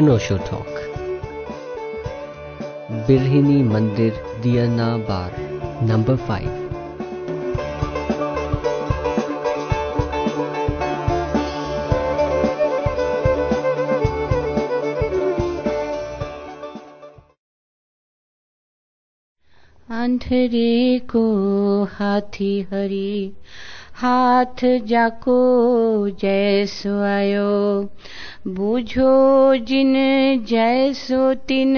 अनोशो talk बिरहिनी मंदिर दियना बार number five अंधेरे को हाथी हरी, हाथ जाको जैसो आयो। बूझो जिन जैसो तिन,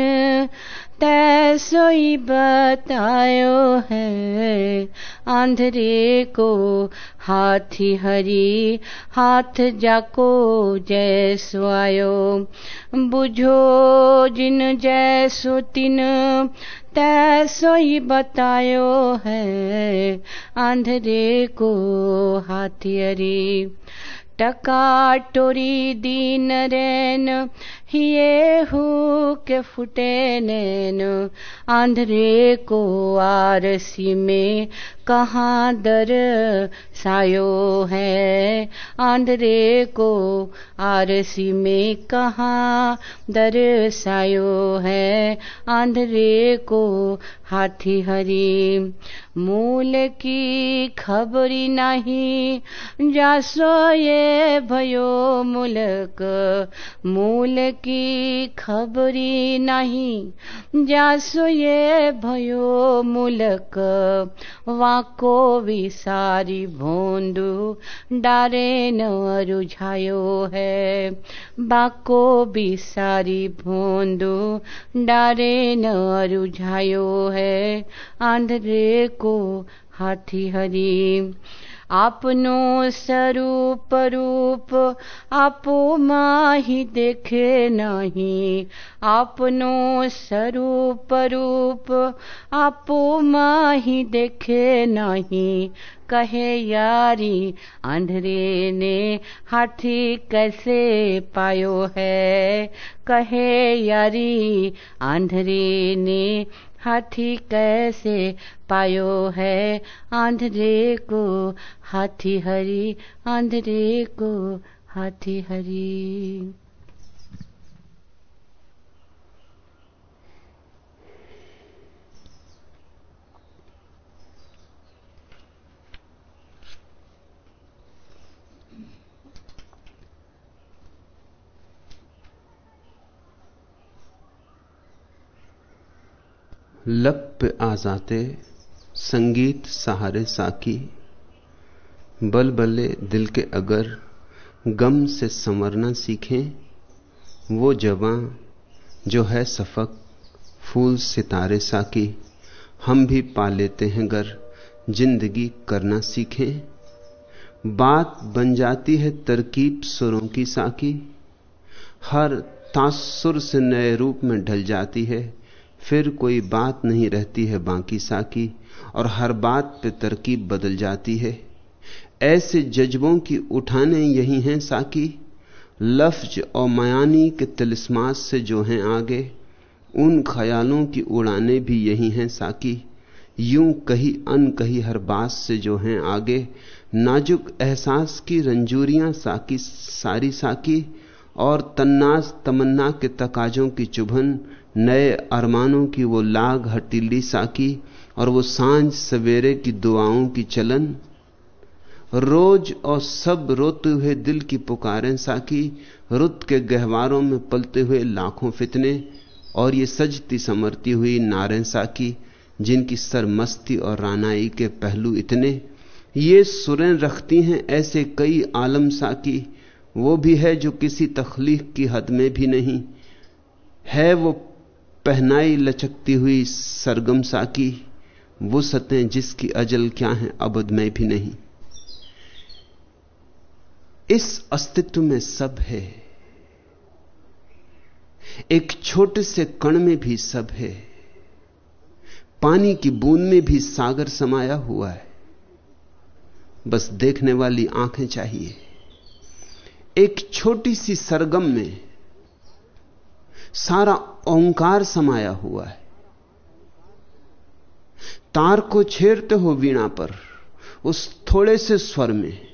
तैसो बतायो है। आंधरे को हाथी हरी, हाथ जाको जैसो आयो। बुझो जिन जैसो तिन, तैसो बतायो है। आंधरे को हाथी हरी। टका टोरी दीन रैन। हु के फुटे नैन, आंधरे को आरसी में कहाँ दर सायो है? आंधरे को आरसी में कहाँ दर सायो है? आंधरे को हाथी हरी मूल की खबरी नहीं, जासो ये भयो मुलक, मूल की खबरी नहीं। जासो ये भयो मुलक, वाको विसारी भोंदू, डारे न रुझायो है। बाको विसारी भोंदू, डारे न रुझायो है। आंधरे को हाथी हरी आपनो स्वरूप रूप, आपो माही देखे नहीं। आपनो स्वरूप रूप, आपो माही देखे नहीं। कहे यारी अंधरे ने हाथी कैसे पायो है? कहे यारी अंधरे ने हाथी कैसे पायो है? आंधरे को हाथी हरी आंधरे को हाथी हरी। लब पे आ जाते संगीत सहारे साकी। बल बले दिल के अगर, गम से संवरना सीखें। वो जवां जो है सफक, फूल सितारे साकी। हम भी पा लेते हैं गर, ज़िंदगी करना सीखें। बात बन जाती है तरकीब सुरों की साकी। हर तासुर से नए रूप में ढल जाती है। फिर कोई बात नहीं रहती है बाकी साकी, और हर बात पे तरकीब बदल जाती है। ऐसे जज्बों की उठाने यही हैं साकी। लफ्ज और मयानी के तिलिस्मास से जो हैं आगे, उन ख्यालों की उड़ाने भी यही हैं साकी। यूँ कही अन कही हर बात से जो हैं आगे, नाजुक एहसास की रंजूरियाँ साकी, सारी साकी, और तन्नाज तमन्ना के तकाजों की चुभन नए अरमानों की वो लाग हटीली साकी और वो साँझ सवेरे की दुआओं की चलन। रोज और सब रोते हुए दिल की पुकारें साकी, रुत के गहवारों में पलते हुए लाखों फितने और ये सजती समरती हुई नारें साकी, जिनकी सरमस्ती और रानाई के पहलू इतने। ये सुरें रखती हैं ऐसे कई आलम साकी, वो भी है जो किसी तखलीक की हद में भी नहीं। है वो पहनाई लचकती हुई सरगम साकी, वो सतें जिसकी अजल क्या है अबद में भी नहीं। इस अस्तित्व में सब है। एक छोटे से कण में भी सब है। पानी की बूंद में भी सागर समाया हुआ है। बस देखने वाली आँखें चाहिए। एक छोटी सी सरगम में सारा ओंकार समाया हुआ है। तार को छेड़ते हो वीणा पर, उस थोड़े से स्वर में।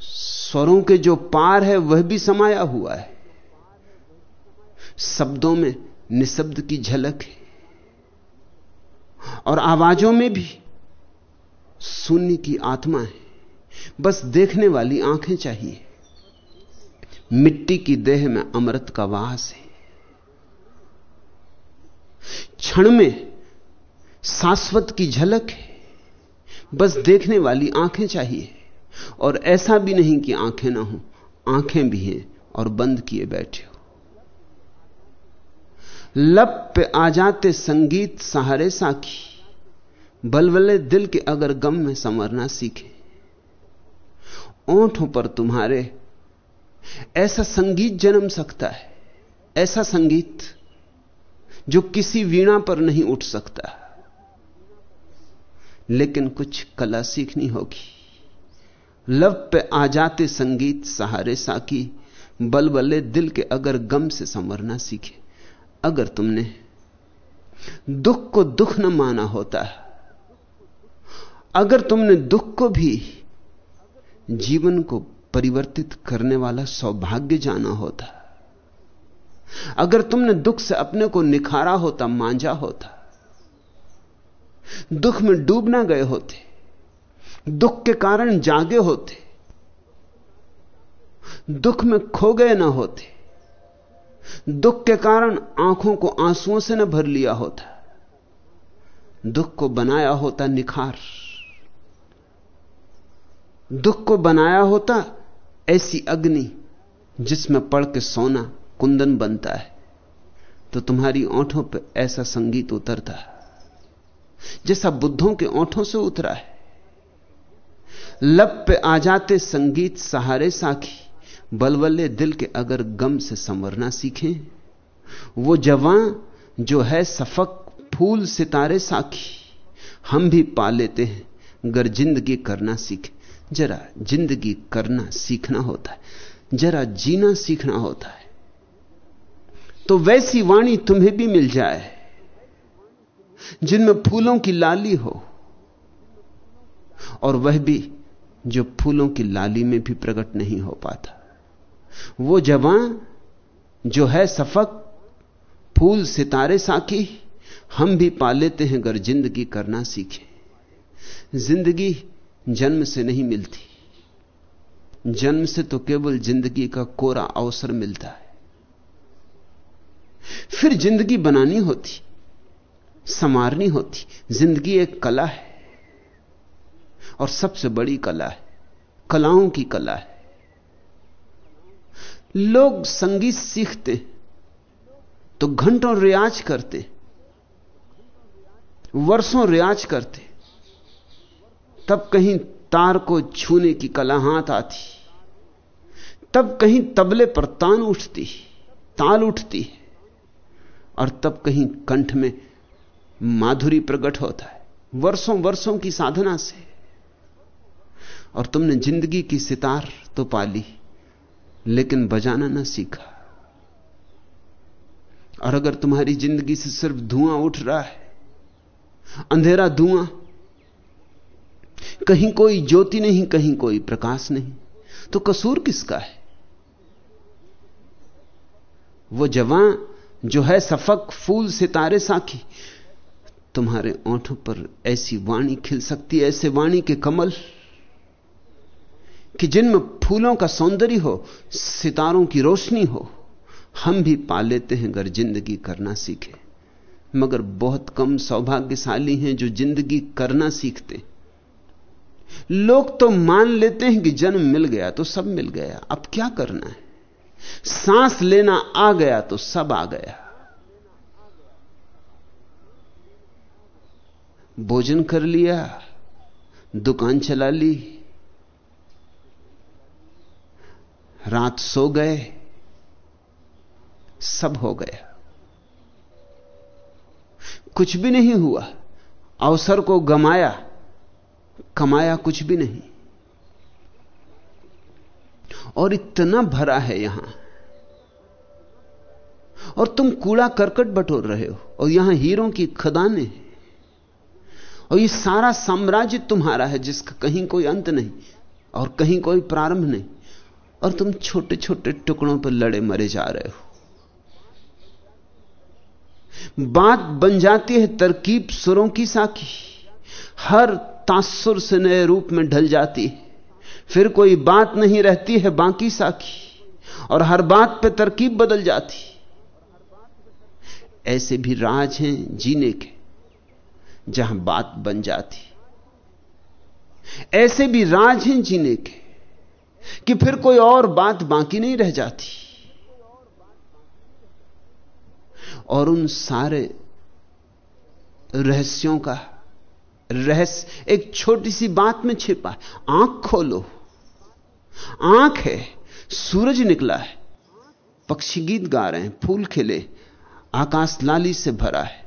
स्वरों के जो पार है, वह भी समाया हुआ है। शब्दों में निशब्द की झलक है। और आवाजों में भी शून्य की आत्मा है। बस देखने वाली आँखें चाहिए। मिट्टी की देह में अमृत का वास है। क्षण में शाश्वत की झलक है। बस देखने वाली आँखें चाहिए। और ऐसा भी नहीं कि आँखें ना हो, आँखें भी हैं और बंद किए बैठे हो। लब पे आ जाते संगीत सहारे साखी। बलबले दिल के अगर गम में संवरना सीखे। ओंठों पर तुम्हारे ऐसा संगीत जन्म सकता है, ऐसा संगीत जो किसी वीणा पर नहीं उठ सकता। लेकिन कुछ कला सीखनी होगी। लव पे आ जाते संगीत सहारे साकी, बलबले दिल के अगर गम से संवरना सीखे। अगर तुमने दुख को दुख न माना होता है अगर तुमने दुख को भी जीवन को परिवर्तित करने वाला सौभाग्य जाना होता। अगर तुमने दुख से अपने को निखारा होता, मांझा होता, दुख में डूब ना गए होते, दुख के कारण जागे होते, दुख में खो गए ना होते, दुख के कारण आँखों को आंसुओं से न भर लिया होता, दुख को बनाया होता निखार, दुख को बनाया होता ऐसी अग्नि जिसमें पड़ के सोना कुंदन बनता है तो तुम्हारी ओंठों पर ऐसा संगीत उतरता है, जैसा बुद्धों के ओंठों से उतरा है। लब पे आ जाते संगीत सहारे साखी, बलबले दिल के अगर गम से संवरना सीखें। वो जवान जो है सफक फूल सितारे साखी, हम भी पा लेते हैं गर ज़िंदगी करना सीखे। जरा ज़िंदगी करना सीखना होता है, जरा जीना सीखना होता है। तो वैसी वाणी तुम्हें भी मिल जाए, जिनमें फूलों की लाली हो, और वह भी जो फूलों की लाली में भी प्रकट नहीं हो पाता। वो जवान जो है सफक, फूल सितारे साकी हम भी पा लेते हैं अगर ज़िंदगी करना सीखे। ज़िंदगी जन्म से नहीं मिलती। जन्म से तो केवल ज़िंदगी का कोरा अवसर मिलता है। फिर ज़िंदगी बनानी होती, संवारनी होती। ज़िंदगी एक कला है और सबसे बड़ी कला है, कलाओं की कला है। लोग संगीत सीखते तो घंटों रियाज करते, वर्षों रियाज करते। तब कहीं तार को छूने की कला हाथ आती। तब कहीं तबले पर तान उठती, ताल उठती और तब कहीं कंठ में माधुरी प्रकट होता है। वर्षों वर्षों की साधना से। और तुमने ज़िंदगी की सितार तो पाली लेकिन बजाना ना सीखा। और अगर तुम्हारी ज़िंदगी से सिर्फ़ धुआँ उठ रहा है, अंधेरा धुआँ कहीं कोई ज्योति नहीं, कहीं कोई प्रकाश नहीं। तो कसूर किसका है? वो जवान जो है सफक, फूल, सितारे, साखी, तुम्हारे ओंठों पर ऐसी वाणी खिल सकती है, ऐसे वाणी के कमल, कि जिनमें फूलों का सौंदर्य हो, सितारों की रोशनी हो, हम भी पा लेते हैं अगर ज़िंदगी करना सीखे। मगर बहुत कम सौभाग्यशाली हैं जो ज़िंदगी करना सीखते। लोग तो मान लेते हैं कि जन्म मिल गया तो सब मिल गया। अब क्या करना है? सांस लेना आ गया तो सब आ गया। भोजन कर लिया, दुकान चला ली, रात सो गए, सब हो गया। कुछ भी नहीं हुआ, अवसर को गमाया कमाया कुछ भी नहीं। और इतना भरा है यहाँ। और तुम कूड़ा करकट बटोर रहे हो, और यहाँ हीरों की खदानें और ये सारा साम्राज्य तुम्हारा है, जिसका कहीं कोई अंत नहीं, और कहीं कोई प्रारंभ नहीं। और तुम छोटे छोटे टुकड़ों पर लड़े मरे जा रहे हो। बात बन जाती है तरकीब सुरों की साखी। हर तासुर से नए रूप में ढल जाती है। फिर कोई बात नहीं रहती है बाकी साखी, और हर बात पे तरकीब बदल जाती ऐसे भी राज हैं जीने के, जहाँ बात बन जाती ऐसे भी राज हैं जीने के, कि फिर कोई और बात बाकी नहीं रह जाती। और उन सारे रहस्यों का रहस्य, एक छोटी सी बात में छिपा है। आँख खोलो। आँख है, सूरज निकला है। पक्षी गीत गा रहे हैं, फूल खिले। आकाश लाली से भरा है।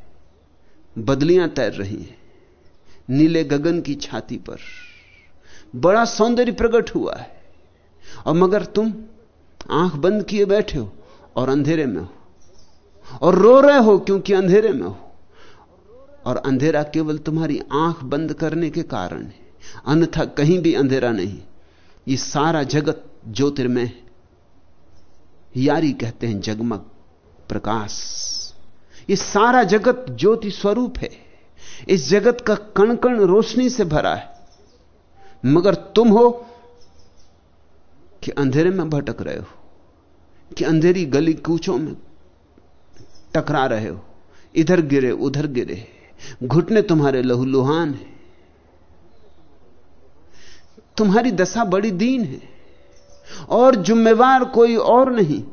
बदलियाँ तैर रही हैं, नीले गगन की छाती पर। बड़ा सौंदर्य प्रकट हुआ है। और मगर तुम आँख बंद किए बैठे हो और अंधेरे में हो। और रो रहे हो क्योंकि अंधेरे में हो। और अंधेरा केवल तुम्हारी आँख बंद करने के कारण है। अन्यथा कहीं भी अंधेरा नहीं। ये सारा जगत ज्योतिर्मय यारी कहते हैं जगमग, प्रकाश। ये सारा जगत ज्योति स्वरूप है। इस जगत का कण कण रोशनी से भरा है। मगर तुम हो कि अंधेरे में भटक रहे हो, कि अंधेरी गली कूचों में टकरा रहे हो। इधर गिरे, उधर गिरे। घुटने तुम्हारे लहूलुहान है। तुम्हारी दशा बड़ी दीन है। और जिम्मेवार कोई और नहीं।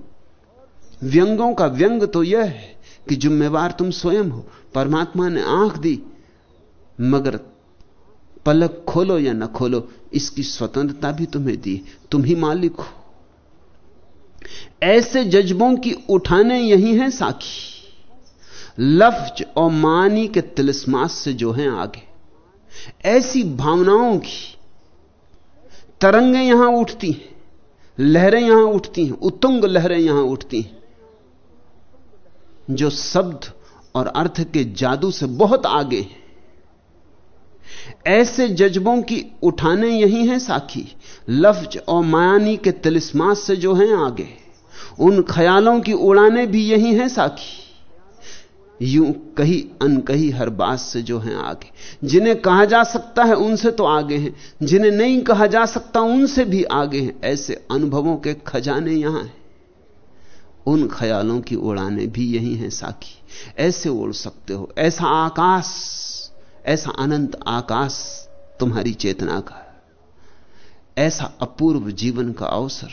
व्यंगों का व्यंग तो यह है कि जिम्मेवार तुम स्वयं हो। परमात्मा ने आँख दी, मगर पलक खोलो या न खोलो, इसकी स्वतंत्रता भी तुम्हें दी। तुम ही मालिक हो। ऐसे जज्बों की उठाने यही हैं साखी। लफ्ज और मानी के तिलस्मास से जो हैं आगे। ऐसी भावनाओं की तरंगें यहाँ उठती हैं, लहरें यहाँ उठती हैं, उत्तुंग लहरें यहाँ उठती हैं, जो शब्द और अर्थ के जादू से बहुत आगे हैं। ऐसे जज्बों की उठाने यही हैं साखी, लफ्ज और मायानी के तिलिस्मास से जो हैं आगे। उन ख्यालों की उड़ाने भी यही हैं साखी। यूँ कही अनकही हर बात से जो हैं आगे। जिन्हें कहा जा सकता है उनसे तो आगे हैं। जिन्हें नहीं कहा जा सकता उनसे भी आगे हैं। ऐसे अनुभवों के खजाने यहाँ हैं। उन ख्यालों की उड़ाने भी यही हैं साखी। ऐसे उड़ सकते हो। ऐसा आकाश, ऐसा अनंत आकाश तुम्हारी चेतना का। ऐसा अपूर्व जीवन का अवसर।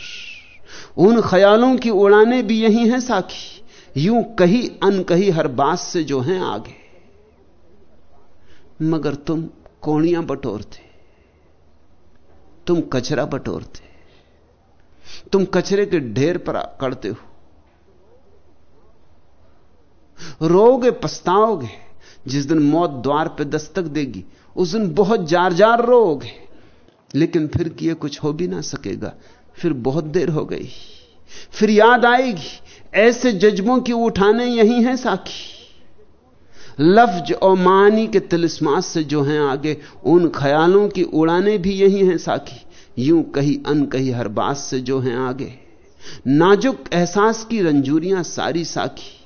उन ख्यालों की उड़ाने भी यही हैं साखी। यूँ कही अनकही हर बात से जो हैं आगे। मगर तुम कोणियाँ बटोरते तुम कचरा बटोरते तुम कचरे के ढेर पर करते हो। रोगे पछताओगे, जिस दिन मौत द्वार पे दस्तक देगी, उस दिन बहुत जार जार रोगे लेकिन फिर किए कुछ हो भी ना सकेगा, फिर बहुत देर हो गई। फिर याद आएगी ऐसे जज्बों की उठाने यही हैं साखी। लफ्ज और मानी के तिलिस्मास से जो हैं आगे, उन ख्यालों की उड़ाने भी यही हैं साखी। यूँ कही अन कही हर बात से जो हैं आगे। नाजुक एहसास की रंजूरियाँ सारी साखी,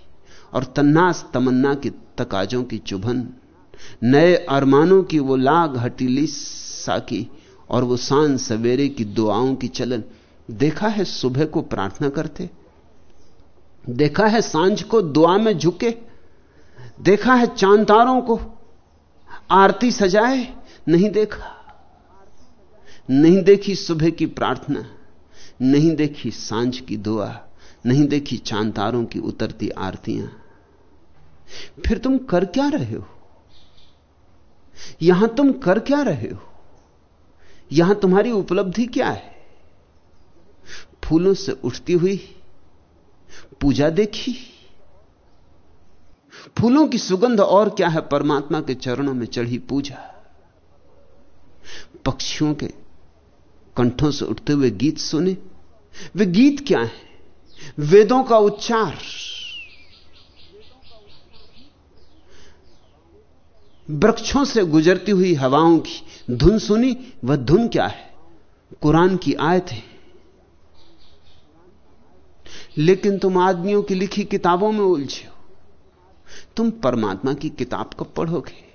और तन्नास तमन्ना की तकाजों की चुभन। नए अरमानों की वो लाग हटीली साकी और वो साँझ सवेरे की दुआओं की चलन। देखा है सुबह को प्रार्थना करते देखा है साँझ को दुआ में झुके, देखा है चांतारों को आरती सजाए, नहीं देखा। नहीं देखी सुबह की प्रार्थना, नहीं देखी साँझ की दुआ, नहीं देखी चांतारों की उतरती आरतियाँ। फिर तुम कर क्या रहे हो? यहाँ तुम कर क्या रहे हो? यहाँ तुम्हारी उपलब्धि क्या है? फूलों से उठती हुई पूजा देखी। फूलों की सुगंध और क्या है? परमात्मा के चरणों में चढ़ी पूजा। पक्षियों के कंठों से उठते हुए गीत सुने। वे गीत क्या है? वेदों का उच्चार। वृक्षों से गुजरती हुई हवाओं की धुन सुनी। वह धुन क्या है? कुरान की आयत है। लेकिन तुम आदमियों की लिखी किताबों में उलझे हो। तुम परमात्मा की किताब कब पढ़ोगे?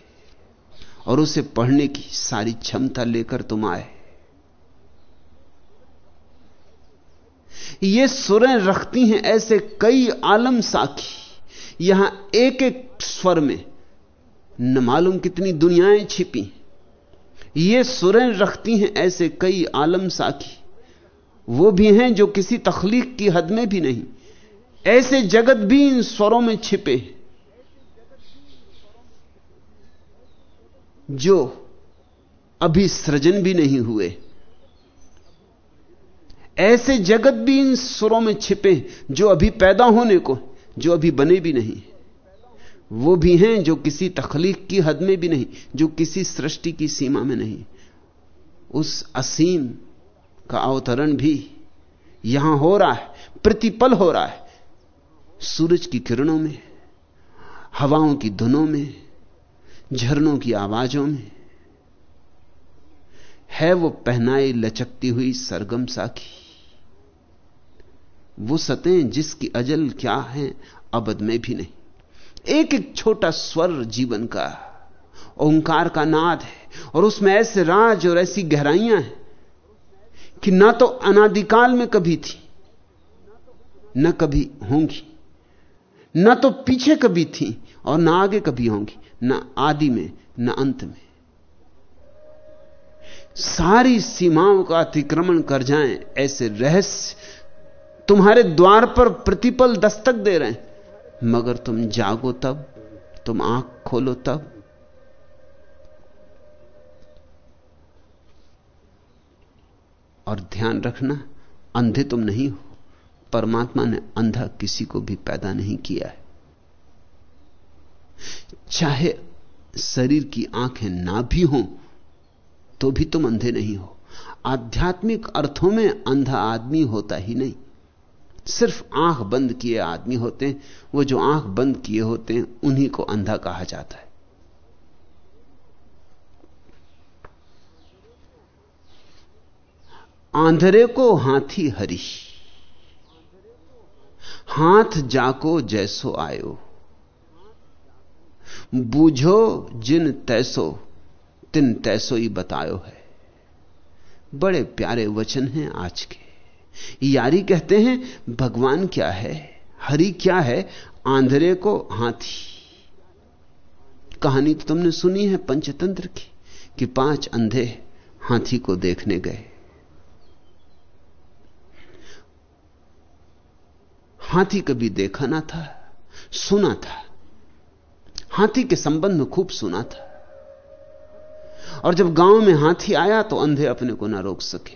और उसे पढ़ने की सारी क्षमता लेकर तुम आए। ये सुरें रखती हैं ऐसे कई आलम साखी। यहाँ एक एक स्वर में न मालूम कितनी दुनियाएँ छिपी ये सुरें रखती हैं ऐसे कई आलम साखी। वो भी हैं जो किसी तखलीक की हद में भी नहीं। ऐसे जगत भी इन स्वरों में छिपे जो अभी सृजन भी नहीं हुए। ऐसे जगत भी इन स्वरों में छिपे जो अभी पैदा होने को, जो अभी बने भी नहीं। वो भी हैं जो किसी तखलीक की हद में भी नहीं, जो किसी सृष्टि की सीमा में नहीं। उस असीम का अवतरण भी यहाँ हो रहा है, प्रतिपल हो रहा है। सूरज की किरणों में, हवाओं की धुनों में, झरनों की आवाजों में, है वो पहनाई लचकती हुई सरगम साखी। वो सतें जिसकी अजल क्या है, अबद में भी नहीं। एक एक छोटा स्वर जीवन का, ओंकार का नाद है, और उसमें ऐसे राज और ऐसी गहराइयाँ हैं। कि ना तो अनादिकाल में कभी थी, न कभी होंगी, न तो पीछे कभी थी और ना आगे कभी होंगी, न आदि में, न अंत में। सारी सीमाओं का अतिक्रमण कर जाएँ ऐसे रहस्य, तुम्हारे द्वार पर प्रतिपल दस्तक दे रहे हैं, मगर तुम जागो तब, तुम आँख खोलो तब और ध्यान रखना, अंधे तुम नहीं हो। परमात्मा ने अंधा किसी को भी पैदा नहीं किया है। चाहे शरीर की आँखें ना भी हो तो भी तुम अंधे नहीं हो। आध्यात्मिक अर्थों में अंधा आदमी होता ही नहीं। सिर्फ़ आँख बंद किए आदमी होते हैं, वो जो आँख बंद किए होते हैं, उन्हीं को अंधा कहा जाता है। आंधरे को हाथी हरी। हाथ जाको जैसो आयो। बूझो जिन तैसो, तिन तैसो ही बतायो है। बड़े प्यारे वचन हैं आज के। यारी कहते हैं, भगवान क्या है? हरि क्या है? आंधरे को हाथी। कहानी तो तुमने सुनी है पंचतंत्र की, कि पाँच अंधे हाथी को देखने गए। हाथी कभी देखा ना था, सुना था। हाथी के संबंध में खूब सुना था। और जब गाँव में हाथी आया तो अंधे अपने को ना रोक सके।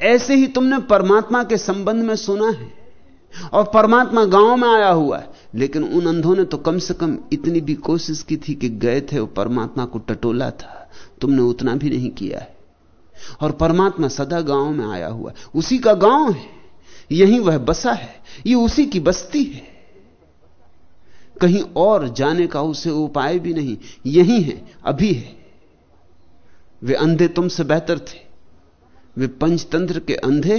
ऐसे ही तुमने परमात्मा के संबंध में सुना है, और परमात्मा गाँव में आया हुआ है, लेकिन उन अंधों ने तो कम से कम इतनी भी कोशिश की थी कि गए थे वो परमात्मा को टटोला था। तुमने उतना भी नहीं किया है। और परमात्मा सदा गाँव में आया हुआ उसी का गाँव है। यही वह बसा है, ये उसी की बस्ती है। कहीं और जाने का उसे उपाय भी नहीं, यही है, अभी है। वे अंधे तुमसे बेहतर थे, वे पंचतंत्र के अंधे,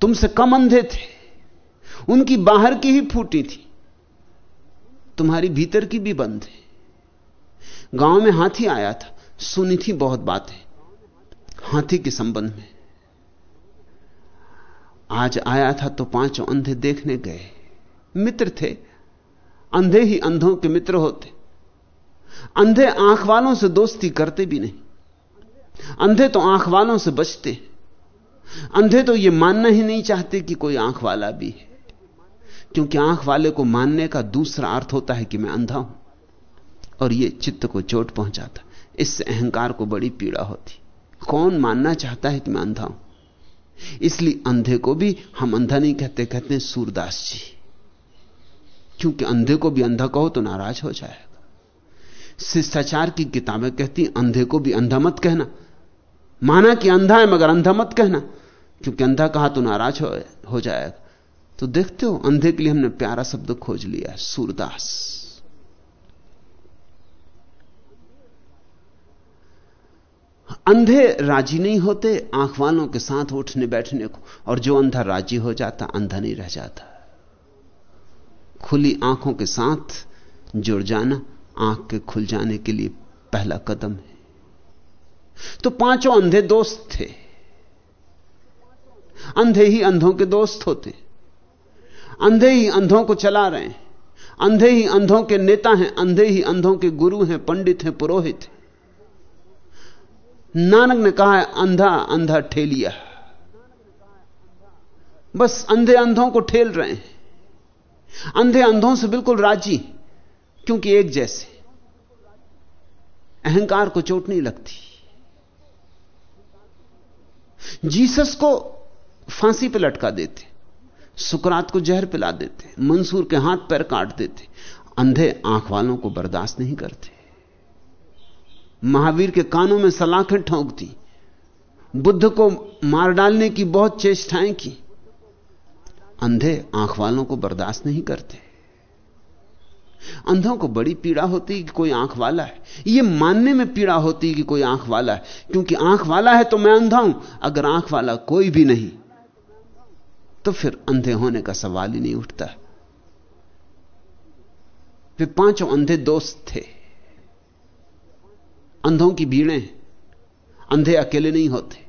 तुमसे कम अंधे थे। उनकी बाहर की ही फूटी थी, तुम्हारी भीतर की भी बंद है। गाँव में हाथी आया था, सुनी थी बहुत बातें, हाथी के संबंध में। आज आया था तो पाँचों अंधे देखने गए। मित्र थे। अंधे ही अंधों के मित्र होते। अंधे आँख वालों से दोस्ती करते भी नहीं। अंधे तो आँख वालों से बचते। अंधे तो यह मानना ही नहीं चाहते कि कोई आँख वाला भी है। क्योंकि आँख वाले को मानने का दूसरा अर्थ होता है कि मैं अंधा हूँ। और यह चित्त को चोट पहुंचाता। इससे अहंकार को बड़ी पीड़ा होती। कौन मानना चाहता है कि मैं अंधा हूँ? इसलिए अंधे को भी हम अंधा नहीं कहते कहते सूरदास जी। क्योंकि अंधे को भी अंधा कहो तो नाराज़ हो जाएगा। शिष्टाचार की किताबें कहती, अंधे को भी अंधा मत कहना। माना कि अंधा है, मगर अंधा मत कहना। क्योंकि अंधा कहा तो नाराज़ हो जाएगा। तो देखते हो, अंधे के लिए हमने प्यारा शब्द खोज लिया, सूरदास। अंधे राज़ी नहीं होते, आँख वालों के साथ उठने बैठने को, और जो अंधा राज़ी हो जाता, अंधा नहीं रह जाता। खुली आँखों के साथ जुड़ जाना, आँख के खुल जाने के लिए पहला कदम है। तो पाँचों अंधे दोस्त थे। अंधे ही अंधों के दोस्त होते। अंधे ही अंधों को चला रहे हैं। अंधे ही अंधों के नेता हैं, अंधे ही अंधों के गुरु हैं, पंडित हैं, पुरोहित हैं। नानक ने कहा है अंधा अंधा ठेलिया बस अंधे अंधों को ठेल रहे हैं। अंधे अंधों से बिल्कुल राज़ी क्योंकि एक जैसे। अहंकार को चोट नहीं लगती। जीसस को फांसी पर लटका देते, सुकरात को जहर पिला देते, मंसूर के हाथ पैर काट देते, अंधे आँख वालों को बर्दाश्त नहीं करते। महावीर के कानों में सलाखें ठोंकती, बुद्ध को मार डालने की बहुत चेष्टाएँ की। अंधे आँख वालों को बर्दाश्त नहीं करते। अंधों को बड़ी पीड़ा होती कि कोई आँख वाला है। यह मानने में पीड़ा होती कि कोई आँख वाला है, क्योंकि आँख वाला है तो मैं अंधा हूँ, अगर आँख वाला कोई भी नहीं तो फिर अंधे होने का सवाल ही नहीं उठता। वे पाँचों अंधे दोस्त थे। अंधों की भीड़ें अंधे अकेले नहीं होते।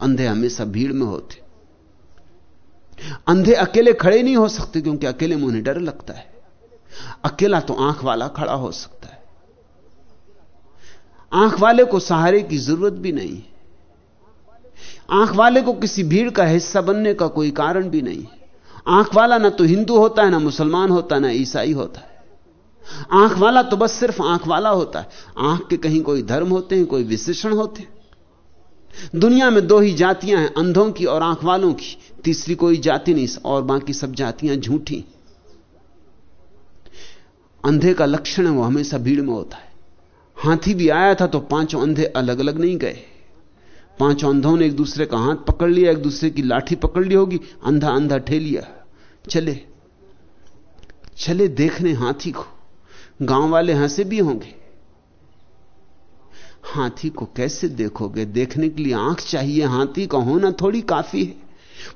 अंधे हमेशा भीड़ में होते। अंधे अकेले खड़े नहीं हो सकते क्योंकि अकेले में उन्हें डर लगता है। अकेला तो आँख वाला खड़ा हो सकता है। आँख वाले को सहारे की ज़रूरत भी नहीं आँख वाले को किसी भीड़ का हिस्सा बनने का कोई कारण भी नहीं आँख वाला ना तो हिंदू होता है, ना मुसलमान होता है ना ईसाई होता है। आँख वाला तो बस सिर्फ़ आँख वाला होता है। आँख के कहीं कोई धर्म होते हैं, कोई विशेषण होते हैं। दुनिया में दो ही जातियाँ हैं, अंधों की और आँख वालों की। तीसरी कोई जाति नहीं, और बाकी सब जातियाँ झूठी। अंधे का लक्षण है, वो हमेशा भीड़ में होता है। हाथी भी आया था तो पाँचों अंधे अलग अलग नहीं गए। पाँचों अंधों ने एक दूसरे का हाथ पकड़ लिया, एक दूसरे की लाठी पकड़ ली होगी अंधा अंधा ठेलिया। चले चले देखने हाथी को। गाँव वाले हंसे भी होंगे। हाथी को कैसे देखोगे? देखने के लिए आँख चाहिए। हाथी का होना थोड़ी काफ़ी है।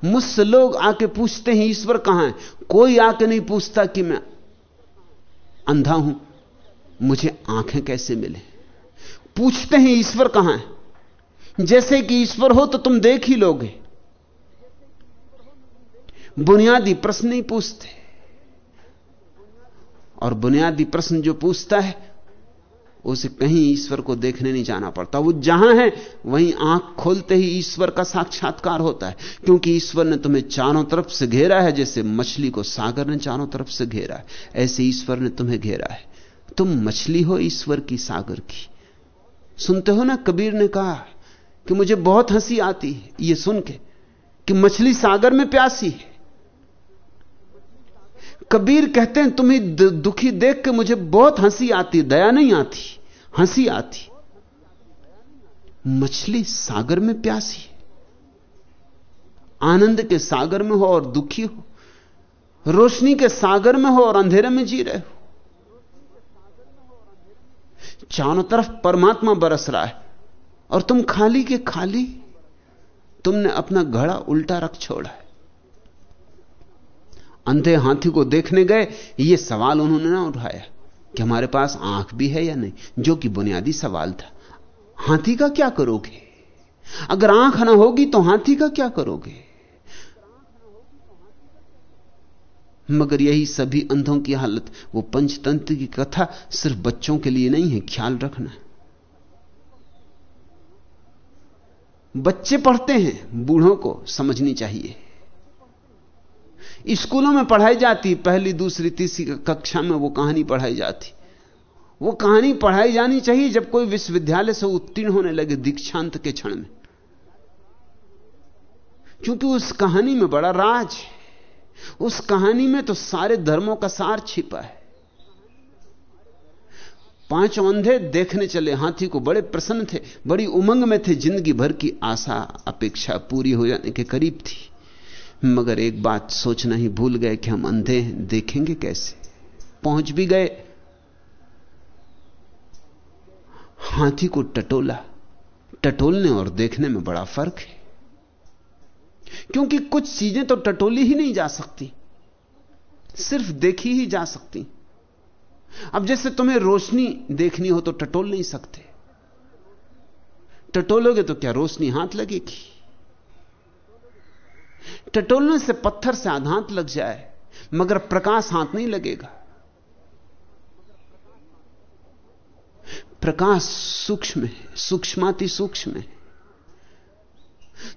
मुझसे लोग आके पूछते हैं, ईश्वर कहाँ है? कोई आके नहीं पूछता कि मैं अंधा हूँ। मुझे आँखें कैसे मिले? पूछते हैं, ईश्वर कहाँ है? जैसे कि ईश्वर हो तो तुम देख ही लोगे। बुनियादी प्रश्न नहीं पूछते। और बुनियादी प्रश्न जो पूछता है, उसे कहीं ईश्वर को देखने नहीं जाना पड़ता। वो जहाँ है, वहीं आँख खोलते ही ईश्वर का साक्षात्कार होता है। क्योंकि ईश्वर ने तुम्हें चारों तरफ़ से घेरा है, जैसे मछली को सागर ने चारों तरफ़ से घेरा है। ऐसे ईश्वर ने तुम्हें घेरा है। तुम मछली हो ईश्वर की सागर की। सुनते हो ना, कबीर ने कहा कि मुझे बहुत हँसी आती है, ये सुन के, कि मछली सागर में प्यासी है। कबीर कहते हैं, तुम्हें दुखी देख के मुझे बहुत हँसी आती, दया नहीं आती, हँसी आती। मछली सागर में प्यासी आनंद के सागर में हो और दुखी हो। रोशनी के सागर में हो और अंधेरे में जी रहे हो। चारों तरफ़ परमात्मा बरस रहा है और तुम खाली के खाली, तुमने अपना घड़ा उल्टा रख छोड़ा है। अंधे हाथी को देखने गए यह सवाल उन्होंने ना उठाया कि हमारे पास आँख भी है या नहीं, जो कि बुनियादी सवाल था। हाथी का क्या करोगे? अगर आँख ना होगी तो हाथी का क्या करोगे? मगर यही सभी अंधों की हालत, वो पंचतंत्र की कथा सिर्फ़ बच्चों के लिए नहीं है, ख्याल रखना। बच्चे पढ़ते हैं, बूढ़ों को समझनी चाहिए। स्कूलों में पढ़ाई जाती, पहली, दूसरी, तीसरी कक्षा में वो कहानी पढ़ाई जाती। वो कहानी पढ़ाई जानी चाहिए जब कोई विश्वविद्यालय से उत्तीर्ण होने लगे दीक्षांत के क्षण में। क्योंकि उस कहानी में बड़ा राज है। उस कहानी में तो सारे धर्मों का सार छिपा है। पाँच अंधे देखने चले, हाथी को बड़े प्रसन्न थे, बड़ी उमंग में थे, ज़िंदगी भर की आशा, अपेक्षा पूरी हो जाने के करीब थी। मगर एक बात सोचना ही भूल गए कि हम अंधे हैं, देखेंगे कैसे? पहुँच भी गए। हाथी को टटोला। टटोलने और देखने में बड़ा फ़र्क है। क्योंकि कुछ चीज़ें तो टटोली ही नहीं जा सकती। सिर्फ़ देखी ही जा सकती। अब जैसे तुम्हें रोशनी देखनी हो तो टटोल नहीं सकते। टटोलोगे तो क्या रोशनी हाथ लगेगी? टटोलने से पत्थर से आधात लग जाए, मगर प्रकाश हाथ नहीं लगेगा। प्रकाश सूक्ष्म है, सूक्ष्माति सूक्ष्म है।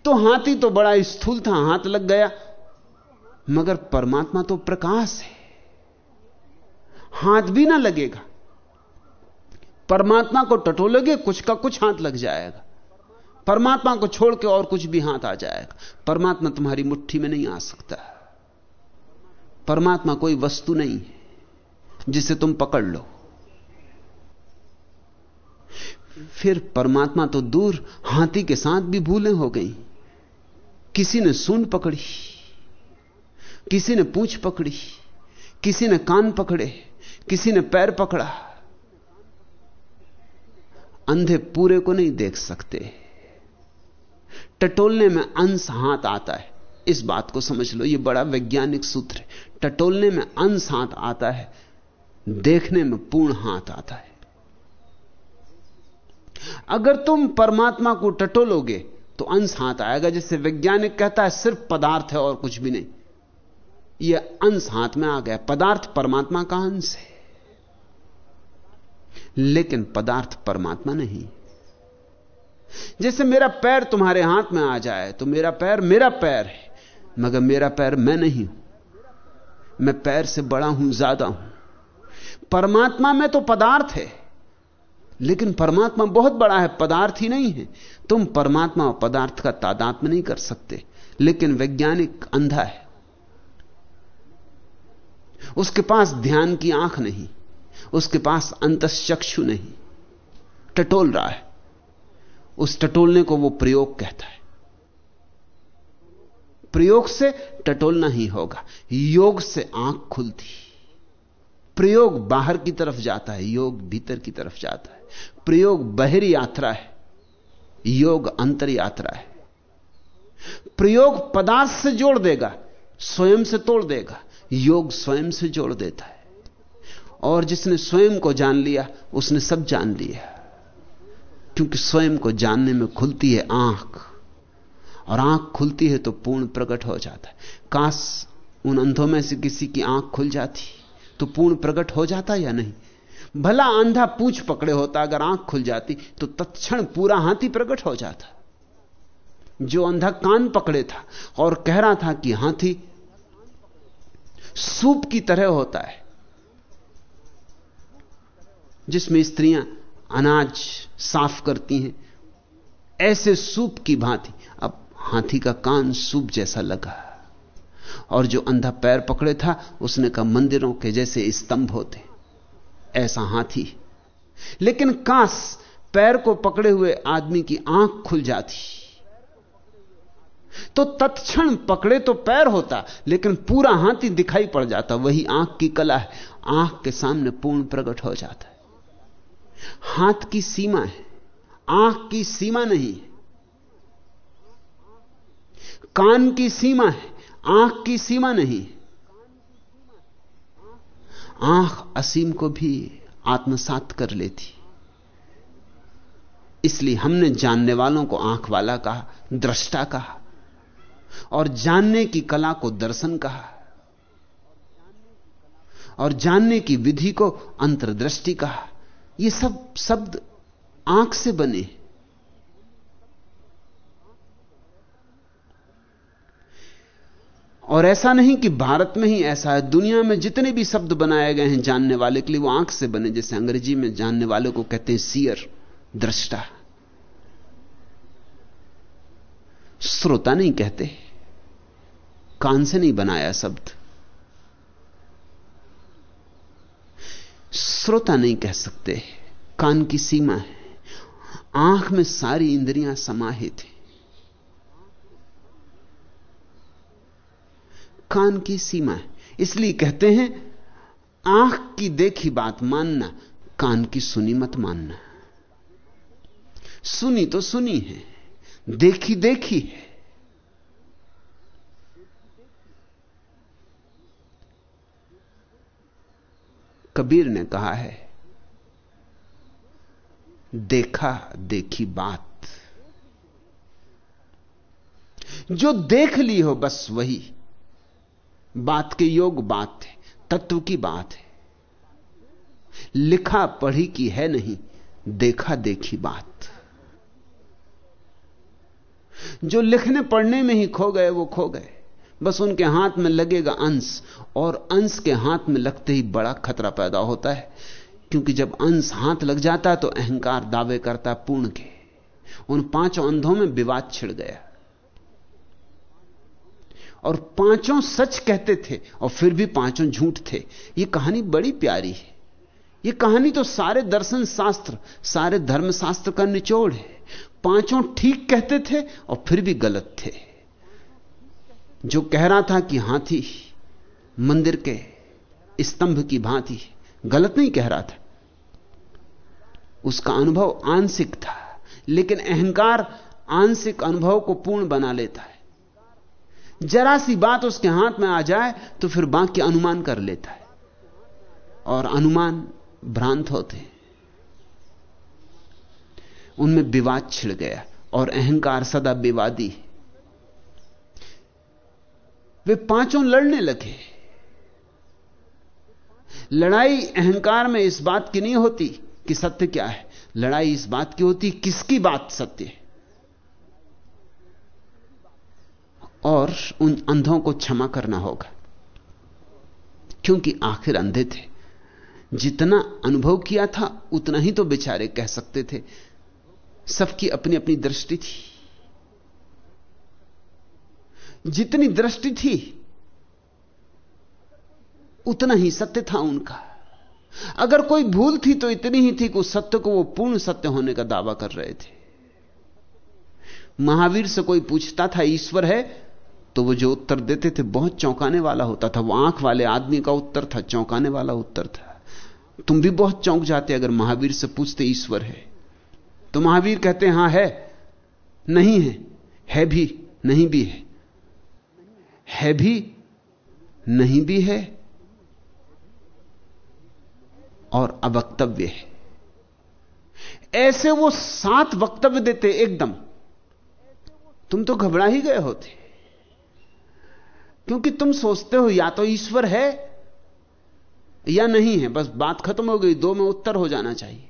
तो हाथी तो बड़ा स्थूल था, हाथ लग गया, मगर परमात्मा तो प्रकाश है। हाथ भी ना लगेगा। परमात्मा को टटोलोगे, कुछ का कुछ हाथ लग जाएगा। परमात्मा को छोड़ के और कुछ भी हाथ आ जाएगा। परमात्मा तुम्हारी मुट्ठी में नहीं आ सकता। परमात्मा कोई वस्तु नहीं है, जिसे तुम पकड़ लो। फिर परमात्मा तो दूर हाथी के साथ भी भूलें हो गई। किसी ने सून पकड़ी, किसी ने पूछ पकड़ी, किसी ने कान पकड़े, किसी ने पैर पकड़ा। अंधे पूरे को नहीं देख सकते। टटोलने में अंश हाथ आता है। इस बात को समझ लो, ये बड़ा वैज्ञानिक सूत्र है। टटोलने में अंश हाथ आता है, देखने में पूर्ण हाथ आता है। अगर तुम परमात्मा को टटोलोगे तो अंश हाथ आएगा। जैसे वैज्ञानिक कहता है, सिर्फ़ पदार्थ है और कुछ भी नहीं। यह अंश हाथ में आ गया। पदार्थ परमात्मा का अंश है। लेकिन पदार्थ परमात्मा नहीं। जैसे मेरा पैर तुम्हारे हाथ में आ जाए तो मेरा पैर मेरा पैर है, मगर मेरा पैर मैं नहीं हूँ। मैं पैर से बड़ा हूँ, ज़्यादा हूँ। परमात्मा में तो पदार्थ है, लेकिन परमात्मा बहुत बड़ा है, पदार्थ ही नहीं है। तुम परमात्मा और पदार्थ का तादात में नहीं कर सकते, लेकिन वैज्ञानिक अंधा है। उसके पास ध्यान की आँख नहीं, उसके पास अंतश्चक्षु नहीं, टटोल रहा है। उस टटोलने को वो प्रयोग कहता है। प्रयोग से टटोलना ही होगा। योग से आँख खुलती। प्रयोग बाहर की तरफ़ जाता है, योग भीतर की तरफ़ जाता है। प्रयोग बहरी यात्रा है, योग अंतर यात्रा है। प्रयोग पदार्थ से जोड़ देगा, स्वयं से तोड़ देगा, योग स्वयं से जोड़ देता है। और जिसने स्वयं को जान लिया, उसने सब जान लिया। क्योंकि स्वयं को जानने में खुलती है आँख। और आँख खुलती है तो पूर्ण प्रकट हो जाता है। काश उन अंधों में से किसी की आँख खुल जाती तो पूर्ण प्रकट हो जाता या नहीं? भला अंधा पूछ पकड़े होता, अगर आँख खुल जाती तो तत्क्षण पूरा हाथी प्रकट हो जाता। जो अंधा कान पकड़े था और कह रहा था कि हाथी सूप की तरह होता है, जिसमें स्त्रियाँ अनाज साफ़ करती हैं। ऐसे सूप की भांति। अब हाथी का कान सूप जैसा लगा। और जो अंधा पैर पकड़े था, उसने कहा, मंदिरों के जैसे स्तंभ होते ऐसा हाथी लेकिन काश पैर को पकड़े हुए आदमी की आँख खुल जाती। तो तत्क्षण पकड़े तो पैर होता, लेकिन पूरा हाथी दिखाई पड़ जाता। वही आँख की कला है। आँख के सामने पूर्ण प्रकट हो जाता है। हाथ की सीमा है, आँख की सीमा नहीं कान की सीमा है, आँख की सीमा नहीं आँख असीम को भी आत्मसात कर लेती। इसलिए हमने जानने वालों को आँख वाला कहा, दृष्टा कहा, और जानने की कला को दर्शन कहा, और जानने की विधि को अंतर्दृष्टि कहा। ये सब शब्द आँख से बने और ऐसा नहीं कि भारत में ही ऐसा है। दुनिया में जितने भी शब्द बनाए गए हैं जानने वाले के लिए वो आँख से बने। जैसे अंग्रेज़ी में जानने वाले को कहते हैं सियर, दृष्टा। श्रोता नहीं कहते। कान से नहीं बनाया शब्द। श्रोता नहीं कह सकते। कान की सीमा है। आँख में सारी इंद्रियाँ समाहित हैं। कान की सीमा है। इसलिए कहते हैं, आँख की देखी बात मानना, कान की सुनी मत मानना। सुनी तो सुनी है, देखी देखी है। कबीर ने कहा है, देखा देखी बात। जो देख ली हो बस वही। बात के योग बात है, तत्व की बात है। लिखा पढ़ी की है नहीं, देखा देखी बात। जो लिखने पढ़ने में ही खो गए, वो खो गए। बस उनके हाथ में लगेगा अंश, और अंश के हाथ में लगते ही बड़ा खतरा पैदा होता है। क्योंकि जब अंश हाथ लग जाता तो अहंकार दावे करता पूर्ण के। उन पाँचों अंधों में विवाद छिड़ गया। और पाँचों सच कहते थे, और फिर भी पाँचों झूठ थे। यह कहानी बड़ी प्यारी है। यह कहानी तो सारे दर्शन शास्त्र, सारे धर्म शास्त्र का निचोड़ है। पाँचों ठीक कहते थे, और फिर भी गलत थे। जो कह रहा था कि हाथी मंदिर के स्तंभ की भांति गलत नहीं कह रहा था। उसका अनुभव आंशिक था, लेकिन अहंकार आंशिक अनुभव को पूर्ण बना लेता है। जरा सी बात उसके हाथ में आ जाए तो फिर बाकी अनुमान कर लेता है। और अनुमान भ्रांत होते उनमें विवाद छिड़ गया और अहंकार सदा विवादी वे पाँचों लड़ने लगे। लड़ाई अहंकार में इस बात की नहीं होती कि सत्य क्या है। लड़ाई इस बात की होती किसकी बात सत्य है। और उन अंधों को क्षमा करना होगा। क्योंकि आखिर अंधे थे। जितना अनुभव किया था, उतना ही तो बेचारे कह सकते थे। सबकी अपनी अपनी दृष्टि थी। जितनी दृष्टि थी, उतना ही सत्य था उनका। अगर कोई भूल थी तो इतनी ही थी कि उस सत्य को वो पूर्ण सत्य होने का दावा कर रहे थे। महावीर से कोई पूछता था, ईश्वर है? तो वो जो उत्तर देते थे, बहुत चौंकाने वाला होता था। वो आँख वाले आदमी का उत्तर था, चौंकाने वाला उत्तर था। तुम भी बहुत चौंक जाते अगर महावीर से पूछते, ईश्वर है? तो महावीर कहते, हाँ, है। नहीं है। है भी। नहीं भी है। है भी, नहीं भी है, और अवक्तव्य है। ऐसे वो सात वक्तव्य देते एकदम। तुम तो घबरा ही गए होते। क्योंकि तुम सोचते हो, या तो ईश्वर है, या नहीं है। बस बात खत्म हो गई, दो में उत्तर हो जाना चाहिए।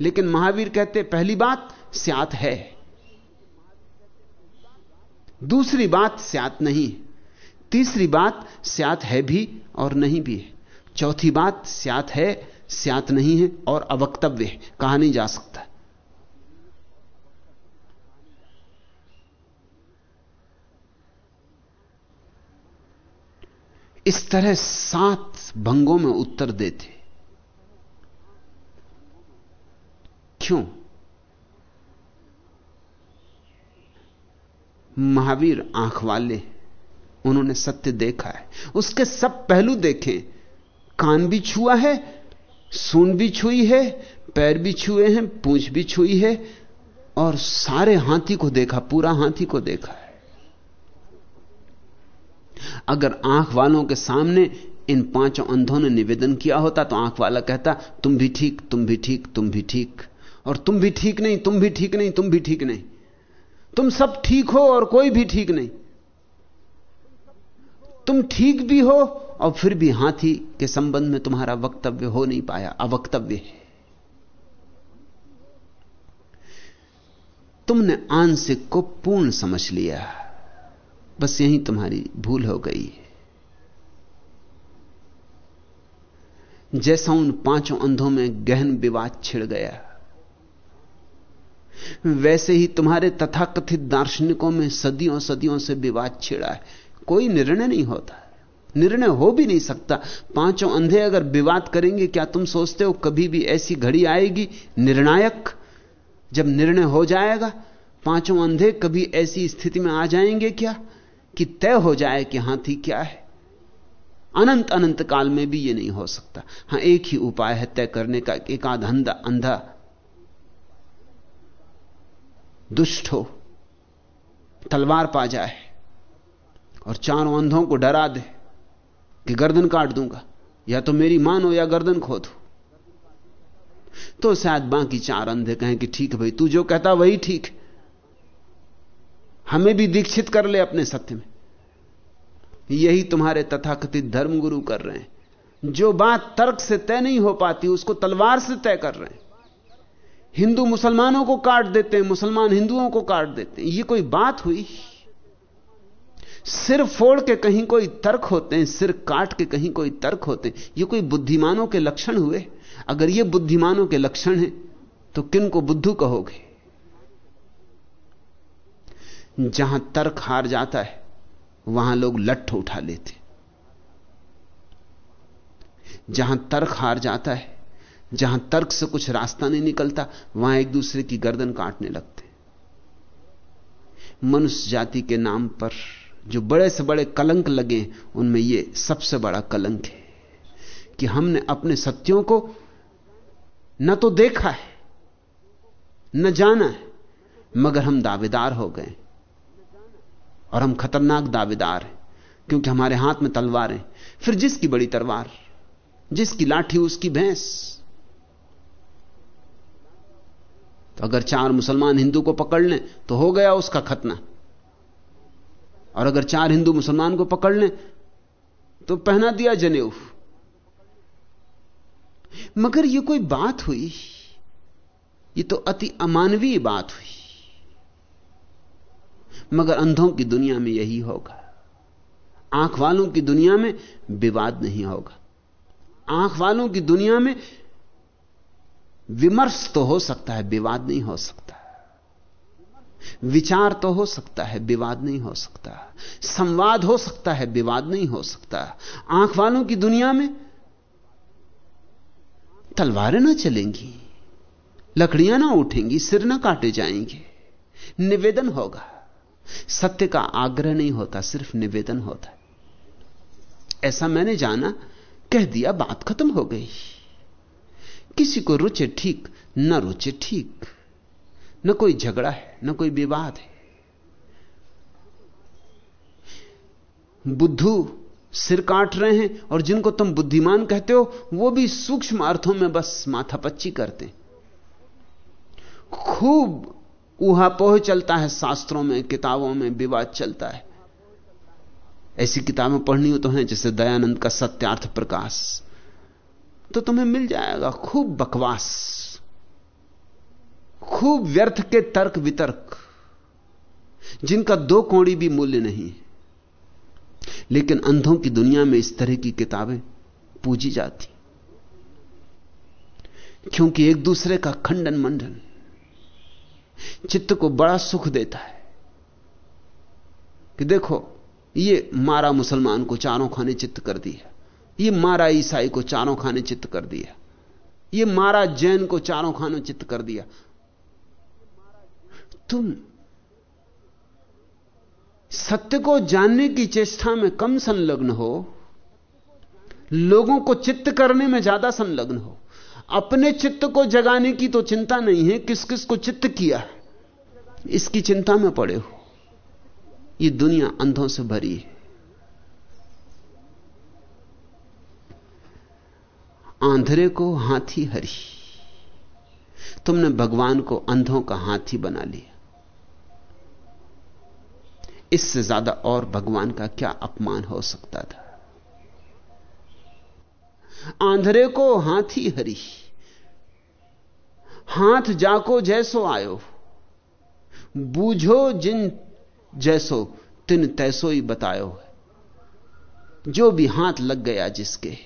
लेकिन महावीर कहते, पहली बात, स्यात है। दूसरी बात, स्यात नहीं तीसरी बात, स्यात है भी और नहीं भी है। चौथी बात, स्यात है, स्यात नहीं है और अवक्तव्य है। कहा नहीं जा सकता। इस तरह सात भंगों में उत्तर देते। क्यों? महावीर आँख वाले उन्होंने सत्य देखा है। उसके सब पहलू देखे। कान भी छुआ है, सून भी छुई है, पैर भी छुए हैं, पूंछ भी छुई है, और सारे हाथी को देखा, पूरा हाथी को देखा है। अगर आँख वालों के सामने इन पाँचों अंधों ने निवेदन किया होता तो आँख वाला कहता, तुम भी ठीक, तुम भी ठीक, तुम भी ठीक। और तुम भी ठीक नहीं, तुम भी ठीक नहीं, तुम भी ठीक नहीं। तुम सब ठीक हो और कोई भी ठीक नहीं। तुम ठीक भी हो और फिर भी हाथी के संबंध में तुम्हारा वक्तव्य हो नहीं पाया, अवक्तव्य है। तुमने आंशिक को पूर्ण समझ लिया। बस यही तुम्हारी भूल हो गई जैसा उन पाँचों अंधों में गहन विवाद छिड़ गया, वैसे ही तुम्हारे तथाकथित दार्शनिकों में सदियों सदियों से विवाद छिड़ा है। कोई निर्णय नहीं होता निर्णय हो भी नहीं सकता। पाँचों अंधे अगर विवाद करेंगे, क्या तुम सोचते हो कभी भी ऐसी घड़ी आएगी? निर्णायक, जब निर्णय हो जाएगा, पाँचों अंधे कभी ऐसी स्थिति में आ जाएँगे क्या? कि तय हो जाए कि हाथी क्या है। अनंत अनंत काल में भी यह नहीं हो सकता। हाँ, एक ही उपाय है तय करने का, एक आध अंधा अंधा। दुष्ट हो, तलवार पा जाए। और चारों अंधों को डरा दे कि गर्दन काट दूँगा। या तो मेरी मानो या गर्दन खो दो। तो शायद बाकी चार अंधे कहें कि ठीक है भाई, तू जो कहता वही ठीक हमें भी दीक्षित कर ले अपने सत्य में। यही तुम्हारे तथाकथित धर्मगुरु कर रहे हैं। जो बात तर्क से तय नहीं हो पाती, उसको तलवार से तय कर रहे हैं। हिंदू मुसलमानों को काट देते हैं, मुसलमान हिंदुओं को काट देते हैं। ये कोई बात हुई? सिर फोड़ के कहीं कोई तर्क होते हैं, सिर काट के कहीं कोई तर्क होते हैं। ये कोई बुद्धिमानों के लक्षण हुए? अगर ये बुद्धिमानों के लक्षण हैं तो किन को बुद्धू कहोगे? जहाँ तर्क हार जाता है, वहाँ लोग लठ उठा लेते जहाँ तर्क हार जाता है, जहाँ तर्क से कुछ रास्ता नहीं निकलता, वहाँ एक दूसरे की गर्दन काटने लगते मनुष्य जाति के नाम पर जो बड़े से बड़े कलंक लगे, उनमें यह सबसे बड़ा कलंक है कि हमने अपने सत्यों को न तो देखा है, न जाना है, मगर हम दावेदार हो गए और हम खतरनाक दावेदार हैं, क्योंकि हमारे हाथ में तलवार है। फिर जिसकी बड़ी तलवार? जिसकी लाठी, उसकी भैंस? तो अगर चार मुसलमान हिंदू को पकड़ लें तो हो गया उसका खतना। और अगर चार हिंदू मुसलमान को पकड़ लें तो पहना दिया जनेऊ। मगर यह कोई बात हुई? ये तो अति अमानवीय बात हुई। मगर अंधों की दुनिया में यही होगा। आँख वालों की दुनिया में विवाद नहीं होगा। आँख वालों की दुनिया में विमर्श तो हो सकता है, विवाद नहीं हो सकता। विचार तो हो सकता है, विवाद नहीं हो सकता। संवाद हो सकता है, विवाद नहीं हो सकता। आँख वालों की दुनिया में तलवारें ना चलेंगी, लकड़ियाँ ना उठेंगी, सिर ना काटे जाएँगे। निवेदन होगा। सत्य का आग्रह नहीं होता, सिर्फ़ निवेदन होता है। ऐसा मैंने जाना, कह दिया, बात खत्म हो गई। किसी को रुचे ठीक, न रुचे ठीक। न कोई झगड़ा है, न कोई विवाद है। बुद्धू सिर काट रहे हैं और जिनको तुम बुद्धिमान कहते हो, वो भी सूक्ष्म अर्थों में बस माथापच्ची करते खूब ऊहापोह चलता है शास्त्रों में, किताबों में, विवाद चलता है। ऐसी किताबें पढ़नी हो तो हैं, जैसे दयानंद का सत्यार्थ प्रकाश। तो तुम्हें मिल जाएगा, खूब बकवास। खूब व्यर्थ के तर्क वितर्क, जिनका दो कोड़ी भी मूल्य नहीं लेकिन अंधों की दुनिया में इस तरह की किताबें पूजी जाती। क्योंकि एक दूसरे का खंडन मंडन चित्त को बड़ा सुख देता है कि देखो, ये मारा मुसलमान को चारों खाने चित्त कर दिया। ये मारा ईसाई को चारों खाने चित्त कर दिया। ये मारा जैन को चारों खाने चित्त कर दिया। तुम। सत्य को जानने की चेष्टा में कम संलग्न हो। लोगों को चित्त करने में ज़्यादा संलग्न हो। अपने चित्त को जगाने की तो चिंता नहीं है किस किस को चित्त किया इसकी चिंता में पड़े हो। ये दुनिया अंधों से भरी है। आंधरे को हाथी हरी। तुमने भगवान को अंधों का हाथी बना लिया। इससे ज़्यादा और भगवान का क्या अपमान हो सकता था? आंधरे को हाथी हरी, हाथ जाको जैसो आयो, बूझो जिन जैसो, तिन तैसो ही बतायो जो भी हाथ लग गया जिसके,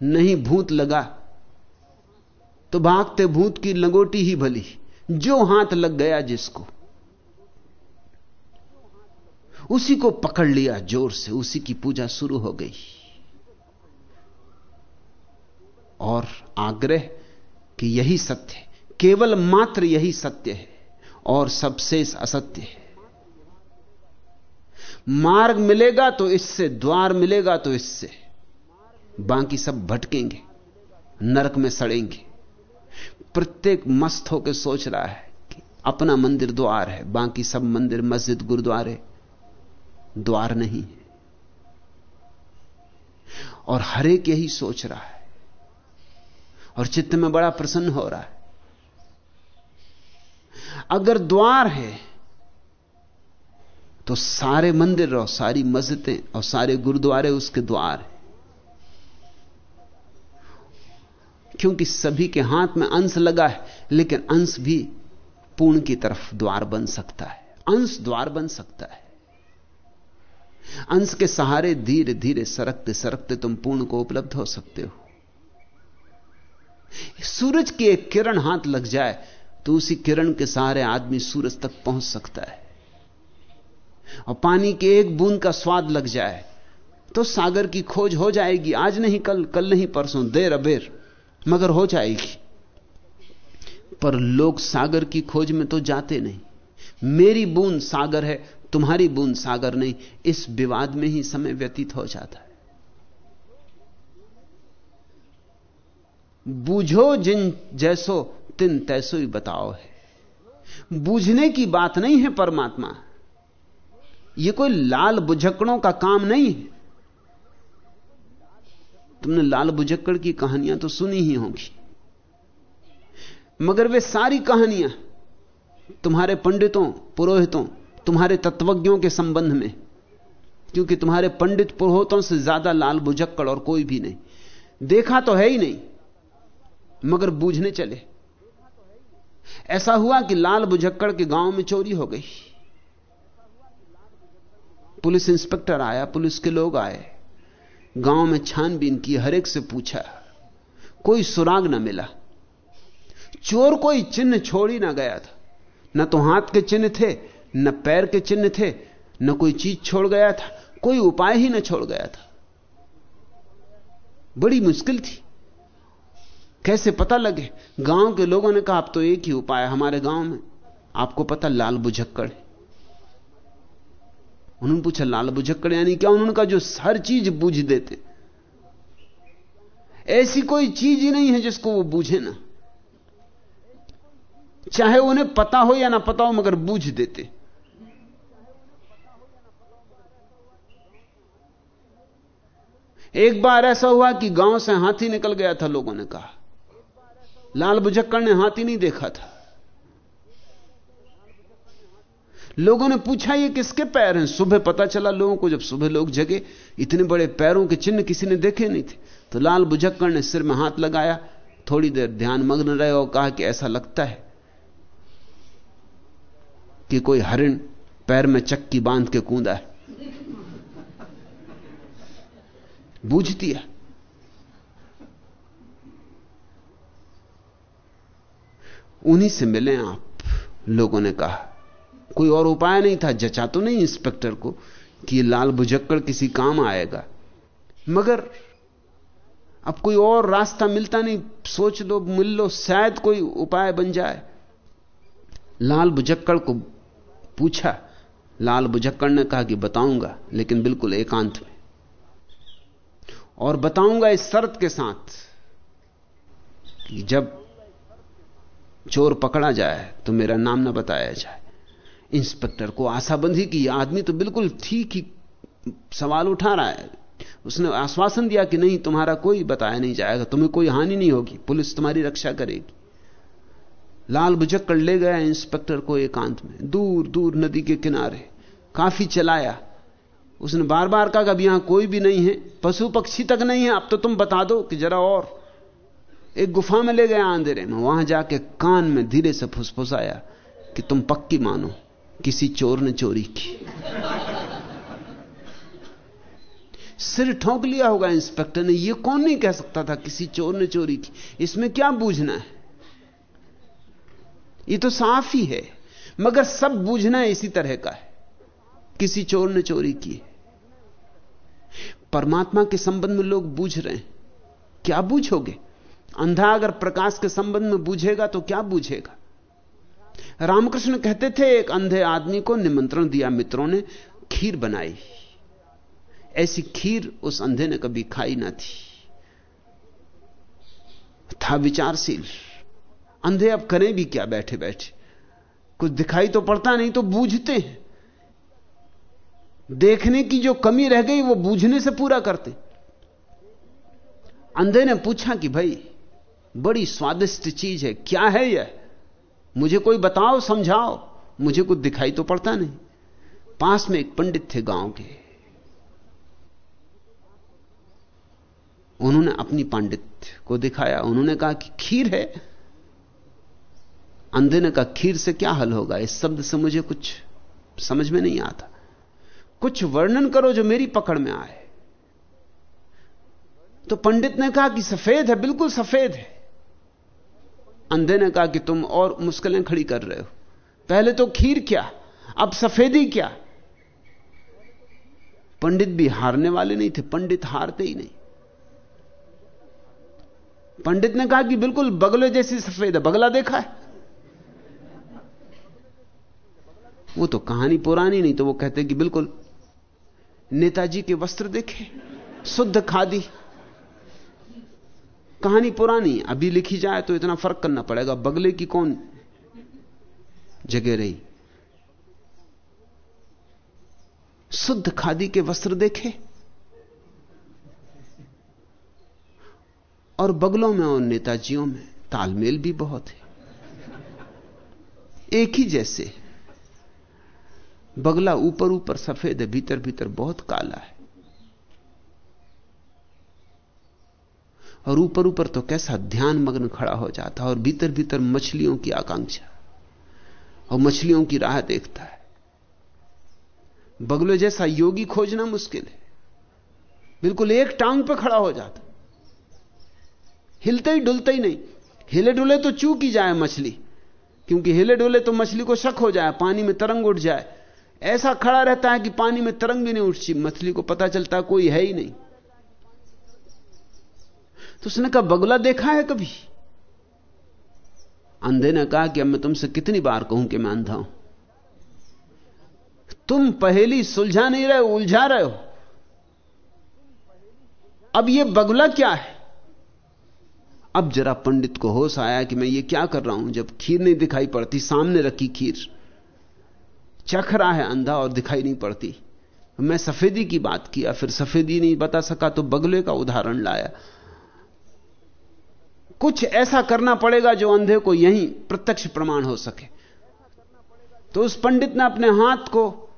नहीं भूत लगा तो भागते भूत की लंगोटी ही भली। जो हाथ लग गया जिसको, उसी को पकड़ लिया ज़ोर से, उसी की पूजा शुरू हो गई। और आग्रह कि यही सत्य है, केवल मात्र यही सत्य है और सबसे असत्य है। मार्ग मिलेगा तो इससे, द्वार मिलेगा तो इससे, बाकी सब भटकेंगे, नरक में सड़ेंगे। प्रत्येक मस्त होकर सोच रहा है कि अपना मंदिर द्वार है, बाकी सब मंदिर, मस्जिद, गुरुद्वारे, द्वार नहीं है। और हरेक यही सोच रहा है। और चित्त में बड़ा प्रसन्न हो रहा है। अगर द्वार है तो सारे मंदिर और सारी मस्जिदें और सारे गुरुद्वारे उसके द्वार हैं। क्योंकि सभी के हाथ में अंश लगा है, लेकिन अंश भी पूर्ण की तरफ़ द्वार बन सकता है। अंश द्वार बन सकता है। अंश के सहारे धीरे धीरे सरकते सरकते तुम पूर्ण को उपलब्ध हो सकते हो। सूरज की एक किरण हाथ लग जाए तो उसी किरण के सहारे आदमी सूरज तक पहुँच सकता है। और पानी के एक बूंद का स्वाद लग जाए तो सागर की खोज हो जाएगी। आज नहीं, कल कल नहीं, परसों, देर अबेर। मगर हो जाएगी। पर लोग सागर की खोज में तो जाते नहीं। मेरी बूंद सागर है, तुम्हारी बूंद सागर नहीं। इस विवाद में ही समय व्यतीत हो जाता है। बूझो जिन जैसो, तिन तैसो ही बताओ है। बूझने की बात नहीं है परमात्मा। यह कोई लाल बुझकड़ों का काम नहीं है। तुमने लाल बुझक्कड़ की कहानियाँ तो सुनी ही होंगी। मगर वे सारी कहानियाँ तुम्हारे पंडितों, पुरोहितों, तुम्हारे तत्वज्ञों के संबंध में, क्योंकि तुम्हारे पंडित पुरोहितों से ज़्यादा लाल बुझक्कड़ और कोई भी नहीं। देखा तो है ही नहीं, मगर बूझने चले। ऐसा हुआ कि लाल बुझक्कड़ के गाँव में चोरी हो गई। पुलिस इंस्पेक्टर आया, पुलिस के लोग आए। गाँव में छानबीन की हर एक से पूछा, कोई सुराग ना मिला। चोर कोई चिन्ह छोड़ ही ना गया था। न तो हाथ के चिन्ह थे, न पैर के चिन्ह थे, न कोई चीज़ छोड़ गया था, कोई उपाय ही ना छोड़ गया था। बड़ी मुश्किल थी। कैसे पता लगे? गाँव के लोगों ने कहा, अब तो एक ही उपाय हमारे गाँव में। आपको पता, लाल बुझक्कड़ उन्होंने पूछा, लाल बुझक्कड़ यानी क्या? उन्होंने कहा, जो हर चीज़ बूझ देते। ऐसी कोई चीज़ ही नहीं है जिसको वो बूझे ना। चाहे उन्हें पता हो या ना पता हो, मगर बूझ देते। एक बार ऐसा हुआ कि गाँव से हाथी निकल गया था, लोगों ने कहा। लाल बुझक्कड़ ने हाथी नहीं देखा था। लोगों ने पूछा, ये किसके पैर हैं? सुबह पता चला, लोगों को जब सुबह लोग जगे, इतने बड़े पैरों के चिन्ह किसी ने देखे नहीं थे। तो लाल बुझक्कर ने सिर में हाथ लगाया, थोड़ी देर ध्यान मग्न रहे और कहा कि ऐसा लगता है कि कोई हरिण पैर में चक्की बाँध के कूदा है। बूझ दिया उन्हीं से मिले आप, लोगों ने कहा कोई और उपाय नहीं था। जचा तो नहीं इंस्पेक्टर को कि लाल बुझक्कड़ किसी काम आएगा। मगर अब कोई और रास्ता मिलता नहीं। सोच लो, मिल लो, शायद कोई उपाय बन जाए। लाल बुझक्कड़ को पूछा। लाल बुझक्कड़ ने कहा कि बताऊँगा, लेकिन बिल्कुल एकांत में। और बताऊँगा इस शर्त के साथ कि जब चोर पकड़ा जाए तो मेरा नाम ना बताया जाए। इंस्पेक्टर को आशा आशाबंदी की। आदमी तो बिल्कुल ठीक ही सवाल उठा रहा है। उसने आश्वासन दिया कि नहीं, तुम्हारा कोई बताया नहीं जाएगा, तुम्हें कोई हानि नहीं होगी, पुलिस तुम्हारी रक्षा करेगी। लाल बुझक्कड़ ले गया इंस्पेक्टर को एकांत में। दूर दूर नदी के किनारे। काफ़ी चलाया। उसने बार बार कहा अब यहाँ कोई भी नहीं है, पशु पक्षी तक नहीं है, अब तो तुम बता दो कि जरा और। एक गुफा में ले गया अंधेरे में। वहाँ जाके कान में धीरे से फुसफुसाया कि तुम पक्की मानो। किसी चोर ने चोरी की। सिर ठोंक लिया होगा इंस्पेक्टर ने यह कौन नहीं कह सकता था किसी चोर ने चोरी की? इसमें क्या बूझना है? यह तो साफ़ ही है, मगर सब बूझना इसी तरह का है। किसी चोर ने चोरी की परमात्मा के संबंध में लोग बूझ रहे हैं। क्या बूझोगे? अंधा अगर प्रकाश के संबंध में बूझेगा तो क्या बूझेगा? रामकृष्ण कहते थे, एक अंधे आदमी को निमंत्रण दिया मित्रों ने, खीर बनाई। ऐसी खीर उस अंधे ने कभी खाई ना थी। था विचारशील। अंधे अब करें भी क्या बैठे बैठे कुछ दिखाई तो पड़ता, नहीं तो बूझते हैं। देखने की जो कमी रह गई, वो बूझने से पूरा करते अंधे ने पूछा कि भाई, बड़ी स्वादिष्ट चीज़ है, क्या है यह? मुझे कोई बताओ, समझाओ। मुझे कुछ दिखाई तो पड़ता नहीं। पास में एक पंडित थे गाँव के। उन्होंने अपनी पांडित्य को दिखाया। उन्होंने कहा कि खीर है। अंधे ने कहा, खीर से क्या हल होगा? इस शब्द से मुझे कुछ समझ में नहीं आता। कुछ वर्णन करो जो मेरी पकड़ में आए। तो पंडित ने कहा कि सफ़ेद है, बिल्कुल सफ़ेद है। अंधे ने कहा कि तुम और मुश्किलें खड़ी कर रहे हो। पहले तो खीर क्या? अब सफेदी क्या? पंडित भी हारने वाले नहीं थे, पंडित हारते ही नहीं। पंडित ने कहा कि बिल्कुल बगले जैसी सफ़ेद है, बगला देखा है? वो तो कहानी पुरानी नहीं तो वो कहते कि बिल्कुल नेताजी के वस्त्र देखे, शुद्ध खादी। कहानी पुरानी अभी लिखी जाए तो इतना फ़र्क करना पड़ेगा, बगले की कौन जगह रही? शुद्ध खादी के वस्त्र देखे और बगलों में और नेताजियों में तालमेल भी बहुत है। एक ही जैसे, बगला ऊपर ऊपर सफ़ेद है, भीतर भीतर बहुत काला है। और ऊपर ऊपर तो कैसा ध्यान मग्न खड़ा हो जाता है और भीतर भीतर मछलियों की आकांक्षा और मछलियों की राह देखता है। बगलो जैसा योगी खोजना मुश्किल है। बिल्कुल एक टांग पर खड़ा हो जाता हिलते ही डुलते ही नहीं। हिले डुले तो चूक ही जाए मछली, क्योंकि हिले डुले तो मछली को शक हो जाए, पानी में तरंग उठ जाए। ऐसा खड़ा रहता है कि पानी में तरंग भी नहीं उठती। मछली को पता चलता कोई है ही नहीं। तो उसने कहा, बगुला देखा है कभी? अंधे ने कहा कि, अब मैं तुमसे कितनी बार कहूँ कि मैं अंधा हूँ? तुम पहेली सुलझा नहीं रहे, उलझा रहे हो। अब यह बगुला क्या है? अब जरा पंडित को होश आया कि मैं ये क्या कर रहा हूँ, जब खीर नहीं दिखाई पड़ती, सामने रखी खीर। चख रहा है अंधा और दिखाई नहीं पड़ती। मैं सफेदी की बात किया, फिर सफेदी नहीं बता सका तो बगले का उदाहरण लाया। कुछ ऐसा करना पड़ेगा जो अंधे को यहीं प्रत्यक्ष प्रमाण हो सके। तो उस पंडित ने अपने हाथ को,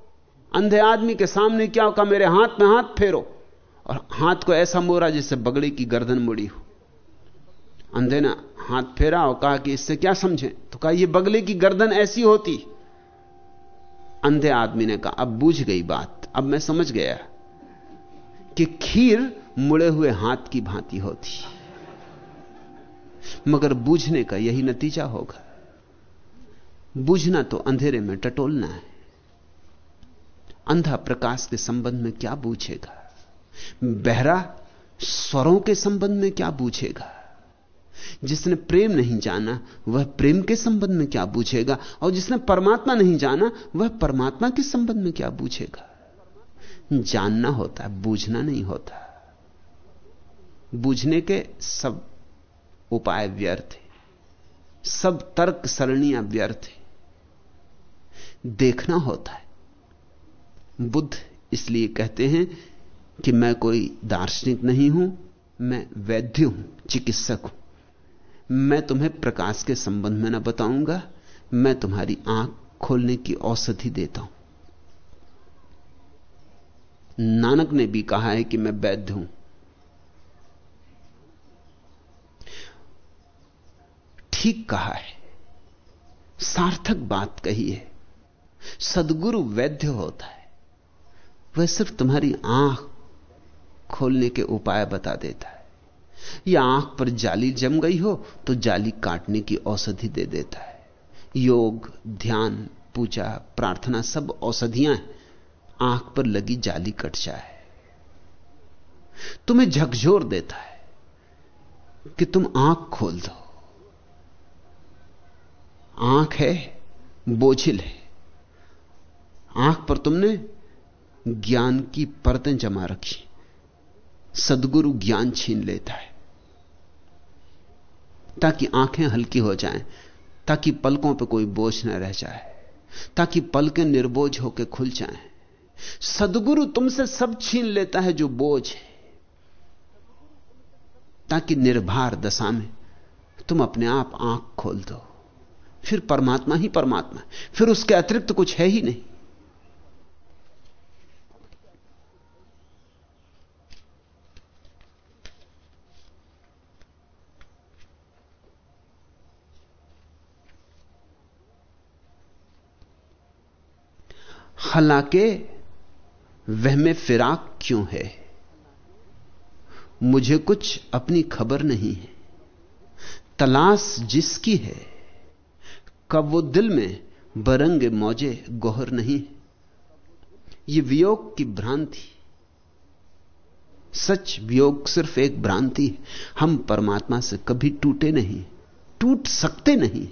अंधे आदमी के सामने क्या कहा, मेरे हाथ में हाथ फेरो। और हाथ को ऐसा मोरा जिससे बगड़े की गर्दन मुड़ी हो। अंधे ने हाथ फेरा और कहा कि इससे क्या समझें? तो कहा यह बगले की गर्दन ऐसी होती। अंधे आदमी ने कहा, अब बूझ गई बात। अब मैं समझ गया कि खीर मुड़े हुए हाथ की भांति होती। मगर बूझने का यही नतीजा होगा। बूझना तो अंधेरे में टटोलना है। अंधा प्रकाश के संबंध में क्या बूझेगा? बहरा स्वरों के संबंध में क्या बूझेगा? जिसने प्रेम नहीं जाना, वह प्रेम के संबंध में क्या पूछेगा और जिसने परमात्मा नहीं जाना, वह परमात्मा के संबंध में क्या पूछेगा जानना होता है, बूझना नहीं होता। बूझने के सब उपाय व्यर्थ है। सब तर्क सरणियाँ व्यर्थ है। देखना होता है। बुद्ध इसलिए कहते हैं कि मैं कोई दार्शनिक नहीं हूँ, मैं वैद्य हूँ, चिकित्सक हूँ। मैं तुम्हें प्रकाश के संबंध में ना बताऊँगा, मैं तुम्हारी आँख खोलने की औषधि देता हूँ। नानक ने भी कहा है कि मैं वैद्य हूँ। ठीक कहा है। सार्थक बात कही है। सदगुरु वैद्य होता है। वह सिर्फ़ तुम्हारी आँख खोलने के उपाय बता देता है। या आँख पर जाली जम गई हो तो जाली काटने की औषधि दे देता है। योग, ध्यान, पूजा, प्रार्थना सब औषधियाँ आँख पर लगी जाली कट जाए। तुम्हें झकझोर देता है कि तुम आँख खोल दो। आँख है बोझिल है। आँख पर तुमने ज्ञान की परतें जमा रखी। सदगुरु ज्ञान छीन लेता है। ताकि आँखें हल्की हो जाएँ, ताकि पलकों पर कोई बोझ न रह जाए ताकि पलकें निर्बोझ होकर खुल जाएँ, सदगुरु तुमसे सब छीन लेता है जो बोझ है। ताकि निर्भर दशा में तुम अपने आप आँख खोल दो। फिर परमात्मा ही परमात्मा फिर उसके अतिरिक्त कुछ है ही नहीं। हालाँकि वह में फिराक क्यों है? मुझे कुछ अपनी खबर नहीं है। तलाश जिसकी है कब वो दिल में बरंगे मौजे गोहर नहीं ये वियोग की भ्रांति। सच वियोग सिर्फ़ एक भ्रांति हम परमात्मा से कभी टूटे नहीं। टूट सकते नहीं।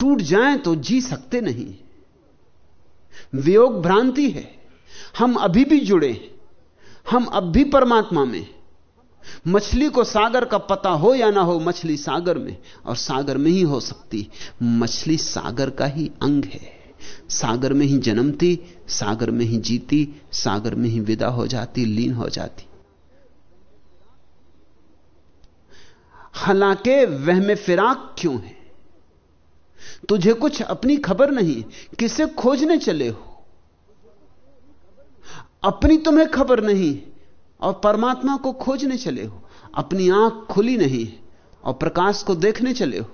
टूट जाएँ तो जी सकते नहीं। वियोग भ्रांति है। हम अभी भी जुड़े हम अब भी परमात्मा में मछली को सागर का पता हो या ना हो, मछली सागर में और सागर में ही हो सकती। मछली सागर का ही अंग है। सागर में ही जन्मती, सागर में ही जीती, सागर में ही विदा हो जाती, लीन हो जाती। हालाँकि वह में फिराक क्यों है? तुझे कुछ अपनी खबर नहीं, किसे खोजने चले हो? अपनी तुम्हें खबर नहीं और परमात्मा को खोजने चले हो। अपनी आँख खुली नहीं है और प्रकाश को देखने चले हो।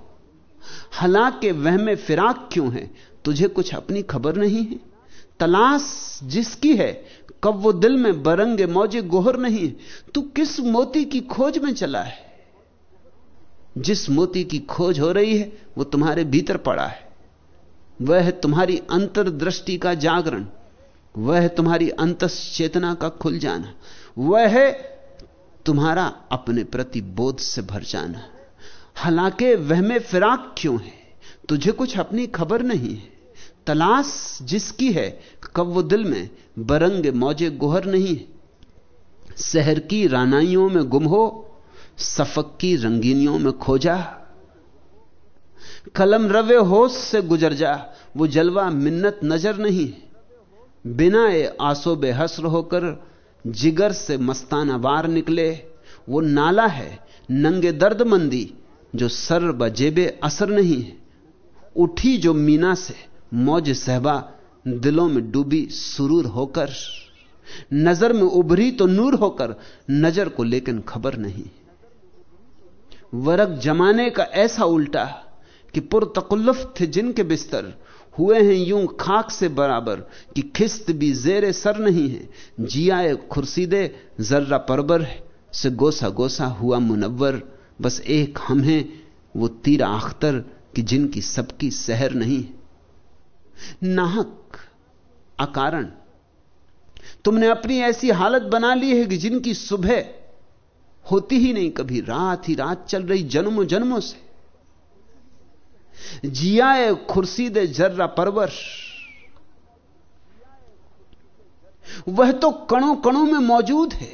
हालाँकि वह में फिराक क्यों है? तुझे कुछ अपनी खबर नहीं है? तलाश जिसकी है, कब वो दिल में बरंगे मौजे गोहर नहीं है? तू किस मोती की खोज में चला है? जिस मोती की खोज हो रही है, वो तुम्हारे भीतर पड़ा है। वह है तुम्हारी अंतर्दृष्टि का जागरण। वह है तुम्हारी अंतस चेतना का खुल जाना। वह है तुम्हारा अपने प्रति बोध से भर जाना। हालाँकि वह में फिराक क्यों है? तुझे कुछ अपनी खबर नहीं है। तलाश जिसकी है कब वो दिल में, बरंगे मौजे गोहर नहीं है। शहर की रानाइयों में गुम हो, सफक की रंगीनियों में खोजा कलम रवे होश से गुजर जा, वो जलवा मिन्नत नज़र नहीं बिना ए आसो बेहसर होकर जिगर से मस्ताना वार निकले। वो नाला है, नंगे दर्द मंदी, जो सर बजेबे असर नहीं है। उठी जो मीना से, मौज सहबा, दिलों में डूबी सुरूर होकर। नज़र में उभरी तो नूर होकर, नज़र को लेकिन खबर नहीं। वरक जमाने का ऐसा उल्टा, कि पुरतकुल्लफ थे जिनके बिस्तर हुए हैं यूँ खाक से बराबर कि खिस्त भी जेरे सर नहीं है। जियाए खुर्सीदे जर्रा परबर है। से गोसा गोसा हुआ मुनवर बस एक हम हैं, वो तीर आख्तर कि जिनकी सबकी सहर नहीं नाहक अकारण। तुमने अपनी ऐसी हालत बना ली है कि जिनकी सुबह होती ही नहीं कभी। रात ही रात चल रही जन्मों जन्मों से। जियाए खुर्सीद जर्रा परवर। वह तो कणों कणों में मौजूद है।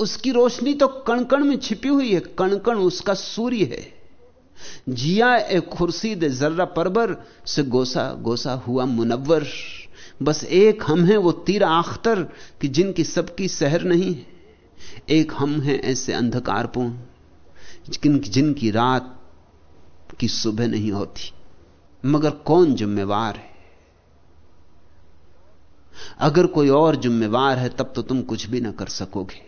उसकी रोशनी तो कण कण में छिपी हुई है कण कण उसका सूर्य है। जिया ए खुर्सीद जर्रा परबर से गोसा गोसा हुआ मुनवर बस एक हम हैं वो तीर आख्तर, कि जिनकी सबकी सहर नहीं है। एक हम हैं ऐसे अंधकारपूर्ण जिनकी रात की सुबह नहीं होती, मगर कौन जिम्मेवार है? अगर कोई और जिम्मेवार है, तब तो तुम कुछ भी ना कर सकोगे।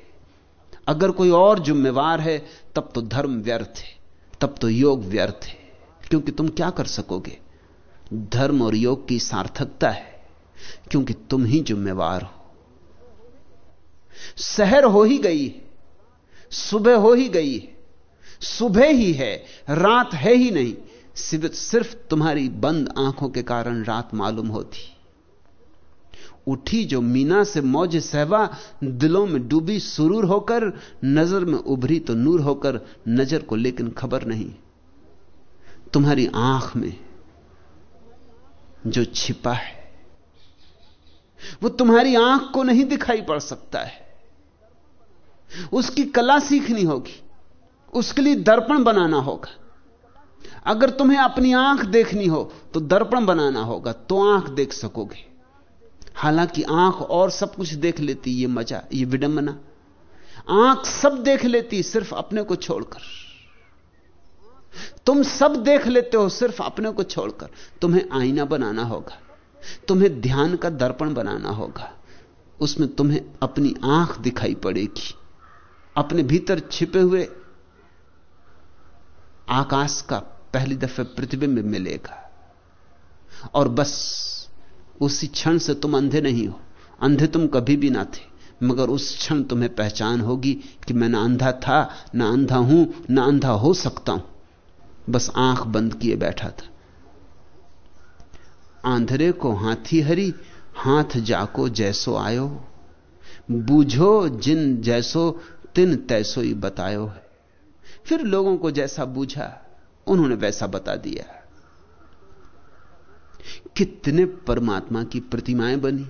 अगर कोई और जिम्मेवार है, तब तो धर्म व्यर्थ है, तब तो योग व्यर्थ है, क्योंकि तुम क्या कर सकोगे? धर्म और योग की सार्थकता है, क्योंकि तुम ही जिम्मेवार हो। शहर हो ही गई, सुबह हो ही गई सुबह ही है, रात है ही नहीं, सिर्फ़ सिर्फ़ तुम्हारी बंद आँखों के कारण रात मालूम होती। उठी जो मीना से मौज सहवा, दिलों में डूबी सुरूर होकर, नज़र में उभरी तो नूर होकर, नज़र को लेकिन खबर नहीं। तुम्हारी आँख में जो छिपा है, वो तुम्हारी आँख को नहीं दिखाई पड़ सकता है। उसकी कला सीखनी होगी। उसके लिए दर्पण बनाना होगा। अगर तुम्हें अपनी आँख देखनी हो तो दर्पण बनाना होगा। तो आँख देख सकोगे। हालाँकि आँख और सब कुछ देख लेती ये मज़ा, ये विडंबना। आँख सब देख लेती, सिर्फ़ अपने को छोड़कर। तुम सब देख लेते हो, सिर्फ़ अपने को छोड़कर। तुम्हें आईना बनाना होगा। तुम्हें ध्यान का दर्पण बनाना होगा। उसमें तुम्हें अपनी आँख दिखाई पड़ेगी। अपने भीतर छिपे हुए आकाश का पहली दफे प्रतिबिंब मिलेगा। और बस उसी क्षण से तुम अंधे नहीं हो। अंधे तुम कभी भी ना थे, मगर उस क्षण तुम्हें पहचान होगी कि मैं ना अंधा था, ना अंधा हूँ, ना अंधा हो सकता हूँ। बस आँख बंद किए बैठा था। आंधरे को हाथी हरी, हाथ जाको जैसो आयो। बूझो जिन जैसो, तिन तैसो ही बतायो है। फिर लोगों को जैसा बूझा, उन्होंने वैसा बता दिया। कितने परमात्मा की प्रतिमाएँ बनी,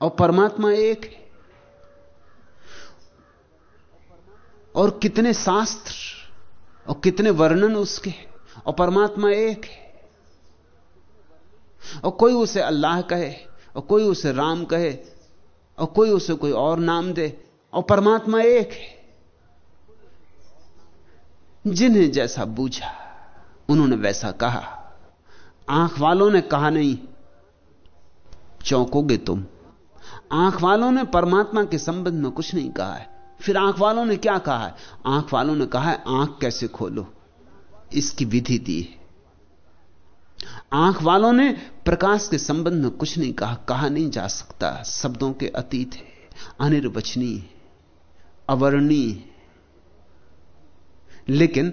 और परमात्मा एक है। और कितने शास्त्र, और कितने वर्णन उसके और परमात्मा एक है। और कोई उसे अल्लाह कहे, और कोई उसे राम कहे, और कोई उसे कोई और नाम दे, और परमात्मा एक है। जिन्हें जैसा बूझा, उन्होंने वैसा कहा। आँख वालों ने कहा नहीं, चौंकोगे तुम। आँख वालों ने परमात्मा के संबंध में कुछ नहीं कहा है। फिर आँख वालों ने क्या कहा है? आँख वालों ने कहा है, आँख कैसे खोलो? इसकी विधि दी है। आँख वालों ने प्रकाश के संबंध में कुछ नहीं कहा कहा नहीं जा सकता। शब्दों के अतीत है, अनिर्वचनीय अवर्णीय लेकिन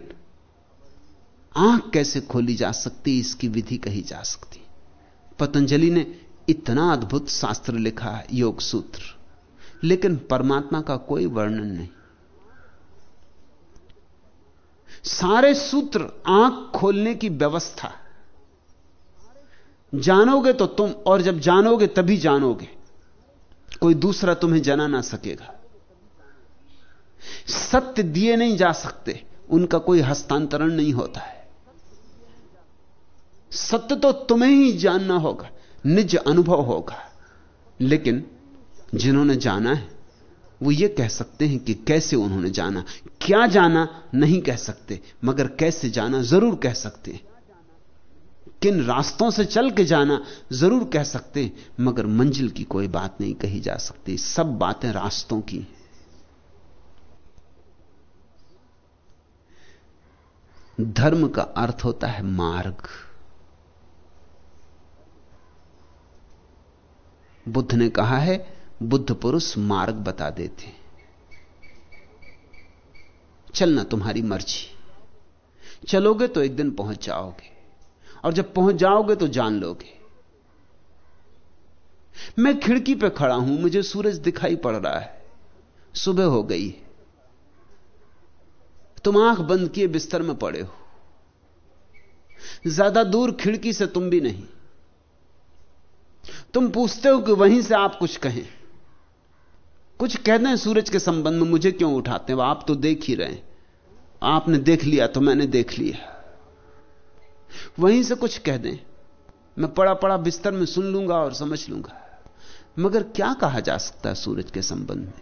आँख कैसे खोली जा सकती इसकी विधि कही जा सकती पतंजलि ने इतना अद्भुत शास्त्र लिखा है, योग सूत्र। लेकिन परमात्मा का कोई वर्णन नहीं। सारे सूत्र आँख खोलने की व्यवस्था जानोगे तो तुम, और जब जानोगे तभी जानोगे। कोई दूसरा तुम्हें जना ना सकेगा। सत्य दिए नहीं जा सकते। उनका कोई हस्तांतरण नहीं होता है। सत्य तो तुम्हें ही जानना होगा, निज अनुभव होगा। लेकिन जिन्होंने जाना है, वो ये कह सकते हैं कि कैसे उन्होंने जाना। क्या जाना? नहीं कह सकते, मगर कैसे जाना ज़रूर कह सकते हैं। किन रास्तों से चल के जाना ज़रूर कह सकते हैं, मगर मंजिल की कोई बात नहीं कही जा सकती। सब बातें रास्तों की धर्म का अर्थ होता है मार्ग। बुद्ध ने कहा है, बुद्ध पुरुष मार्ग बता देते चलना तुम्हारी मर्ज़ी। चलोगे तो एक दिन पहुँच जाओगे। और जब पहुँच जाओगे तो जान लोगे। मैं खिड़की पे खड़ा हूँ, मुझे सूरज दिखाई पड़ रहा है। सुबह हो गई तुम आँख बंद किए बिस्तर में पड़े हो। ज़्यादा दूर खिड़की से तुम भी नहीं। तुम पूछते हो कि वहीं से आप कुछ कहें। कुछ कह दें सूरज के संबंध में, मुझे क्यों उठाते हैं? आप तो देख ही रहे आपने देख लिया तो मैंने देख लिया। वहीं से कुछ कह दें। मैं पड़ा पड़ा बिस्तर में सुन लूँगा और समझ लूँगा। मगर क्या कहा जा सकता है सूरज के संबंध में?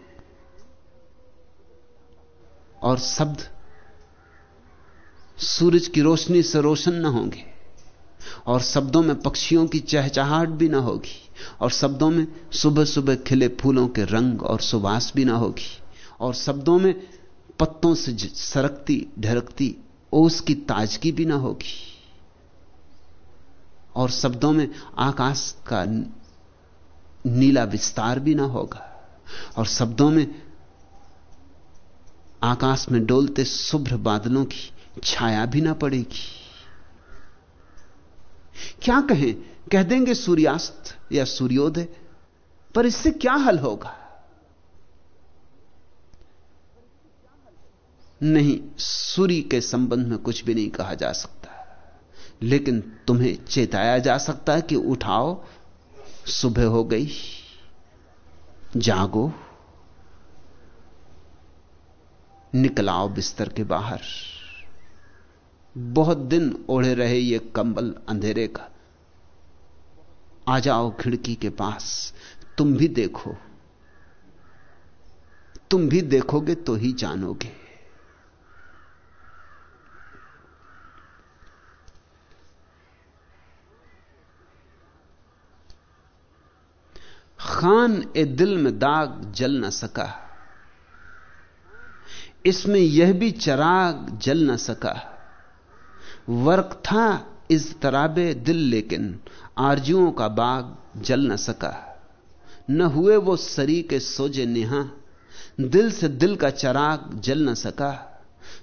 और शब्द सूरज की रोशनी से रोशन न होंगे और शब्दों में पक्षियों की चहचहाहट भी ना होगी और शब्दों में सुबह सुबह खिले फूलों के रंग और सुवास भी ना होगी और शब्दों में पत्तों से सरकती, ढरकती, ओस की ताजगी भी ना होगी और शब्दों में आकाश का नीला विस्तार भी ना होगा और शब्दों में आकाश में डोलते शुभ्र बादलों की छाया भी ना पड़ेगी। क्या कहें? कह देंगे सूर्यास्त या सूर्योदय, पर इससे क्या हल होगा? नहीं, सूर्य के संबंध में कुछ भी नहीं कहा जा सकता। लेकिन तुम्हें चेताया जा सकता है कि उठाओ, सुबह हो गई, जागो, निकलाओ बिस्तर के बाहर। बहुत दिन ओढ़े रहे ये कंबल अंधेरे का। आ जाओ खिड़की के पास, तुम भी देखो। तुम भी देखोगे तो ही जानोगे। खान ए दिल में दाग जल न सका। इसमें यह भी चराग जल न सका। वर्क था इस तराबे दिल लेकिन आरजुओं का बाग जल न सका। न हुए वो सरी के सोजे निहा, दिल से दिल का चराग जल न सका।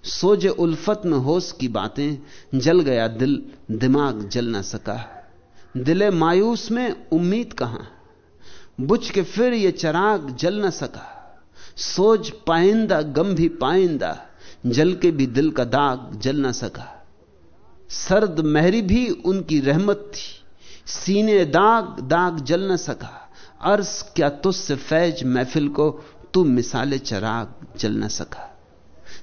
सोजे उल्फत में होश की बातें, जल गया दिल, दिमाग जल न सका। दिले मायूस में उम्मीद कहाँ, बुझ के फिर ये चराग जल न सका। सोच पाइंदा, गम भी पाइंदा, जल के भी दिल का दाग जल न सका। सर्द महरी भी उनकी रहमत थी। सीने दाग दाग जल न सका। अर्ज़, क्या तुझसे फैज महफिल को तू मिसाले चराग जल न सका।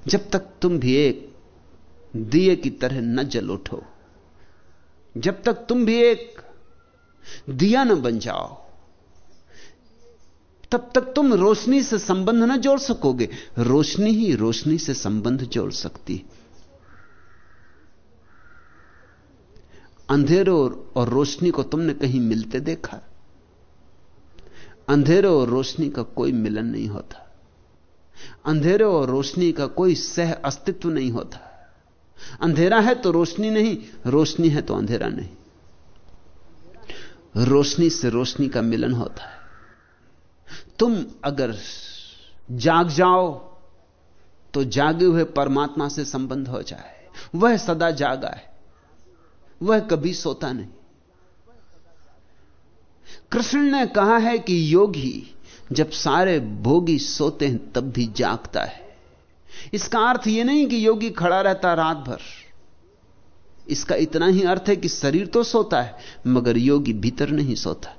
जब तक तुम भी एक दिए की तरह न जल उठो, जब तक तुम भी एक दिया न बन जाओ, तब तक तुम रोशनी से संबंध न जोड़ सकोगे। रोशनी ही रोशनी से संबंध जोड़ सकती अंधेरों और रोशनी को तुमने कहीं मिलते देखा? अंधेरे और रोशनी का कोई मिलन नहीं होता। अंधेरे और रोशनी का कोई सह अस्तित्व नहीं होता। अंधेरा है तो रोशनी नहीं, रोशनी है तो अंधेरा नहीं। रोशनी से रोशनी का मिलन होता है। तुम अगर जाग जाओ तो जागे हुए परमात्मा से संबंध हो जाए। वह सदा जागा है। वह कभी सोता नहीं। कृष्ण ने कहा है कि योगी जब सारे भोगी सोते हैं, तब भी जागता है। इसका अर्थ यह नहीं कि योगी खड़ा रहता रात भर। इसका इतना ही अर्थ है कि शरीर तो सोता है, मगर योगी भीतर नहीं सोता।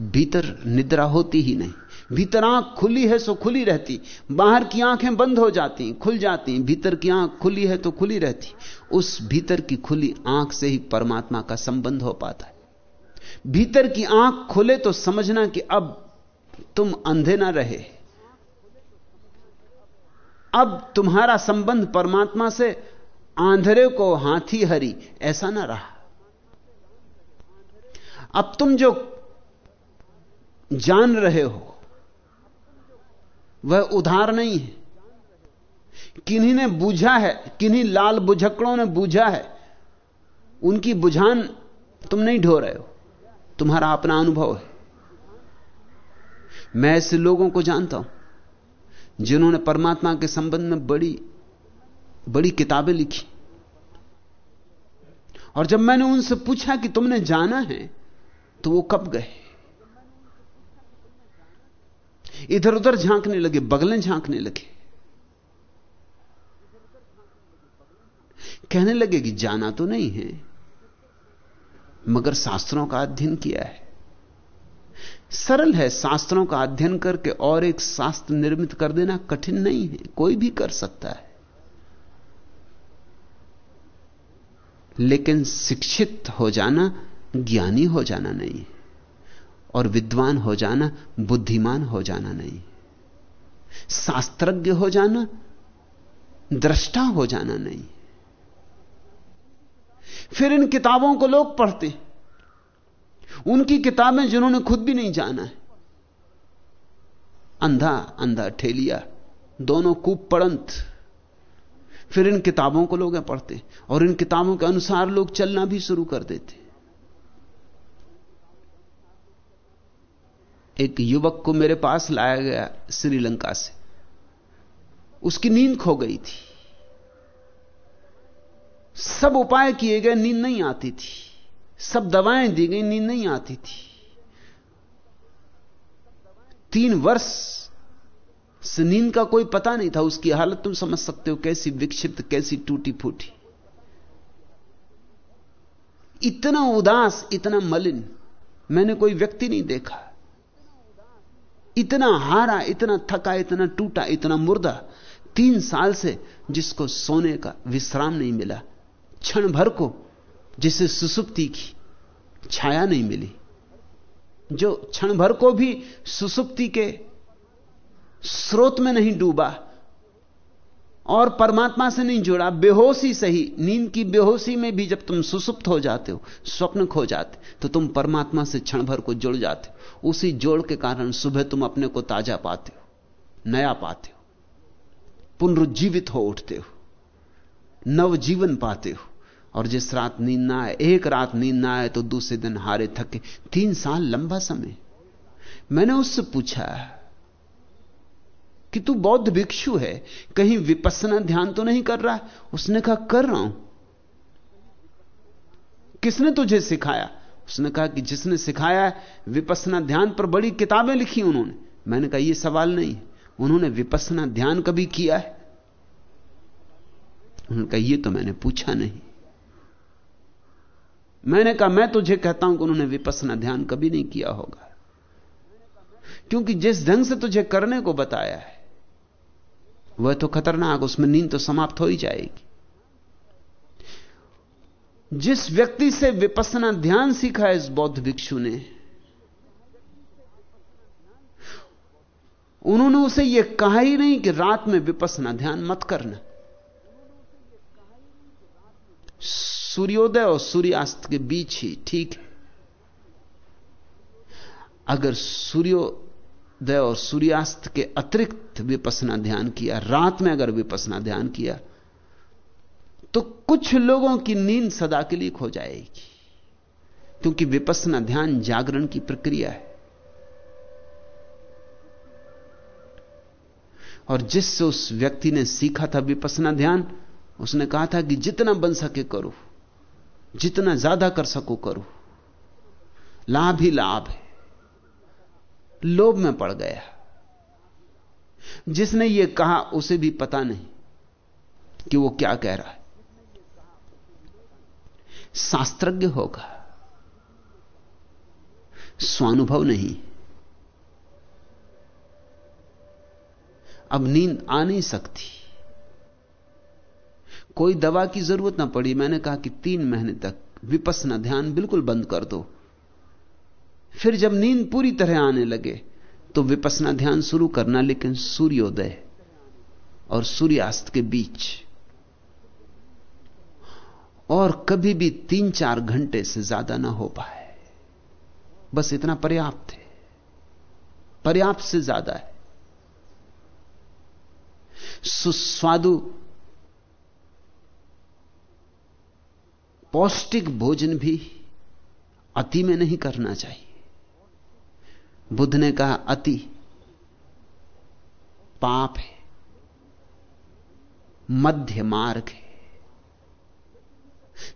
भीतर निद्रा होती ही नहीं। भीतर आँख खुली है सो खुली रहती। बाहर की आँखें बंद हो जाती, खुल जाती। भीतर की आँख खुली है तो खुली रहती। उस भीतर की खुली आँख से ही परमात्मा का संबंध हो पाता है। भीतर की आँख खुले तो समझना कि अब तुम अंधे ना रहे। अब तुम्हारा संबंध परमात्मा से आंधरे को हाथी हरी, ऐसा ना रहा। अब तुम जो जान रहे हो, वह उधार नहीं है। किन्हीं ने बूझा है, किन्हीं लाल बुझकड़ों ने बूझा है, उनकी बुझान तुम नहीं ढो रहे हो। तुम्हारा अपना अनुभव है। मैं ऐसे लोगों को जानता हूँ, जिन्होंने परमात्मा के संबंध में बड़ी बड़ी किताबें लिखी। और जब मैंने उनसे पूछा कि तुमने जाना है तो वो कब गए? इधर उधर झांकने लगे, बगलें झांकने लगे। कहने लगे कि जाना तो नहीं है, मगर शास्त्रों का अध्ययन किया है। सरल है, शास्त्रों का अध्ययन करके और एक शास्त्र निर्मित कर देना कठिन नहीं है, कोई भी कर सकता है। लेकिन शिक्षित हो जाना, ज्ञानी हो जाना नहीं और विद्वान हो जाना, बुद्धिमान हो जाना नहीं शास्त्रज्ञ हो जाना, दृष्टा हो जाना नहीं फिर इन किताबों को लोग पढ़ते उनकी किताबें जिन्होंने खुद भी नहीं जाना है। अंधा अंधा ठेलिया, दोनों कूप पड़ंत। फिर इन किताबों को लोग पढ़ते और इन किताबों के अनुसार लोग चलना भी शुरू कर देते एक युवक को मेरे पास लाया गया श्रीलंका से। उसकी नींद खो गई थी। सब उपाय किए गए, नींद नहीं आती थी। सब दवाएँ दी गई, नींद नहीं आती थी। तीन वर्ष से नींद का कोई पता नहीं था, उसकी हालत तुम समझ सकते हो, कैसी विक्षिप्त, कैसी टूटी फूटी इतना उदास, इतना मलिन, मैंने कोई व्यक्ति नहीं देखा। इतना हारा, इतना थका, इतना टूटा, इतना मुर्दा, तीन साल से जिसको सोने का विश्राम नहीं मिला। क्षण भर को जिसे सुसुप्ति की छाया नहीं मिली। जो क्षण भर को भी सुसुप्ति के स्रोत में नहीं डूबा और परमात्मा से नहीं जुड़ा, बेहोशी सही, नींद की बेहोशी में भी जब तुम सुसुप्त हो जाते हो, स्वप्न खो जाते तो तुम परमात्मा से क्षण भर को जुड़ जाते हो। उसी जोड़ के कारण सुबह तुम अपने को ताज़ा पाते हो, नया पाते हो, पुनरुज्जीवित हो उठते हो, नवजीवन पाते हो। और जिस रात नींद ना आए, एक रात नींद ना आए तो दूसरे दिन हारे थके। तीन साल लंबा समय। मैंने उससे पूछा कि तू बौद्ध भिक्षु है, कहीं विपसना ध्यान तो नहीं कर रहा? उसने कहा, कर रहा हूँ। किसने तुझे सिखाया? उसने कहा कि जिसने सिखाया है विपसना ध्यान पर बड़ी किताबें लिखी उन्होंने। मैंने कहा यह सवाल नहीं। उन्होंने विपसना ध्यान कभी किया है? उन्होंने कहा यह तो मैंने पूछा नहीं। मैंने कहा, मैं तुझे कहता हूँ कि उन्होंने विपसना ध्यान कभी नहीं किया होगा। क्योंकि जिस ढंग से तुझे करने को बताया है, वह तो खतरनाक, उसमें नींद तो समाप्त हो ही जाएगी। जिस व्यक्ति से विपसना ध्यान सीखा इस बौद्ध भिक्षु ने, उन्होंने उसे यह कहा ही नहीं कि रात में विपसना ध्यान मत करना। सूर्योदय और सूर्यास्त के बीच ही, ठीक है? अगर सूर्योदय और सूर्यास्त के अतिरिक्त विपसना ध्यान किया, रात में अगर विपसना ध्यान किया तो कुछ लोगों की नींद सदा के लिए खो जाएगी। क्योंकि विपसना ध्यान जागरण की प्रक्रिया है। और जिससे उस व्यक्ति ने सीखा था विपसना ध्यान, उसने कहा था कि जितना बन सके करो। जितना ज़्यादा कर सको करो। लाभ ही लाभ है। लोभ में पड़ गया। जिसने यह कहा उसे भी पता नहीं कि वो क्या कह रहा है। शास्त्रज्ञ होगा। स्वानुभव नहीं। अब नींद आ नहीं सकती। कोई दवा की ज़रूरत ना पड़ी। मैंने कहा कि तीन महीने तक विपसना, ध्यान बिल्कुल बंद कर दो। फिर जब नींद पूरी तरह आने लगे तो विपसना ध्यान शुरू करना, लेकिन सूर्योदय और सूर्यास्त के बीच। और कभी भी तीन चार घंटे से ज़्यादा ना हो पाए। बस इतना पर्याप्त है। पर्याप्त से ज़्यादा है। सुस्वादु पौष्टिक भोजन भी अति में नहीं करना चाहिए। बुद्ध ने कहा, अति पाप है, मध्य मार्ग है।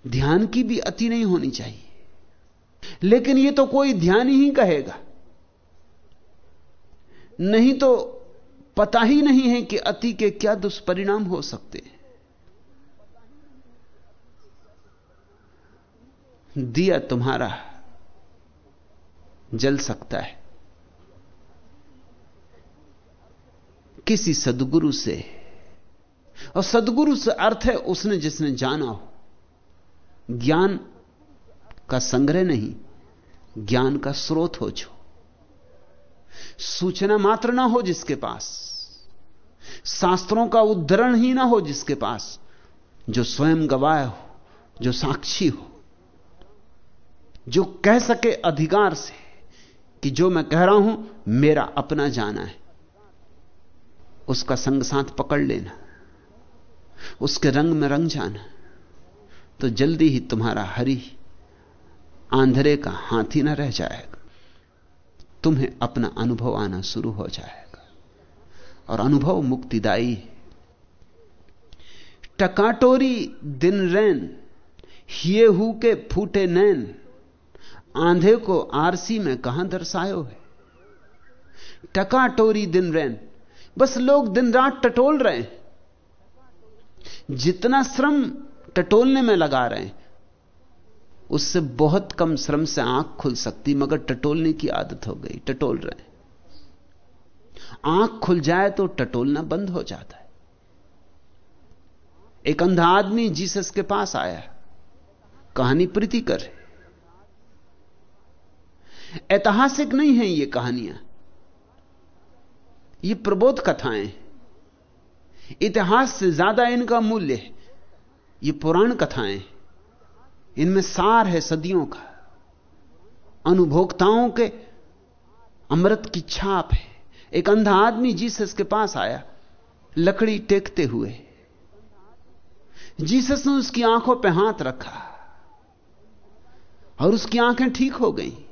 ध्यान की भी अति नहीं होनी चाहिए। लेकिन यह तो कोई ध्यान ही कहेगा। नहीं तो पता ही नहीं है कि अति के क्या दुष्परिणाम हो सकते हैं। दिया तुम्हारा जल सकता है। किसी सदगुरु से, और सदगुरु से अर्थ है उसने जिसने जाना हो। ज्ञान का संग्रह नहीं, ज्ञान का स्रोत हो जो। सूचना मात्र ना हो जिसके पास, शास्त्रों का उद्धरण ही ना हो जिसके पास, जो स्वयं गवाह हो, जो साक्षी हो। जो कह सके अधिकार से कि जो मैं कह रहा हूँ, मेरा अपना जाना है। उसका संग साथ पकड़ लेना। उसके रंग में रंग जाना। तो जल्दी ही तुम्हारा हरी, आंधरे का हाथी ना रह जाएगा। तुम्हें अपना अनुभव आना शुरू हो जाएगा। और अनुभव मुक्तिदायी। टकाटोरी दिन रैन हिए हु के फूटे नैन। आंधे को आरसी में कहाँ दर्शायो है? टकाटोरी दिन रैन। बस लोग दिन रात टटोल रहे हैं। जितना श्रम टटोलने में लगा रहे हैं, उससे बहुत कम श्रम से आँख खुल सकती, मगर टटोलने की आदत हो गई, टटोल रहे हैं। आँख खुल जाए तो टटोलना बंद हो जाता है। एक अंधा आदमी जीसस के पास आया, कहानी प्रीति करे ऐतिहासिक नहीं है ये कहानियाँ। ये प्रबोध कथाएँ। इतिहास से ज़्यादा इनका मूल्य है। ये पुराण कथाएँ। इनमें सार है सदियों का। अनुभोक्ताओं के अमृत की छाप है। एक अंधा आदमी जीसस के पास आया। लकड़ी टेकते हुए। जीसस ने उसकी आँखों पर हाथ रखा। और उसकी आँखें ठीक हो गईं।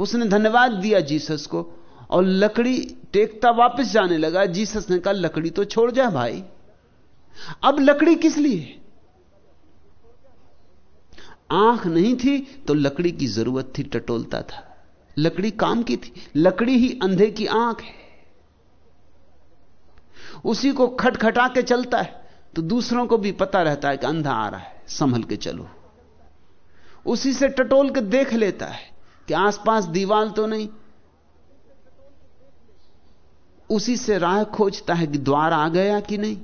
उसने धन्यवाद दिया जीसस को और लकड़ी टेकता वापस जाने लगा। जीसस ने कहा, लकड़ी तो छोड़ जा भाई। अब लकड़ी किस लिए? आँख नहीं थी तो लकड़ी की ज़रूरत थी, टटोलता था। लकड़ी काम की थी। लकड़ी ही अंधे की आँख है। उसी को खटखटा के चलता है। तो दूसरों को भी पता रहता है कि अंधा आ रहा है। संभल के चलो। उसी से टटोल के देख लेता है। कि आसपास दीवाल तो नहीं। उसी से राह खोजता है कि द्वार आ गया कि नहीं।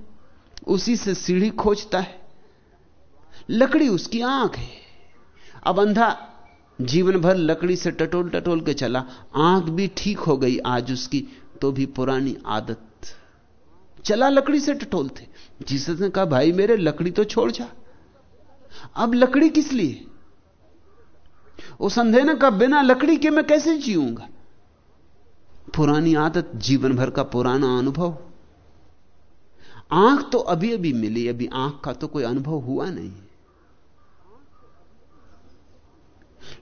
उसी से सीढ़ी खोजता है। लकड़ी उसकी आँख है। अब अंधा जीवन भर लकड़ी से टटोल टटोल के चला। आँख भी ठीक हो गई आज उसकी तो भी पुरानी आदत। चला लकड़ी से टटोलते। जीसस ने कहा, भाई मेरे, लकड़ी तो छोड़ जा। अब लकड़ी किस लिए? उस अंधे ने कहा बिना लकड़ी के मैं कैसे जीऊँगा? पुरानी आदत जीवन भर का पुराना अनुभव। आँख तो अभी अभी मिली, अभी आँख का तो कोई अनुभव हुआ नहीं।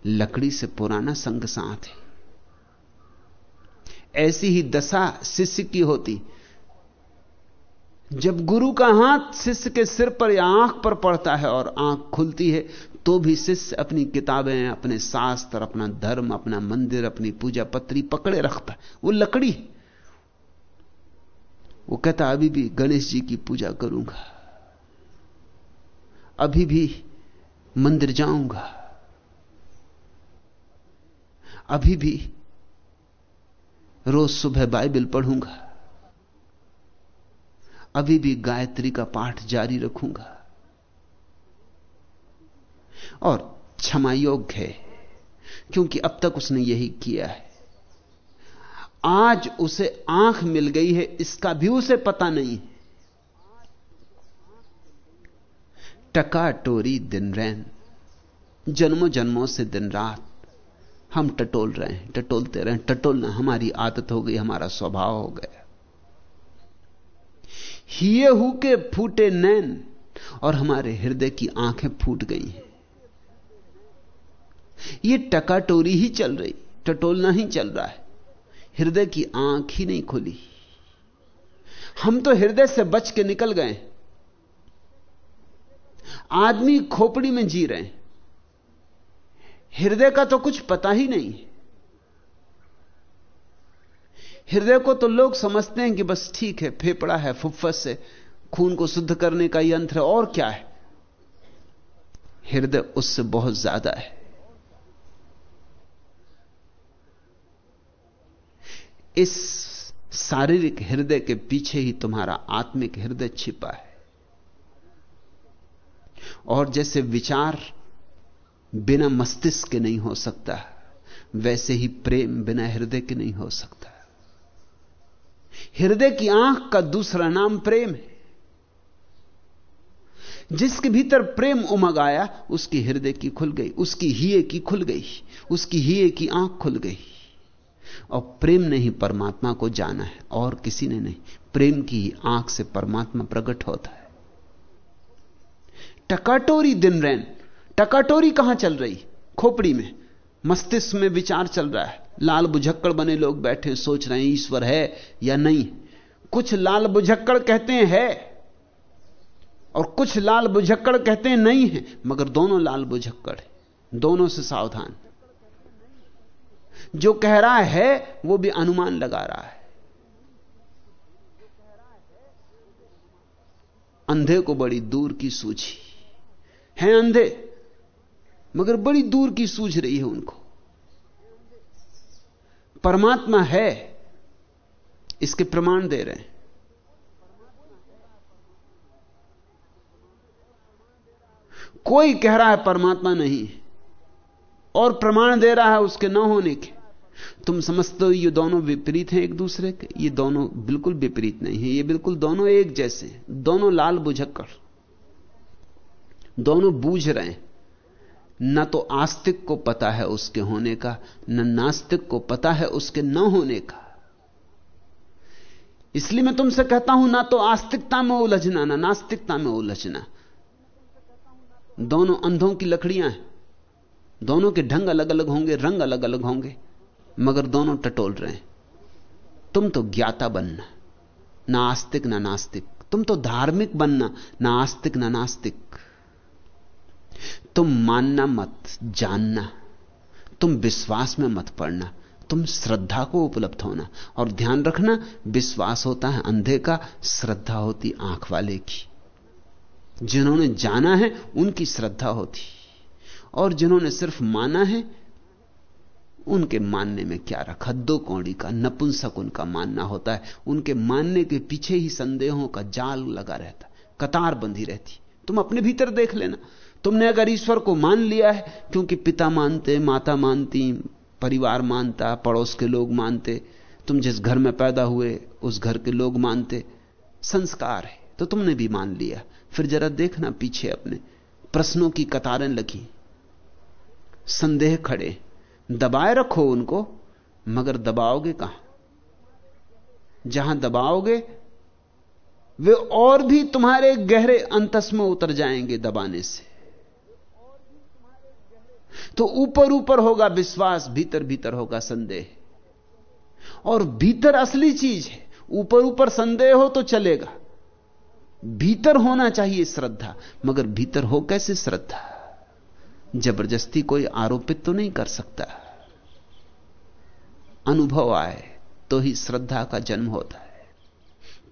लकड़ी से पुराना संग साथ है। ऐसी ही दशा शिष्य की होती। जब गुरु का हाथ शिष्य के सिर पर या आँख पर पड़ता है और आँख खुलती है तो भी शिष्य अपनी किताबें, अपने शास्त्र, अपना धर्म, अपना मंदिर, अपनी पूजा पत्री पकड़े रखता वो लकड़ी वो कहता, अभी भी गणेश जी की पूजा करूँगा। अभी भी मंदिर जाऊँगा। अभी भी रोज सुबह बाइबल पढ़ूँगा। अभी भी गायत्री का पाठ जारी रखूँगा। और क्षमा योग्य है, क्योंकि अब तक उसने यही किया है। आज उसे आँख मिल गई है, इसका भी उसे पता नहीं टका टोरी दिन रैन, जन्मों जन्मों से दिन रात, हम टटोल रहे हैं, टटोलते रहे टटोलना हमारी आदत हो गई, हमारा स्वभाव हो गया। हिए हु के फूटे नैन और हमारे हृदय की आँखें फूट गई हैं। ये टकाटोरी ही चल रही, टटोलना ही चल रहा है। हृदय की आँख ही नहीं खुली। हम तो हृदय से बच के निकल गए। आदमी खोपड़ी में जी रहे हैं। हृदय का तो कुछ पता ही नहीं। हृदय को तो लोग समझते हैं कि बस ठीक है, फेफड़ा है फुफ्फस से खून को शुद्ध करने का यंत्र और क्या है? हृदय उससे बहुत ज़्यादा है। इस शारीरिक हृदय के पीछे ही तुम्हारा आत्मिक हृदय छिपा है। और जैसे विचार बिना मस्तिष्क के नहीं हो सकता, वैसे ही प्रेम बिना हृदय के नहीं हो सकता। हृदय की आँख का दूसरा नाम प्रेम है। जिसके भीतर प्रेम उमग आया, उसकी हृदय की खुल गई, उसकी हिए की खुल गई, उसकी हिए की आँख खुल गई। और प्रेम ने ही परमात्मा को जाना है, और किसी ने नहीं। प्रेम की आँख से परमात्मा प्रकट होता है। टकाटोरी दिन रैन। टकाटोरी कहाँ चल रही? खोपड़ी में। मस्तिष्क में विचार चल रहा है। लाल बुझक्कड़ बने लोग बैठे सोच रहे हैं, ईश्वर है या नहीं? कुछ लाल बुझक्कड़ कहते हैं, है। और कुछ लाल बुझक्कड़ कहते हैं, नहीं है। मगर दोनों लाल बुझक्कड़ दोनों से सावधान। जो कह रहा है, वो भी अनुमान लगा रहा है। अंधे को बड़ी दूर की सूझी। है अंधे, मगर बड़ी दूर की सूझ रही है उनको। परमात्मा है, इसके प्रमाण दे रहे हैं। कोई कह रहा है, परमात्मा नहीं और प्रमाण दे रहा है उसके न होने के। तुम समझते हो ये दोनों विपरीत हैं एक दूसरे के? ये दोनों बिल्कुल विपरीत नहीं है। ये बिल्कुल दोनों एक जैसे दोनों लाल बुझक्कर दोनों बूझ रहे हैं। न तो आस्तिक को पता है उसके होने का, न नास्तिक को पता है उसके न होने का। इसलिए मैं तुमसे कहता हूँ, ना तो आस्तिकता में उलझना, ना नास्तिकता में उलझना। दोनों अंधों की लकड़ियाँ हैं। दोनों के ढंग अलग अलग होंगे, रंग अलग अलग होंगे। मगर दोनों टटोल रहे हैं। तुम तो ज्ञाता बनना, ना आस्तिक ना नास्तिक। तुम तो धार्मिक बनना, ना आस्तिक ना नास्तिक। तुम मानना मत, जानना। तुम विश्वास में मत पड़ना। तुम श्रद्धा को उपलब्ध होना। और ध्यान रखना, विश्वास होता है अंधे का, श्रद्धा होती आँख वाले की। जिन्होंने जाना है, उनकी श्रद्धा होती। और जिन्होंने सिर्फ़ माना है उनके मानने में क्या रखा? दो कौड़ी का, नपुंसक उनका मानना होता है। उनके मानने के पीछे ही संदेहों का जाल लगा रहता। कतार बंधी रहती। तुम अपने भीतर देख लेना। तुमने अगर ईश्वर को मान लिया है, क्योंकि पिता मानते, माता मानती, परिवार मानता, पड़ोस के लोग मानते, तुम जिस घर में पैदा हुए, उस घर के लोग मानते, संस्कार है। तो तुमने भी मान लिया। फिर जरा देखना पीछे अपने। प्रश्नों की कतारें लगी। संदेह खड़े। दबाए रखो उनको, मगर दबाओगे कहाँ? जहाँ दबाओगे, वे और भी तुम्हारे गहरे अंतस में उतर जाएँगे दबाने से। तो ऊपर ऊपर होगा विश्वास, भीतर भीतर होगा संदेह। और भीतर असली चीज़ है, ऊपर ऊपर संदेह हो तो चलेगा। भीतर होना चाहिए श्रद्धा, मगर भीतर हो कैसे श्रद्धा? ज़बरदस्ती कोई आरोपित तो नहीं कर सकता। अनुभव आए तो ही श्रद्धा का जन्म होता है।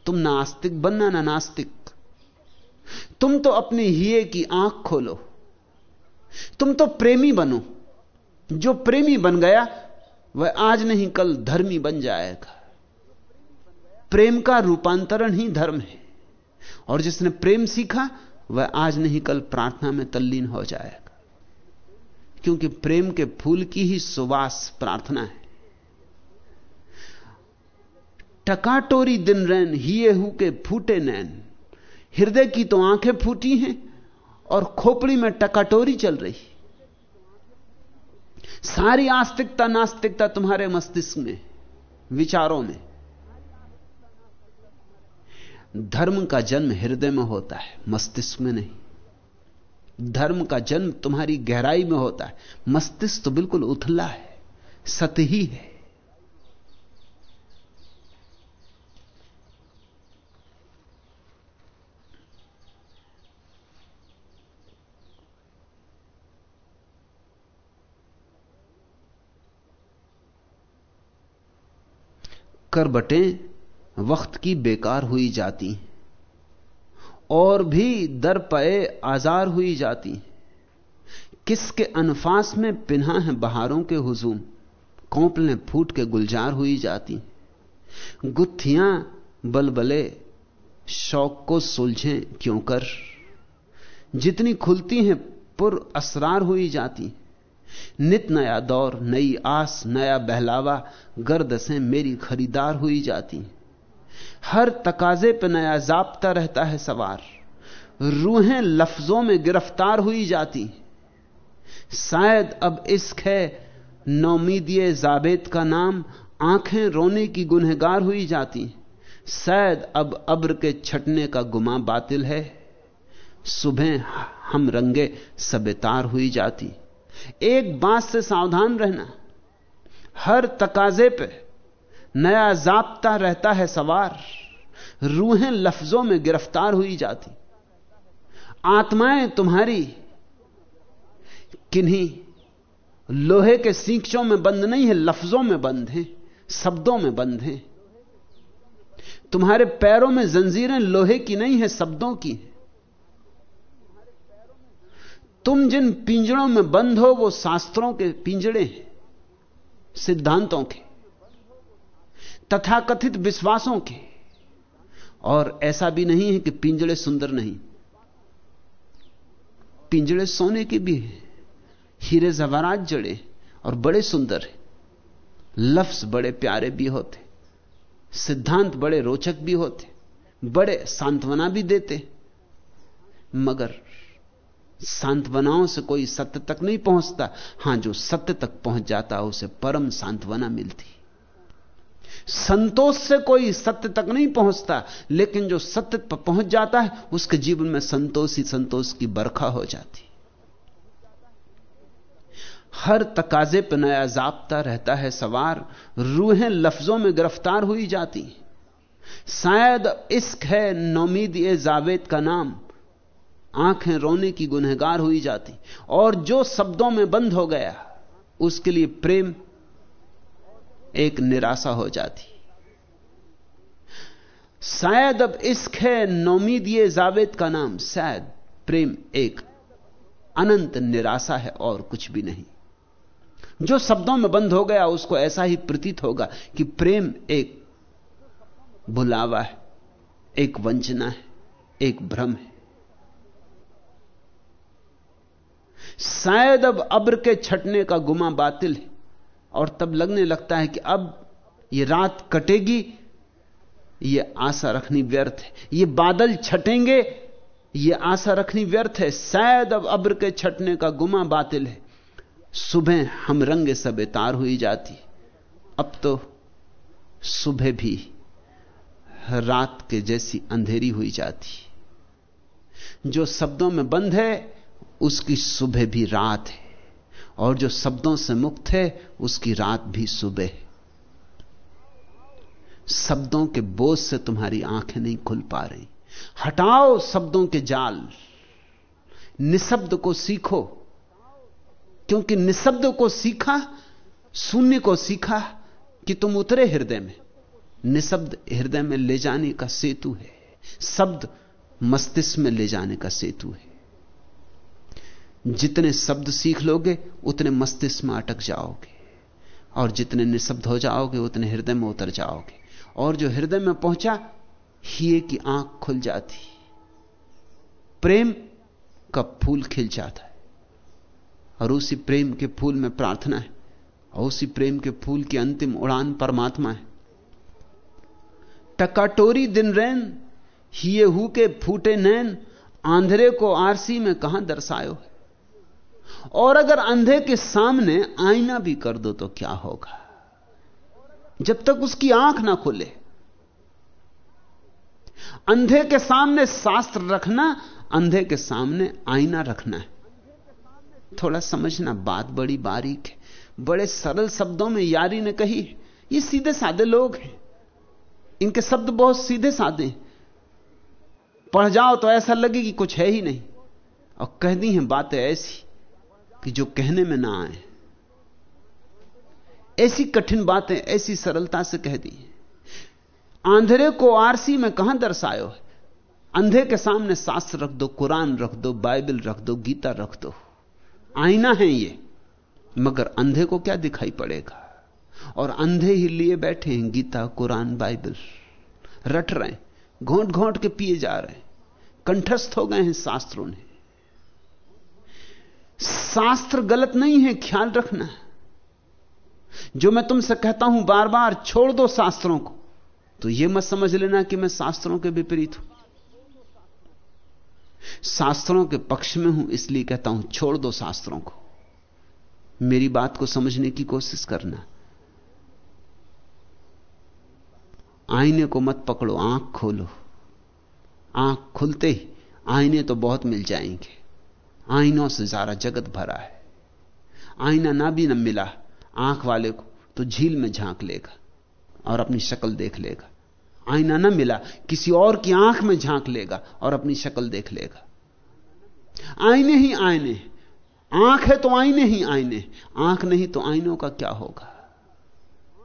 तुम नास्तिक बनना ना नास्तिक। तुम तो अपने हिये की आँख खोलो। तुम तो प्रेमी बनो। जो प्रेमी बन गया, वह आज नहीं कल धर्मी बन जाएगा। प्रेम का रूपांतरण ही धर्म है। और जिसने प्रेम सीखा, वह आज नहीं कल प्रार्थना में तल्लीन हो जाएगा। क्योंकि प्रेम के फूल की ही सुवास प्रार्थना है। टकाटोरी दिन रैन हिए हु के फूटे नैन। हृदय की तो आँखें फूटी हैं और खोपड़ी में टकाटोरी चल रही। सारी आस्तिकता नास्तिकता तुम्हारे मस्तिष्क में, विचारों में। धर्म का जन्म हृदय में होता है, मस्तिष्क में नहीं। धर्म का जन्म तुम्हारी गहराई में होता है। मस्तिष्क तो बिल्कुल उथला है, सतही है। करबटें वक्त की बेकार हुई जाती और भी दर पे आजार हुई जाती किसके अनफास में पिन्हा है बहारों के हुजूम? कौपलें फूट के गुलजार हुई जाती गुत्थियाँ बलबले, शौक को सुलझें क्यों कर? जितनी खुलती हैं पुर असरार हुई जाती नित नया दौर, नई आस, नया बहलावा, गर्द से मेरी खरीदार हुई जाती हर तकाजे पे नया जाप्ता रहता है सवार। रूहें लफ्जों में गिरफ़्तार हुई जाती। शायद अब इश्क है, नौमीदिय जाबेद का नाम, आँखें रोने की गुनहगार हुई जाती। शायद अब अब्र के छटने का गुमा बातिल है। सुबह हम रंगे सबेतार हुई जाती। एक बात से सावधान रहना, हर तकाजे पे नया जाप्ता रहता है सवार। रूहें लफ्जों में गिरफ़्तार हुई जाती। आत्माएँ तुम्हारी, किन्हीं लोहे के सींचों में बंद नहीं है, लफ्जों में बंद है, शब्दों में बंद है। तुम्हारे पैरों में जंजीरें लोहे की नहीं है, शब्दों की तुम जिन पिंजड़ों में बंद हो, वो शास्त्रों के पिंजड़े हैं, सिद्धांतों के। तथाकथित विश्वासों के। और ऐसा भी नहीं है कि पिंजड़े सुंदर नहीं। पिंजड़े सोने के भी हैं। हीरे जवारात जड़े और बड़े सुंदर है। लफ्ज बड़े प्यारे भी होते। सिद्धांत बड़े रोचक भी होते। बड़े सांत्वना भी देते। मगर सांत्वनाओं से कोई सत्य तक नहीं पहुँचता। हाँ, जो सत्य तक पहुँच जाता है, उसे परम सांत्वना मिलती। संतोष से कोई सत्य तक नहीं पहुँचता, लेकिन जो सत्य पर पहुँच जाता है, उसके जीवन में संतोष ही संतोष की बरखा हो जाती। हर तकाजे पर नया जाप्ता रहता है सवार, रूहें लफ्जों में गिरफ़्तार हुई जाती। शायद इश्क है नौमीद ए जावेद का नाम, आँखें रोने की गुनहगार हुई जाती। और जो शब्दों में बंद हो गया, उसके लिए प्रेम एक निराशा हो जाती। शायद अब इश्क है, नौमीद ये जावेद का नाम, शायद प्रेम एक अनंत निराशा है और कुछ भी नहीं। जो शब्दों में बंद हो गया, उसको ऐसा ही प्रतीत होगा कि प्रेम एक बुलावा है, एक वंचना है, एक भ्रम है। शायद अब अब्र के छटने का गुमा बातिल है। और तब लगने लगता है कि अब ये रात कटेगी, ये आशा रखनी व्यर्थ है। ये बादल छटेंगे, ये आशा रखनी व्यर्थ है। शायद अब अब्र के छटने का गुमा बातिल है। सुबह हम रंगे सबे तार हुई जाती। अब तो सुबह भी रात के जैसी अंधेरी हुई जाती। जो शब्दों में बंद है, उसकी सुबह भी रात है। और जो शब्दों से मुक्त है, उसकी रात भी सुबह है। शब्दों के बोझ से तुम्हारी आँखें नहीं खुल पा रही। हटाओ शब्दों के जाल। निशब्द को सीखो। क्योंकि निशब्द को सीखा, शून्य को सीखा कि तुम उतरे हृदय में। निशब्द हृदय में ले जाने का सेतु है। शब्द मस्तिष्क में ले जाने का सेतु है। जितने शब्द सीख लोगे, उतने मस्तिष्क में अटक जाओगे। और जितने निशब्द हो जाओगे, उतने हृदय में उतर जाओगे। और जो हृदय में पहुँचा हिए की आँख खुल जाती। प्रेम का फूल खिल जाता है। और उसी प्रेम के फूल में प्रार्थना है। और उसी प्रेम के फूल की अंतिम उड़ान परमात्मा है। टकाटोरी दिन रैन हिए हु के फूटे नैन, आंधरे को आरसी में कहाँ दर्शायो है? और अगर अंधे के सामने आईना भी कर दो तो क्या होगा? जब तक उसकी आँख ना खुले। अंधे के सामने शास्त्र रखना, अंधे के सामने आईना रखना है। थोड़ा समझना, बात बड़ी बारीक है। बड़े सरल शब्दों में यारी ने कही ये सीधे साधे लोग हैं। इनके शब्द बहुत सीधे साधे पढ़ जाओ तो ऐसा लगे कि कुछ है ही नहीं। और कह दी हैं बातें ऐसी। कि जो कहने में ना आए। ऐसी कठिन बातें, ऐसी सरलता से कह दी। आंधरे को आरसी में कहाँ दर्शायो है? अंधे के सामने शास्त्र रख दो, कुरान रख दो, बाइबल रख दो, गीता रख दो। आईना है ये, मगर अंधे को क्या दिखाई पड़ेगा? और अंधे ही लिए बैठे हैं, गीता, कुरान, बाइबल। रट रहे घोंट घोंट के पिए जा रहे हैं। कंठस्थ हो गए हैं शास्त्रों ने। शास्त्र गलत नहीं है, ख्याल रखना जो मैं तुमसे कहता हूँ बार बार छोड़ दो शास्त्रों को। तो यह मत समझ लेना कि मैं शास्त्रों के विपरीत हूँ। शास्त्रों के पक्ष में हूँ, इसलिए कहता हूँ, छोड़ दो शास्त्रों को। मेरी बात को समझने की कोशिश करना। आईने को मत पकड़ो, आँख खोलो। आँख खुलते ही आईने तो बहुत मिल जाएँगे। आईनों से सारा जगत भरा है। आईना ना भी न मिला, आँख वाले को तो झील में झाँक लेगा और अपनी शक्ल देख लेगा। आईना ना मिला, किसी और की आँख में झाँक लेगा और अपनी शक्ल देख लेगा। आईने ही आईने आँख है तो आईने ही आईने आँख नहीं तो आईनों का क्या होगा?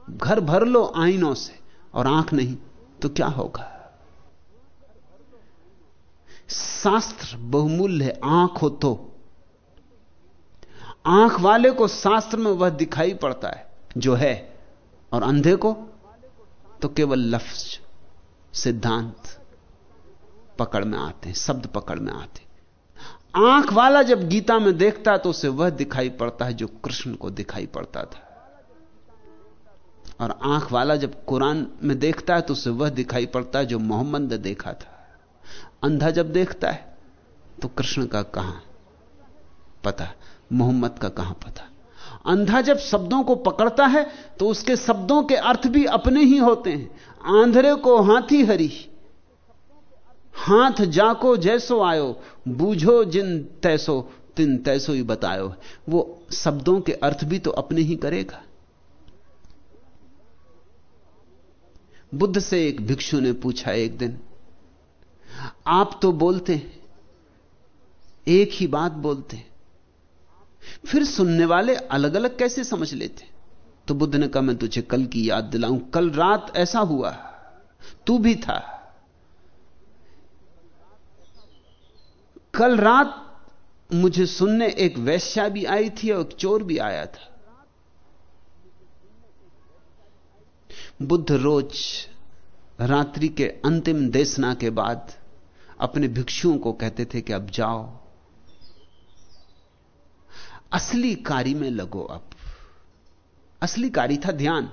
घर भर लो आईनों से और आँख नहीं तो क्या होगा? शास्त्र बहुमूल्य है। आँख हो तो। आँख वाले को शास्त्र में वह दिखाई पड़ता है, जो है, और अंधे को तो केवल लफ्ज, सिद्धांत पकड़ में आते हैं, शब्द पकड़ में आते आँख वाला जब गीता में देखता है तो उसे वह दिखाई पड़ता है, जो कृष्ण को दिखाई पड़ता था। और आँख वाला जब कुरान में देखता है तो उसे वह दिखाई पड़ता है, जो मोहम्मद ने देखा था। अंधा जब देखता है तो कृष्ण का कहाँ पता? मोहम्मद का कहाँ पता? अंधा जब शब्दों को पकड़ता है तो उसके शब्दों के अर्थ भी अपने ही होते हैं। आंधरे को हाथी हरी, हाथ जाको जैसो आयो, बूझो जिन तैसो, तिन तैसो ही बतायो। वो शब्दों के अर्थ भी तो अपने ही करेगा। बुद्ध से एक भिक्षु ने पूछा एक दिन आप तो बोलते हैं, एक ही बात बोलते हैं। फिर सुनने वाले अलग अलग कैसे समझ लेते तो बुद्ध ने कहा, मैं तुझे कल की याद दिलाऊं। कल रात ऐसा हुआ। तू भी था। कल रात मुझे सुनने एक वैश्या भी आई थी और एक चोर भी आया था। बुद्ध रोज रात्रि के अंतिम देशना के बाद अपने भिक्षुओं को कहते थे कि अब जाओ। असली कार्य में लगो अब। असली कार्य था ध्यान।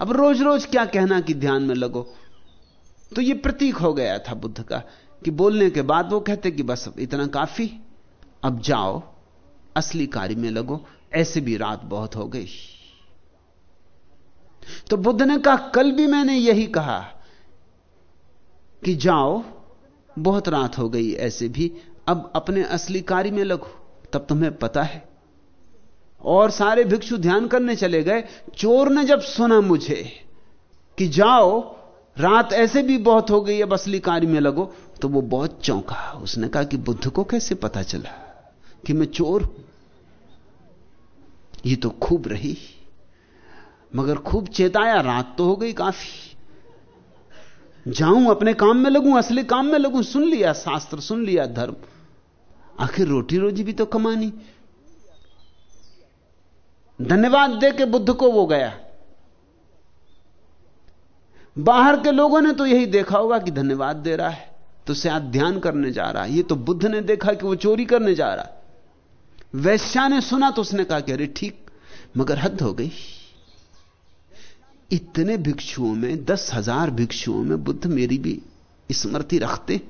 अब रोज रोज क्या कहना कि ध्यान में लगो? तो यह प्रतीक हो गया था बुद्ध का कि बोलने के बाद वो कहते कि बस इतना काफ़ी, अब जाओ, असली कार्य में लगो। ऐसे भी रात बहुत हो गई। तो बुद्ध ने कहा, कल भी मैंने यही कहा कि जाओ, बहुत रात हो गई ऐसे भी, अब अपने असली कार्य में लगो, तब तुम्हें पता है। और सारे भिक्षु ध्यान करने चले गए। चोर ने जब सुना मुझे कि जाओ, रात ऐसे भी बहुत हो गई, अब असली कार्य में लगो तो वो बहुत चौंका। उसने कहा कि बुद्ध को कैसे पता चला कि मैं चोर हूँ? ये तो खूब रही। मगर खूब चेताया, रात तो हो गई काफ़ी। जाऊँ अपने काम में लगूं, असली काम में लगूं, सुन लिया शास्त्र, सुन लिया धर्म। आखिर रोटी रोजी भी तो कमानी। धन्यवाद दे के बुद्ध को वो गया। बाहर के लोगों ने तो यही देखा होगा कि धन्यवाद दे रहा है। तो शायद ध्यान करने जा रहा है। ये तो बुद्ध ने देखा कि वो चोरी करने जा रहा है। वैश्या ने सुना तो उसने कहा कि अरे ठीक, मगर हद हो गई। इतने भिक्षुओं में, दस हज़ार भिक्षुओं में बुद्ध मेरी भी स्मृति रखते।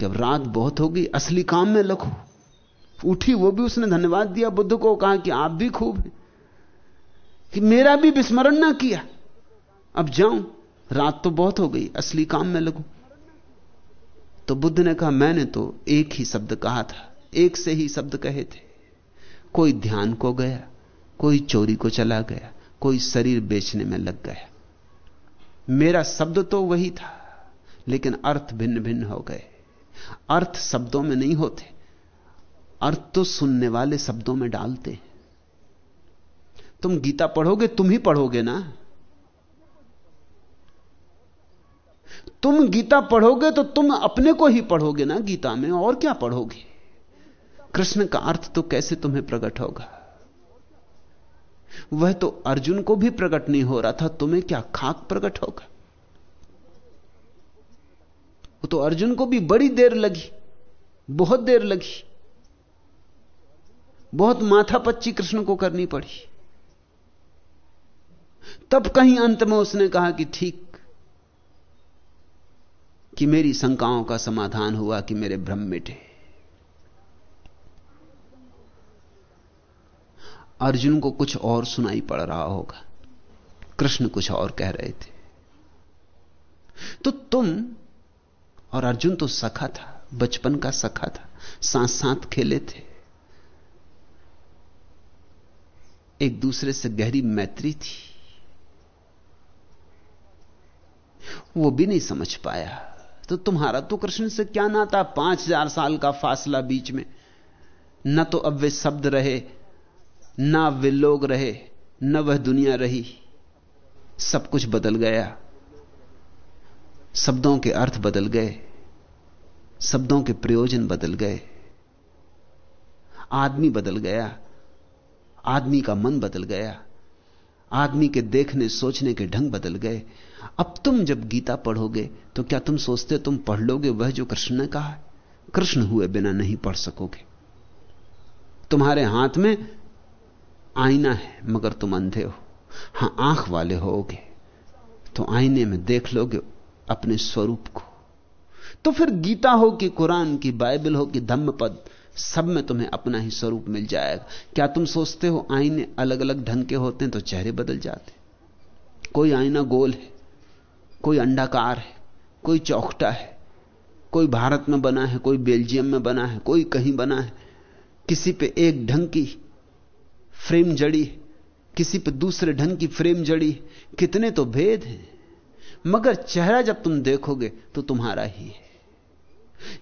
जब रात बहुत होगी, असली काम में लगो उठी, वो भी उसने धन्यवाद दिया बुद्ध को, कहा कि आप भी खूब हैं। कि मेरा भी विस्मरण ना किया। अब जाऊँ, रात तो बहुत हो गई, असली काम में लगू तो बुद्ध ने कहा, मैंने तो एक ही शब्द कहा था, एक से ही शब्द कहे थे। कोई ध्यान को गया, कोई चोरी को चला गया कोई शरीर बेचने में लग गया। मेरा शब्द तो वही था, लेकिन अर्थ भिन्न भिन्न हो गए। अर्थ शब्दों में नहीं होते, अर्थ तो सुनने वाले शब्दों में डालते तुम गीता पढ़ोगे, तुम ही पढ़ोगे ना? तुम गीता पढ़ोगे तो तुम अपने को ही पढ़ोगे ना गीता में, और क्या पढ़ोगे? कृष्ण का अर्थ तो कैसे तुम्हें प्रकट होगा? वह तो अर्जुन को भी प्रकट नहीं हो रहा था, तुम्हें क्या खाक प्रकट होगा? तो अर्जुन को भी बड़ी देर लगी, बहुत देर लगी। बहुत माथा पच्ची कृष्ण को करनी पड़ी। तब कहीं अंत में उसने कहा कि ठीक, कि मेरी शंकाओं का समाधान हुआ कि मेरे भ्रम मिटे। अर्जुन को कुछ और सुनाई पड़ रहा होगा। कृष्ण कुछ और कह रहे थे। तो तुम और अर्जुन तो सखा था, बचपन का सखा था साथ साथ खेले थे। एक दूसरे से गहरी मैत्री थी। वो भी नहीं समझ पाया। तो तुम्हारा तो कृष्ण से क्या नाता? पाँच हज़ार साल का फासला बीच में। न तो अब वे शब्द रहे न वे लोग रहे, न वह दुनिया रही। सब कुछ बदल गया। शब्दों के अर्थ बदल गए। शब्दों के प्रयोजन बदल गए। आदमी बदल गया। आदमी का मन बदल गया। आदमी के देखने, सोचने के ढंग बदल गए। अब तुम जब गीता पढ़ोगे तो क्या तुम सोचते तुम पढ़ लोगे वह जो कृष्ण ने कहा? कृष्ण हुए बिना नहीं पढ़ सकोगे। तुम्हारे हाथ में आईना है, मगर तुम अंधे हो। हाँ, आँख वाले होगे तो आईने में देख लोगे अपने स्वरूप को। तो फिर गीता हो कि कुरान की, बाइबल हो कि धम्मपद, सब में तुम्हें अपना ही स्वरूप मिल जाएगा। क्या तुम सोचते हो आईने अलग अलग ढंग के होते हैं तो चेहरे बदल जाते? कोई आईना गोल है, कोई अंडाकार है, कोई चौखटा है, कोई भारत में बना है, कोई बेल्जियम में बना है, कोई कहीं बना है, किसी पे एक ढंग की फ्रेम जड़ी, किसी पर दूसरे ढंग की फ्रेम जड़ी, कितने तो भेद हैं। मगर चेहरा जब तुम देखोगे तो तुम्हारा ही है।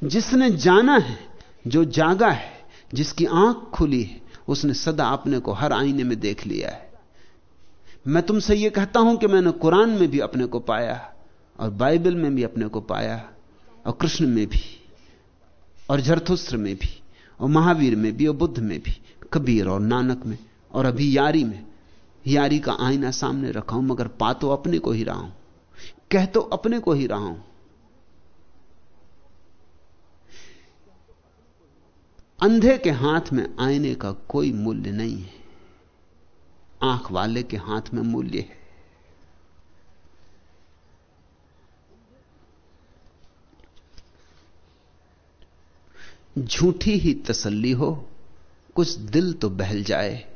जिसने जाना है, जो जागा है, जिसकी आँख खुली है, उसने सदा अपने को हर आईने में देख लिया है। मैं तुमसे यह कहता हूँ कि मैंने कुरान में भी अपने को पाया, और बाइबल में भी अपने को पाया, और कृष्ण में भी, और जरथुस्त्र में भी, और महावीर में भी, और बुद्ध में भी, कबीर और नानक में। और अभी यारी में, यारी का आईना सामने रखा हूँ, मगर पा तो अपने को ही रहा हूँ, कह तो अपने को ही रहा हूँ। अंधे के हाथ में आईने का कोई मूल्य नहीं है, आँख वाले के हाथ में मूल्य है। झूठी ही तसल्ली हो, कुछ दिल तो बहल जाए।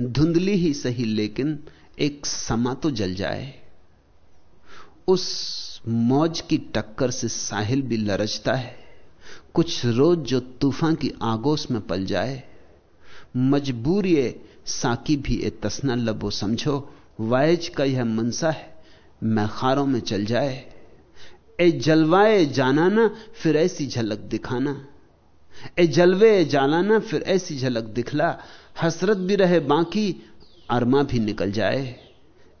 धुंधली ही सही, लेकिन एक समा तो जल जाए। उस मौज की टक्कर से साहिल भी लरजता है। कुछ रोज जो तूफ़ान की आगोश में पल जाए, मजबूर मजबूरी साकी भी ए तसना लबो समझो, वायज का यह मनसा है, मैं खारों में चल जाए। ए जलवाए जाना ना फिर ऐसी झलक दिखाना। ए जलवे जालाना, फिर ऐसी झलक दिखला हसरत भी रहे, बाकी अरमा भी निकल जाए।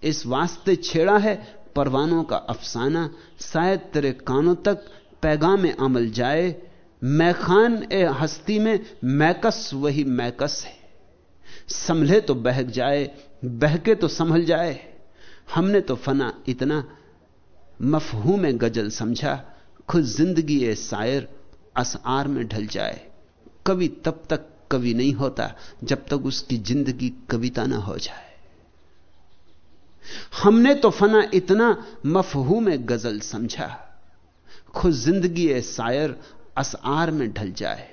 इस वास्ते छेड़ा है परवानों का अफसाना। शायद तेरे कानों तक पैगाम अमल जाए। मैखान ए हस्ती में मैकस, वही मैकस है। संभले तो बहक जाए, बहके तो संभल जाए। हमने तो फना इतना मफहू में गज़ल समझा। खुद ज़िंदगी ए शायर असआर में ढल जाए। कवि तब तक कवि नहीं होता जब तक उसकी ज़िंदगी कविता ना हो जाए। हमने तो फना इतना मफहू में गज़ल समझा, खुद ज़िंदगी ए शायर असआर में ढल जाए।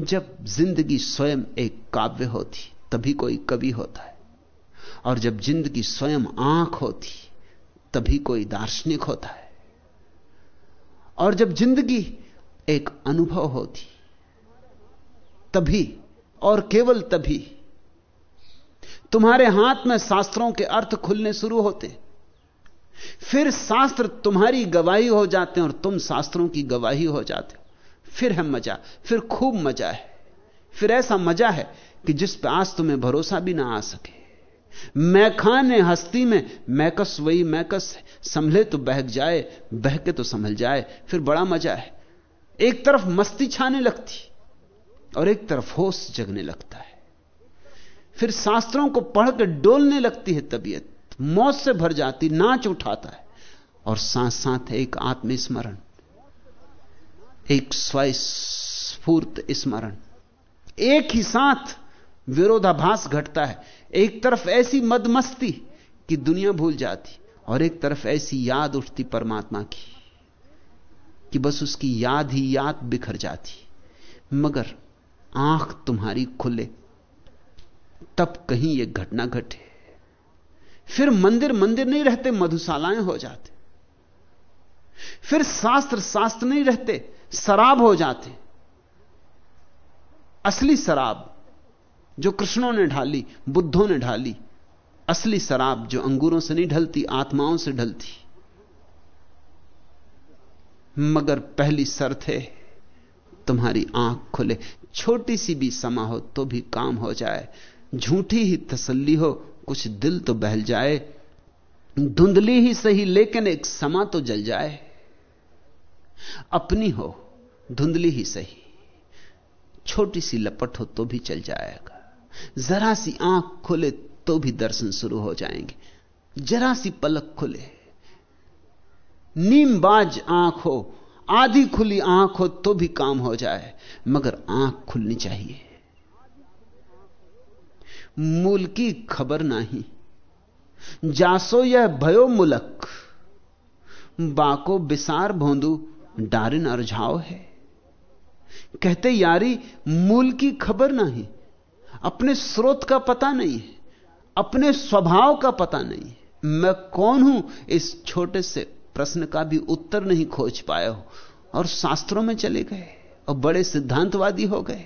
जब ज़िंदगी स्वयं एक काव्य होती, तभी कोई कवि होता है। और जब ज़िंदगी स्वयं आँख होती, तभी कोई दार्शनिक होता है। और जब ज़िंदगी एक अनुभव होती तभी, और केवल तभी, तुम्हारे हाथ में शास्त्रों के अर्थ खुलने शुरू होते। फिर शास्त्र तुम्हारी गवाही हो जाते हैं और तुम शास्त्रों की गवाही हो जाते। हो फिर है मज़ा, फिर खूब मज़ा है। फिर ऐसा मज़ा है कि जिस पर आज तुम्हें भरोसा भी ना आ सके। मैं खाने हस्ती में मैकस वही मैकस है। संभले तो बहक जाए, बहके तो संभल जाए, फिर बड़ा मज़ा है। एक तरफ़ मस्ती छाने लगती और एक तरफ़ होश जगने लगता है। फिर शास्त्रों को पढ़कर डोलने लगती है तबीयत। मौत से भर जाती, नाच उठाता है। और साथ साथ एक आत्मस्मरण। एक स्वस्फूर्त स्मरण। एक ही साथ विरोधाभास घटता है। एक तरफ़ ऐसी मदमस्ती कि दुनिया भूल जाती और एक तरफ़ ऐसी याद उठती परमात्मा की कि बस उसकी याद ही याद बिखर जाती। मगर आँख तुम्हारी खुले, तब कहीं यह घटना घटे। फिर मंदिर मंदिर नहीं रहते, मधुशालाएँ हो जाते। फिर शास्त्र शास्त्र नहीं रहते, शराब हो जाते। असली शराब जो कृष्णों ने ढाली, बुद्धों ने ढाली, असली शराब जो अंगूरों से नहीं ढलती, आत्माओं से ढलती। मगर पहली शर्त है तुम्हारी आँख खुले। छोटी सी भी समा हो तो भी काम हो जाए। झूठी ही तसल्ली हो, कुछ दिल तो बहल जाए। धुंधली ही सही, लेकिन एक समा तो जल जाए। अपनी हो, धुंधली ही सही। छोटी सी लपट हो तो भी चल जाएगा। जरा सी आँख खुले तो भी दर्शन शुरू हो जाएँगे। जरा सी पलक खुले, नीमबाज आँख हो आधी खुली आँख हो तो भी काम हो जाए, मगर आँख खुलनी चाहिए। मूल की खबर नहीं। जासो यह भयो मुलक, बाको बिसार भोंदू डारिन अरझाव है। कहते यारी, मूल की खबर नहीं, अपने स्रोत का पता नहीं है अपने स्वभाव का पता नहीं। मैं कौन हूँ इस छोटे से प्रश्न का भी उत्तर नहीं खोज पाए हो। और शास्त्रों में चले गए और बड़े सिद्धांतवादी हो गए।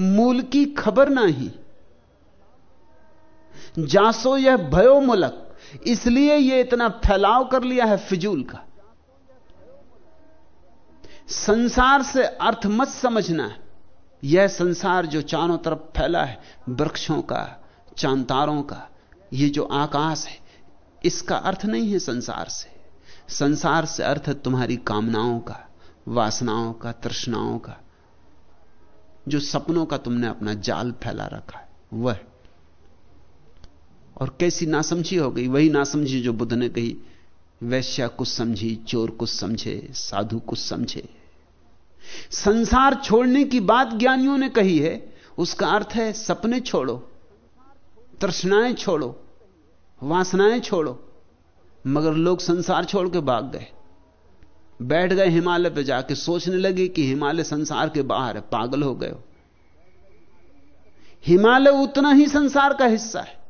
मूल की खबर नहीं। जासो यह भयो मुलक, इसलिए यह इतना फैलाव कर लिया है फिजूल का। संसार से अर्थ मत समझना। यह संसार जो चारों तरफ़ फैला है, वृक्षों का, चांतारों का यह जो आकाश है इसका अर्थ नहीं है संसार से। संसार से अर्थ है तुम्हारी कामनाओं का, वासनाओं का, तृष्णाओं का। जो सपनों का तुमने अपना जाल फैला रखा है, वह। और कैसी नासमझी हो गई, वही नासमझी जो बुद्ध ने कही, वैश्या कुछ समझी, चोर कुछ समझे, साधु कुछ समझे। संसार छोड़ने की बात ज्ञानियों ने कही है, उसका अर्थ है सपने छोड़ो, तृष्णाएँ छोड़ो वासनाएँ छोड़ो। मगर लोग संसार छोड़ के भाग गए। बैठ गए हिमालय पे जाके, सोचने लगे कि हिमालय संसार के बाहर है, पागल हो गए हिमालय उतना ही संसार का हिस्सा है।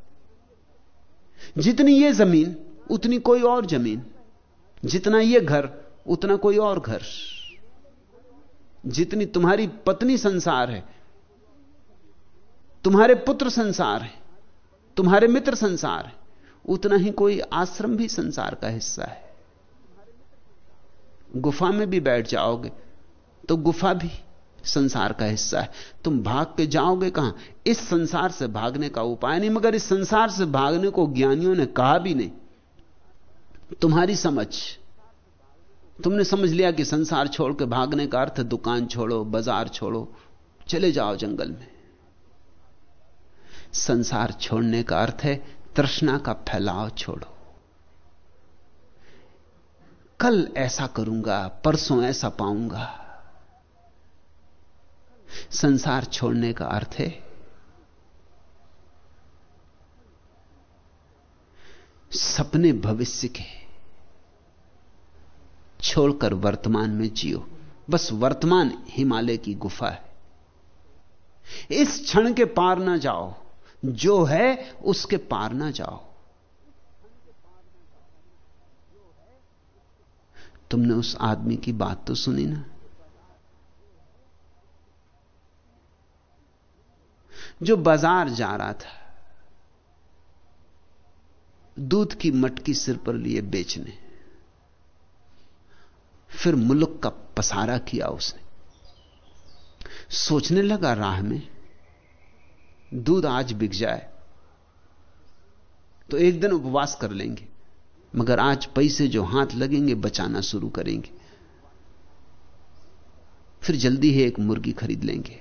जितनी ये ज़मीन, उतनी कोई और ज़मीन। जितना ये घर, उतना कोई और घर। जितनी तुम्हारी पत्नी संसार है, तुम्हारे पुत्र संसार है, तुम्हारे मित्र संसार है उतना ही कोई आश्रम भी संसार का हिस्सा है। गुफा में भी बैठ जाओगे तो गुफा भी संसार का हिस्सा है। तुम भाग के जाओगे कहाँ? इस संसार से भागने का उपाय नहीं, मगर इस संसार से भागने को ज्ञानियों ने कहा भी नहीं। तुम्हारी समझ। तुमने समझ लिया कि संसार छोड़ के भागने का अर्थ दुकान छोड़ो, बाज़ार छोड़ो, चले जाओ जंगल में। संसार छोड़ने का अर्थ है तृष्णा का फैलाव छोड़ो। कल ऐसा करूँगा, परसों ऐसा पाऊँगा। संसार छोड़ने का अर्थ है, सपने भविष्य के छोड़कर वर्तमान में जियो। बस वर्तमान हिमालय की गुफा है। इस क्षण के पार ना जाओ। जो है, उसके पार ना जाओ। तुमने उस आदमी की बात तो सुनी ना? जो बाज़ार जा रहा था, दूध की मटकी सिर पर लिए बेचने, फिर मुल्क का पसारा किया उसने। सोचने लगा राह में दूध आज बिक जाए तो एक दिन उपवास कर लेंगे। मगर आज पैसे जो हाथ लगेंगे, बचाना शुरू करेंगे। फिर जल्दी ही एक मुर्गी खरीद लेंगे।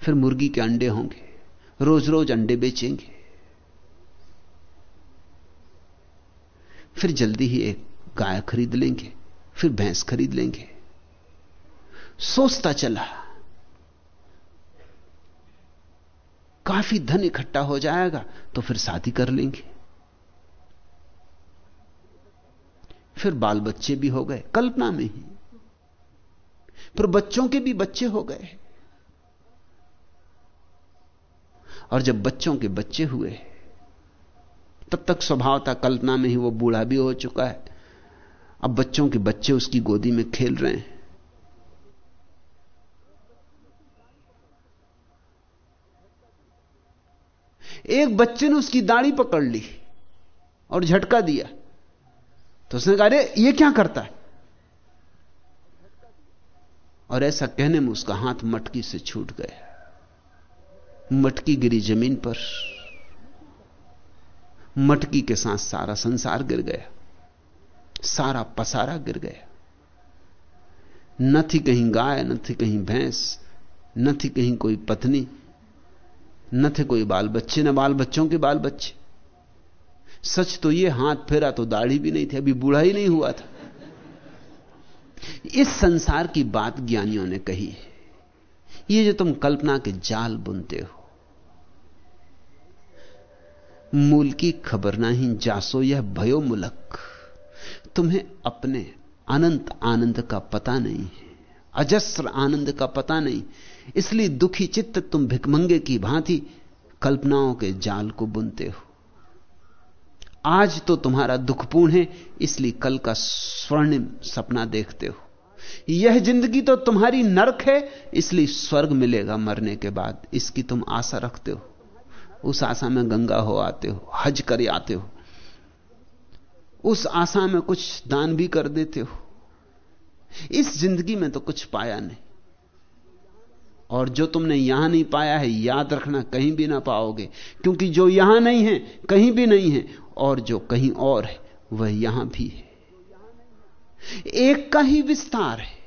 फिर मुर्गी के अंडे होंगे रोज रोज अंडे बेचेंगे। फिर जल्दी ही एक गाय खरीद लेंगे, फिर भैंस खरीद लेंगे। सोचता चला काफ़ी धन इकट्ठा हो जाएगा तो फिर शादी कर लेंगे। फिर बाल बच्चे भी हो गए, कल्पना में ही। फिर बच्चों के भी बच्चे हो गए। और जब बच्चों के बच्चे हुए, तब तक स्वभाव था, कल्पना में ही वो बूढ़ा भी हो चुका है। अब बच्चों के बच्चे उसकी गोदी में खेल रहे हैं। एक बच्चे ने उसकी दाढ़ी पकड़ ली और झटका दिया। तो उसने कहा, अरे, ये क्या करता है? और ऐसा कहने में उसका हाथ मटकी से छूट गया। मटकी गिरी ज़मीन पर। मटकी के साथ सारा संसार गिर गया। सारा पसारा गिर गया। न थी कहीं गाय, न थी कहीं भैंस, न थी कहीं कोई पत्नी। न थे कोई बाल बच्चे न बाल बच्चों के बाल बच्चे सच तो ये हाथ फेरा तो दाढ़ी भी नहीं थी, अभी बूढ़ा ही नहीं हुआ था। इस संसार की बात ज्ञानियों ने कही है। ये जो तुम कल्पना के जाल बुनते हो, मूल की खबर ना ही जासो, यह भयो मुलक। तुम्हें अपने अनंत आनंद का पता नहीं है, अजस्र आनंद का पता नहीं इसलिए दुखी चित्त तुम भिकमंगे की भांति कल्पनाओं के जाल को बुनते हो। आज तो तुम्हारा दुखपूर्ण है, इसलिए कल का स्वर्णिम सपना देखते हो। यह ज़िंदगी तो तुम्हारी नरक है, इसलिए स्वर्ग मिलेगा मरने के बाद, इसकी तुम आशा रखते हो। उस आशा में गंगा हो आते हो, हज कर आते हो। उस आशा में कुछ दान भी कर देते हो। इस ज़िंदगी में तो कुछ पाया नहीं। और जो तुमने यहाँ नहीं पाया है, याद रखना, कहीं भी ना पाओगे। क्योंकि जो यहाँ नहीं है, कहीं भी नहीं है, और जो कहीं और है, वह यहाँ भी है। एक का ही विस्तार है।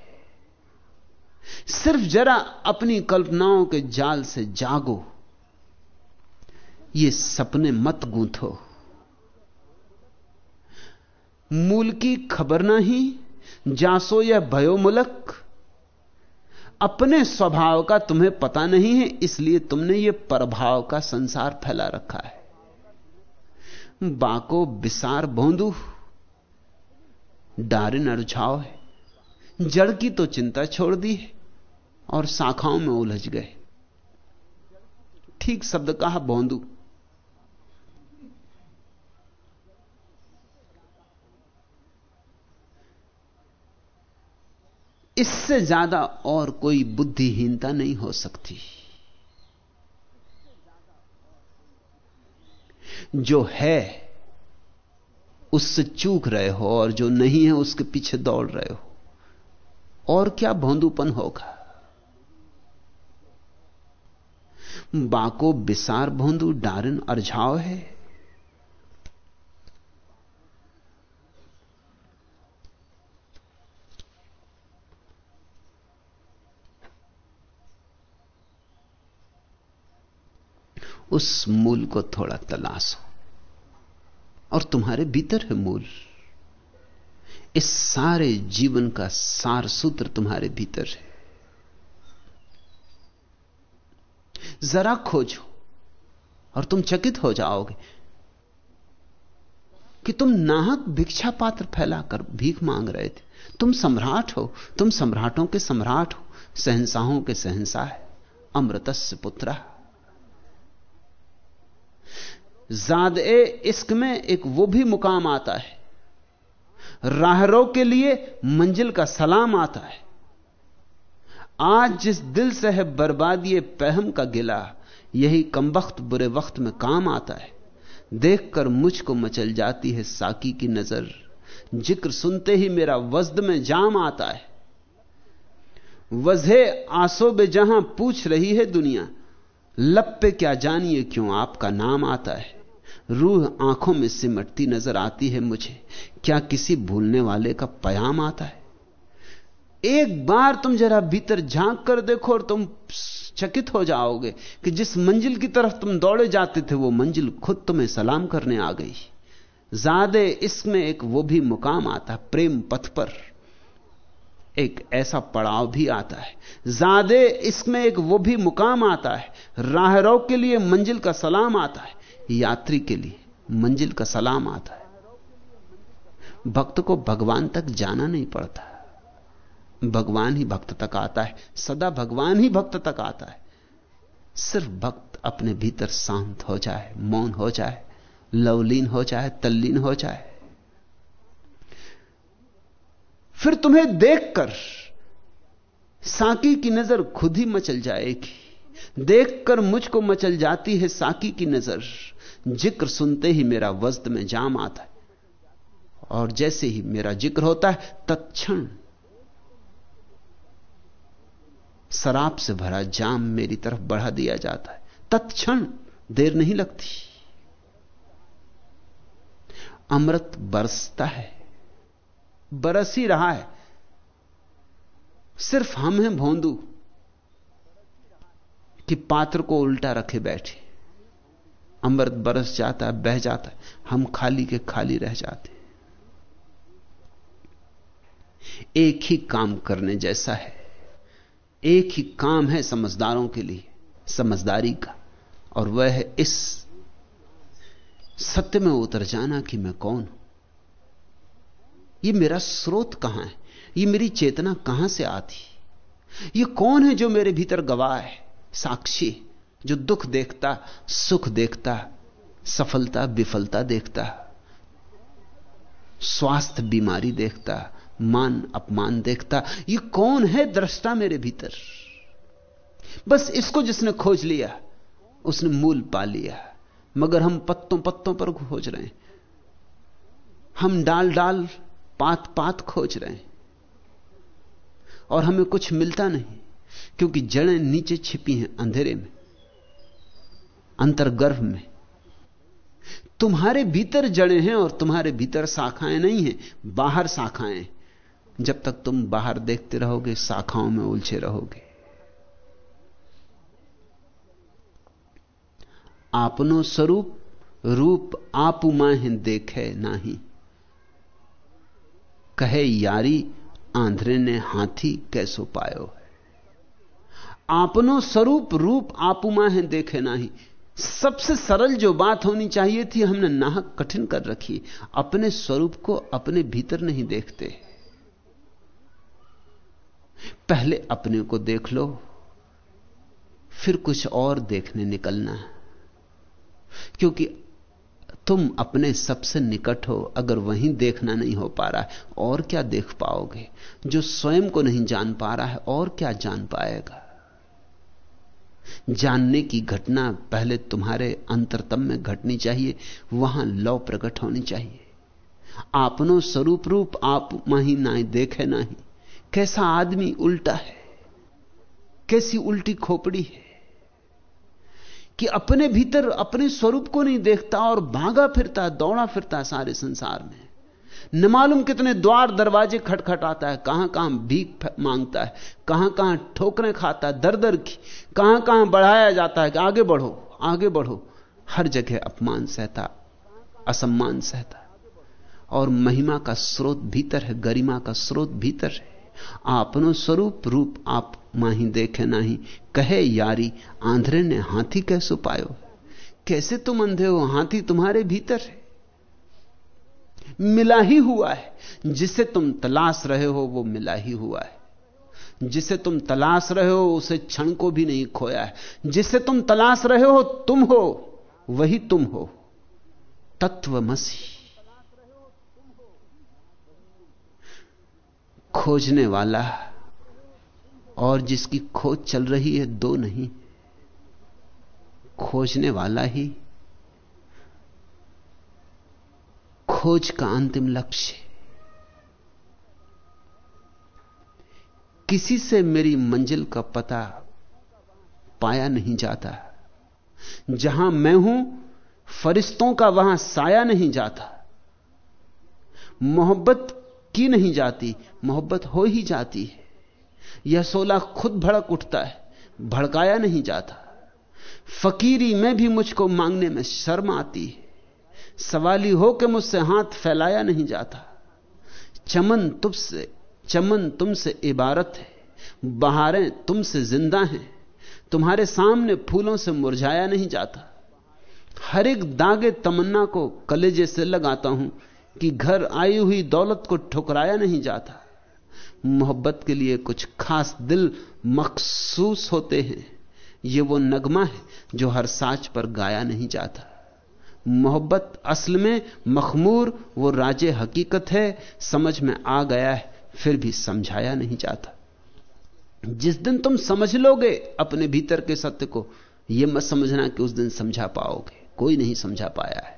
सिर्फ़ जरा अपनी कल्पनाओं के जाल से जागो। ये सपने मत गूंथो। मूल की खबर ना ही, जासो यह भयो मुलक अपने स्वभाव का तुम्हें पता नहीं है, इसलिए तुमने यह प्रभाव का संसार फैला रखा है। बाको बिसार भोंदू, डारिन अरुझाव है। जड़ की तो चिंता छोड़ दी है, और शाखाओं में उलझ गए। ठीक शब्द कहा बोंदू इससे ज़्यादा और कोई बुद्धिहीनता नहीं हो सकती। जो है, उससे चूक रहे हो और जो नहीं है, उसके पीछे दौड़ रहे हो। और क्या भोंदूपन होगा? बाको बिसार भोंदू, डारिन अरझाव है। उस मूल को थोड़ा तलाशो और तुम्हारे भीतर है मूल। इस सारे जीवन का सार सूत्र तुम्हारे भीतर है। जरा खोजो और तुम चकित हो जाओगे कि तुम नाहक भिक्षा पात्र फैलाकर भीख मांग रहे थे। तुम सम्राट हो, तुम सम्राटों के सम्राट हो सहनसाहों के सहनसाह अमृतस्य पुत्रा जाद ए इश्क में एक वो भी मुकाम आता है। राहरों के लिए मंजिल का सलाम आता है। आज जिस दिल से है बर्बादी पहम का गिला, यही कमबख्त बुरे वक्त में काम आता है। देखकर मुझको मचल जाती है साकी की नज़र। ज़िक्र सुनते ही मेरा वजद में जाम आता है। वजह आसो बे जहाँ पूछ रही है दुनिया लब पे क्या जानिए क्यों आपका नाम आता है? रूह आँखों में सिमटती नज़र आती है मुझे। क्या किसी भूलने वाले का पयाम आता है? एक बार तुम जरा भीतर झाँक कर देखो और तुम चकित हो जाओगे कि जिस मंजिल की तरफ़ तुम दौड़े जाते थे, वो मंजिल खुद तुम्हें सलाम करने आ गई। ज़्यादा इसमें एक वो भी मुकाम आता, प्रेम पथ पर। एक ऐसा पड़ाव भी आता है। ज्यादे इसमें एक वो भी मुकाम आता है राहरों के लिए मंजिल का सलाम आता है, यात्री के लिए मंजिल का सलाम आता है। भक्त को भगवान तक जाना नहीं पड़ता। भगवान ही भक्त तक आता है, सदा भगवान ही भक्त तक आता है। सिर्फ़ भक्त अपने भीतर शांत हो जाए, मौन हो जाए, लवलीन हो जाए, तल्लीन हो जाए। फिर तुम्हें देखकर साकी की नज़र खुद ही मचल जाएगी। देखकर मुझको मचल जाती है साकी की नज़र। ज़िक्र सुनते ही मेरा वजद में जाम आता है। और जैसे ही मेरा ज़िक्र होता है, तत्क्षण शराब से भरा जाम मेरी तरफ़ बढ़ा दिया जाता है। तत्क्षण देर नहीं लगती। अमृत बरसता है। बरस ही रहा है। सिर्फ़ हम हैं भोंदू कि पात्र को उल्टा रखे बैठे। अमृत बरस जाता है बह जाता है हम खाली के खाली रह जाते। एक ही काम करने जैसा है। एक ही काम है समझदारों के लिए, समझदारी का। और वह है इस सत्य में उतर जाना कि मैं कौन हूँ। ये मेरा स्रोत कहाँ है? ये मेरी चेतना कहाँ से आती? ये कौन है जो मेरे भीतर गवाह है? साक्षी, जो दुख देखता, सुख देखता, सफलता, विफलता देखता, स्वास्थ्य, बीमारी देखता, मान, अपमान देखता। ये कौन है दृष्टा मेरे भीतर? बस इसको जिसने खोज लिया, उसने मूल पा लिया। मगर हम पत्तों पत्तों पर खोज रहे हैं। हम डाल डाल पात पात खोज रहे हैं। और हमें कुछ मिलता नहीं, क्योंकि जड़ें नीचे छिपी हैं अंधेरे में, अंतर्गर्भ में। तुम्हारे भीतर जड़ें हैं और तुम्हारे भीतर शाखाएँ नहीं हैं, बाहर शाखाएँ जब तक तुम बाहर देखते रहोगे, शाखाओं में उलझे रहोगे। आपनो स्वरूप, रूप आप माह देखे नाही। कहे, यारी, आंध्रे ने हाथी कैसो पायो आपनो स्वरूप रूप आपुमा है, देखे नाही। सबसे सरल जो बात होनी चाहिए थी, हमने नाहक कठिन कर रखी अपने स्वरूप को अपने भीतर नहीं देखते। पहले अपने को देख लो, फिर कुछ और देखने निकलना क्योंकि तुम अपने सबसे निकट हो, अगर वहीं देखना नहीं हो पा रहा है, और क्या देख पाओगे? जो स्वयं को नहीं जान पा रहा है, और क्या जान पाएगा? जानने की घटना पहले तुम्हारे अंतरतम में घटनी चाहिए, वहाँ लौ प्रकट होनी चाहिए। आपनो स्वरूप रूप आप माही ना देखे नहीं। कैसा आदमी उल्टा है? कैसी उल्टी खोपड़ी है? कि अपने भीतर अपने स्वरूप को नहीं देखता और भागा फिरता दौड़ा फिरता सारे संसार में। न मालूम कितने द्वार दरवाजे खटखटाता है कहाँ कहाँ भीख माँगता है कहाँ कहाँ ठोकरें खाता है दर दर की कहाँ कहाँ बढ़ाया जाता है कि आगे बढ़ो आगे बढ़ो। हर जगह अपमान सहता, असम्मान सहता और महिमा का स्रोत भीतर है, गरिमा का स्रोत भीतर है। आपनो स्वरूप रूप आप माही देखे नाही. कहे यारी, आंध्रे ने हाथी कैसे पायो? कैसे तुम अंधे हो? हाथी तुम्हारे भीतर है। मिला ही हुआ है। जिसे तुम तलाश रहे हो, वो मिला ही हुआ है। जिसे तुम तलाश रहे हो, उसे क्षण को भी नहीं खोया है। जिसे तुम तलाश रहे हो, तुम हो, वही तुम हो। तत्वमसी। खोजने वाला और जिसकी खोज चल रही है दो नहीं, खोजने वाला ही खोज का अंतिम लक्ष्य किसी से मेरी मंजिल का पता पाया नहीं जाता। जहाँ मैं हूँ, फरिश्तों का वहाँ साया नहीं जाता। मोहब्बत की नहीं जाती, मोहब्बत हो ही जाती है। यह सोला खुद भड़क उठता है, भड़काया नहीं जाता। फकीरी में भी मुझको मांगने में शर्म आती है। सवाली हो के मुझसे हाथ फैलाया नहीं जाता। चमन तुमसे चमन तुमसे इबारत है, बहारें तुमसे ज़िंदा हैं। तुम्हारे सामने फूलों से मुरझाया नहीं जाता। हर एक दागे तमन्ना को कलेजे से लगाता हूँ कि घर आई हुई दौलत को ठुकराया नहीं जाता। मोहब्बत के लिए कुछ खास दिल मखसूस होते हैं। ये वो नगमा है जो हर साज पर गाया नहीं जाता। मोहब्बत असल में मखमूर, वो राजे हकीकत है, समझ में आ गया है, फिर भी समझाया नहीं जाता। जिस दिन तुम समझ लोगे अपने भीतर के सत्य को यह मत समझना कि उस दिन समझा पाओगे। कोई नहीं समझा पाया है।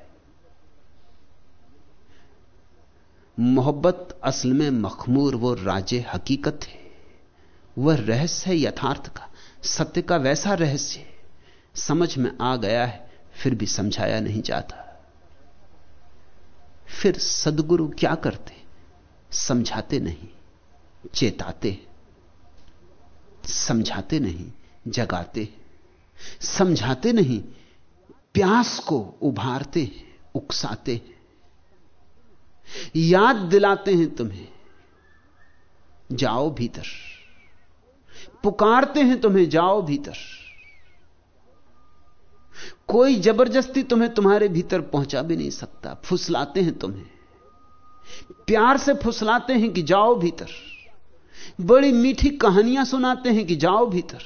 मोहब्बत असल में मखमूर वो राजे हकीकत है। वह रहस्य है यथार्थ का, सत्य का वैसा रहस्य समझ में आ गया है, फिर भी समझाया नहीं जाता। फिर सदगुरु क्या करते? समझाते नहीं, चेताते समझाते नहीं, जगाते समझाते नहीं, प्यास को उभारते उकसाते हैं। याद दिलाते हैं तुम्हें। जाओ भीतर। पुकारते हैं तुम्हें, जाओ भीतर। कोई ज़बरदस्ती तुम्हें तुम्हारे भीतर पहुँचा भी नहीं सकता। फुसलाते हैं तुम्हें। प्यार से फुसलाते हैं कि जाओ भीतर। बड़ी मीठी कहानियाँ सुनाते हैं कि जाओ भीतर।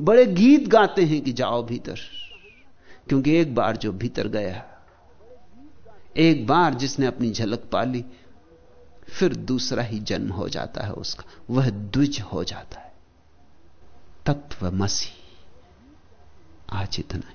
बड़े गीत गाते हैं कि जाओ भीतर। क्योंकि एक बार जो भीतर गया एक बार जिसने अपनी झलक पाली, फिर दूसरा ही जन्म हो जाता है उसका। वह द्विज हो जाता है। तत्व मसी। आज इतना ही।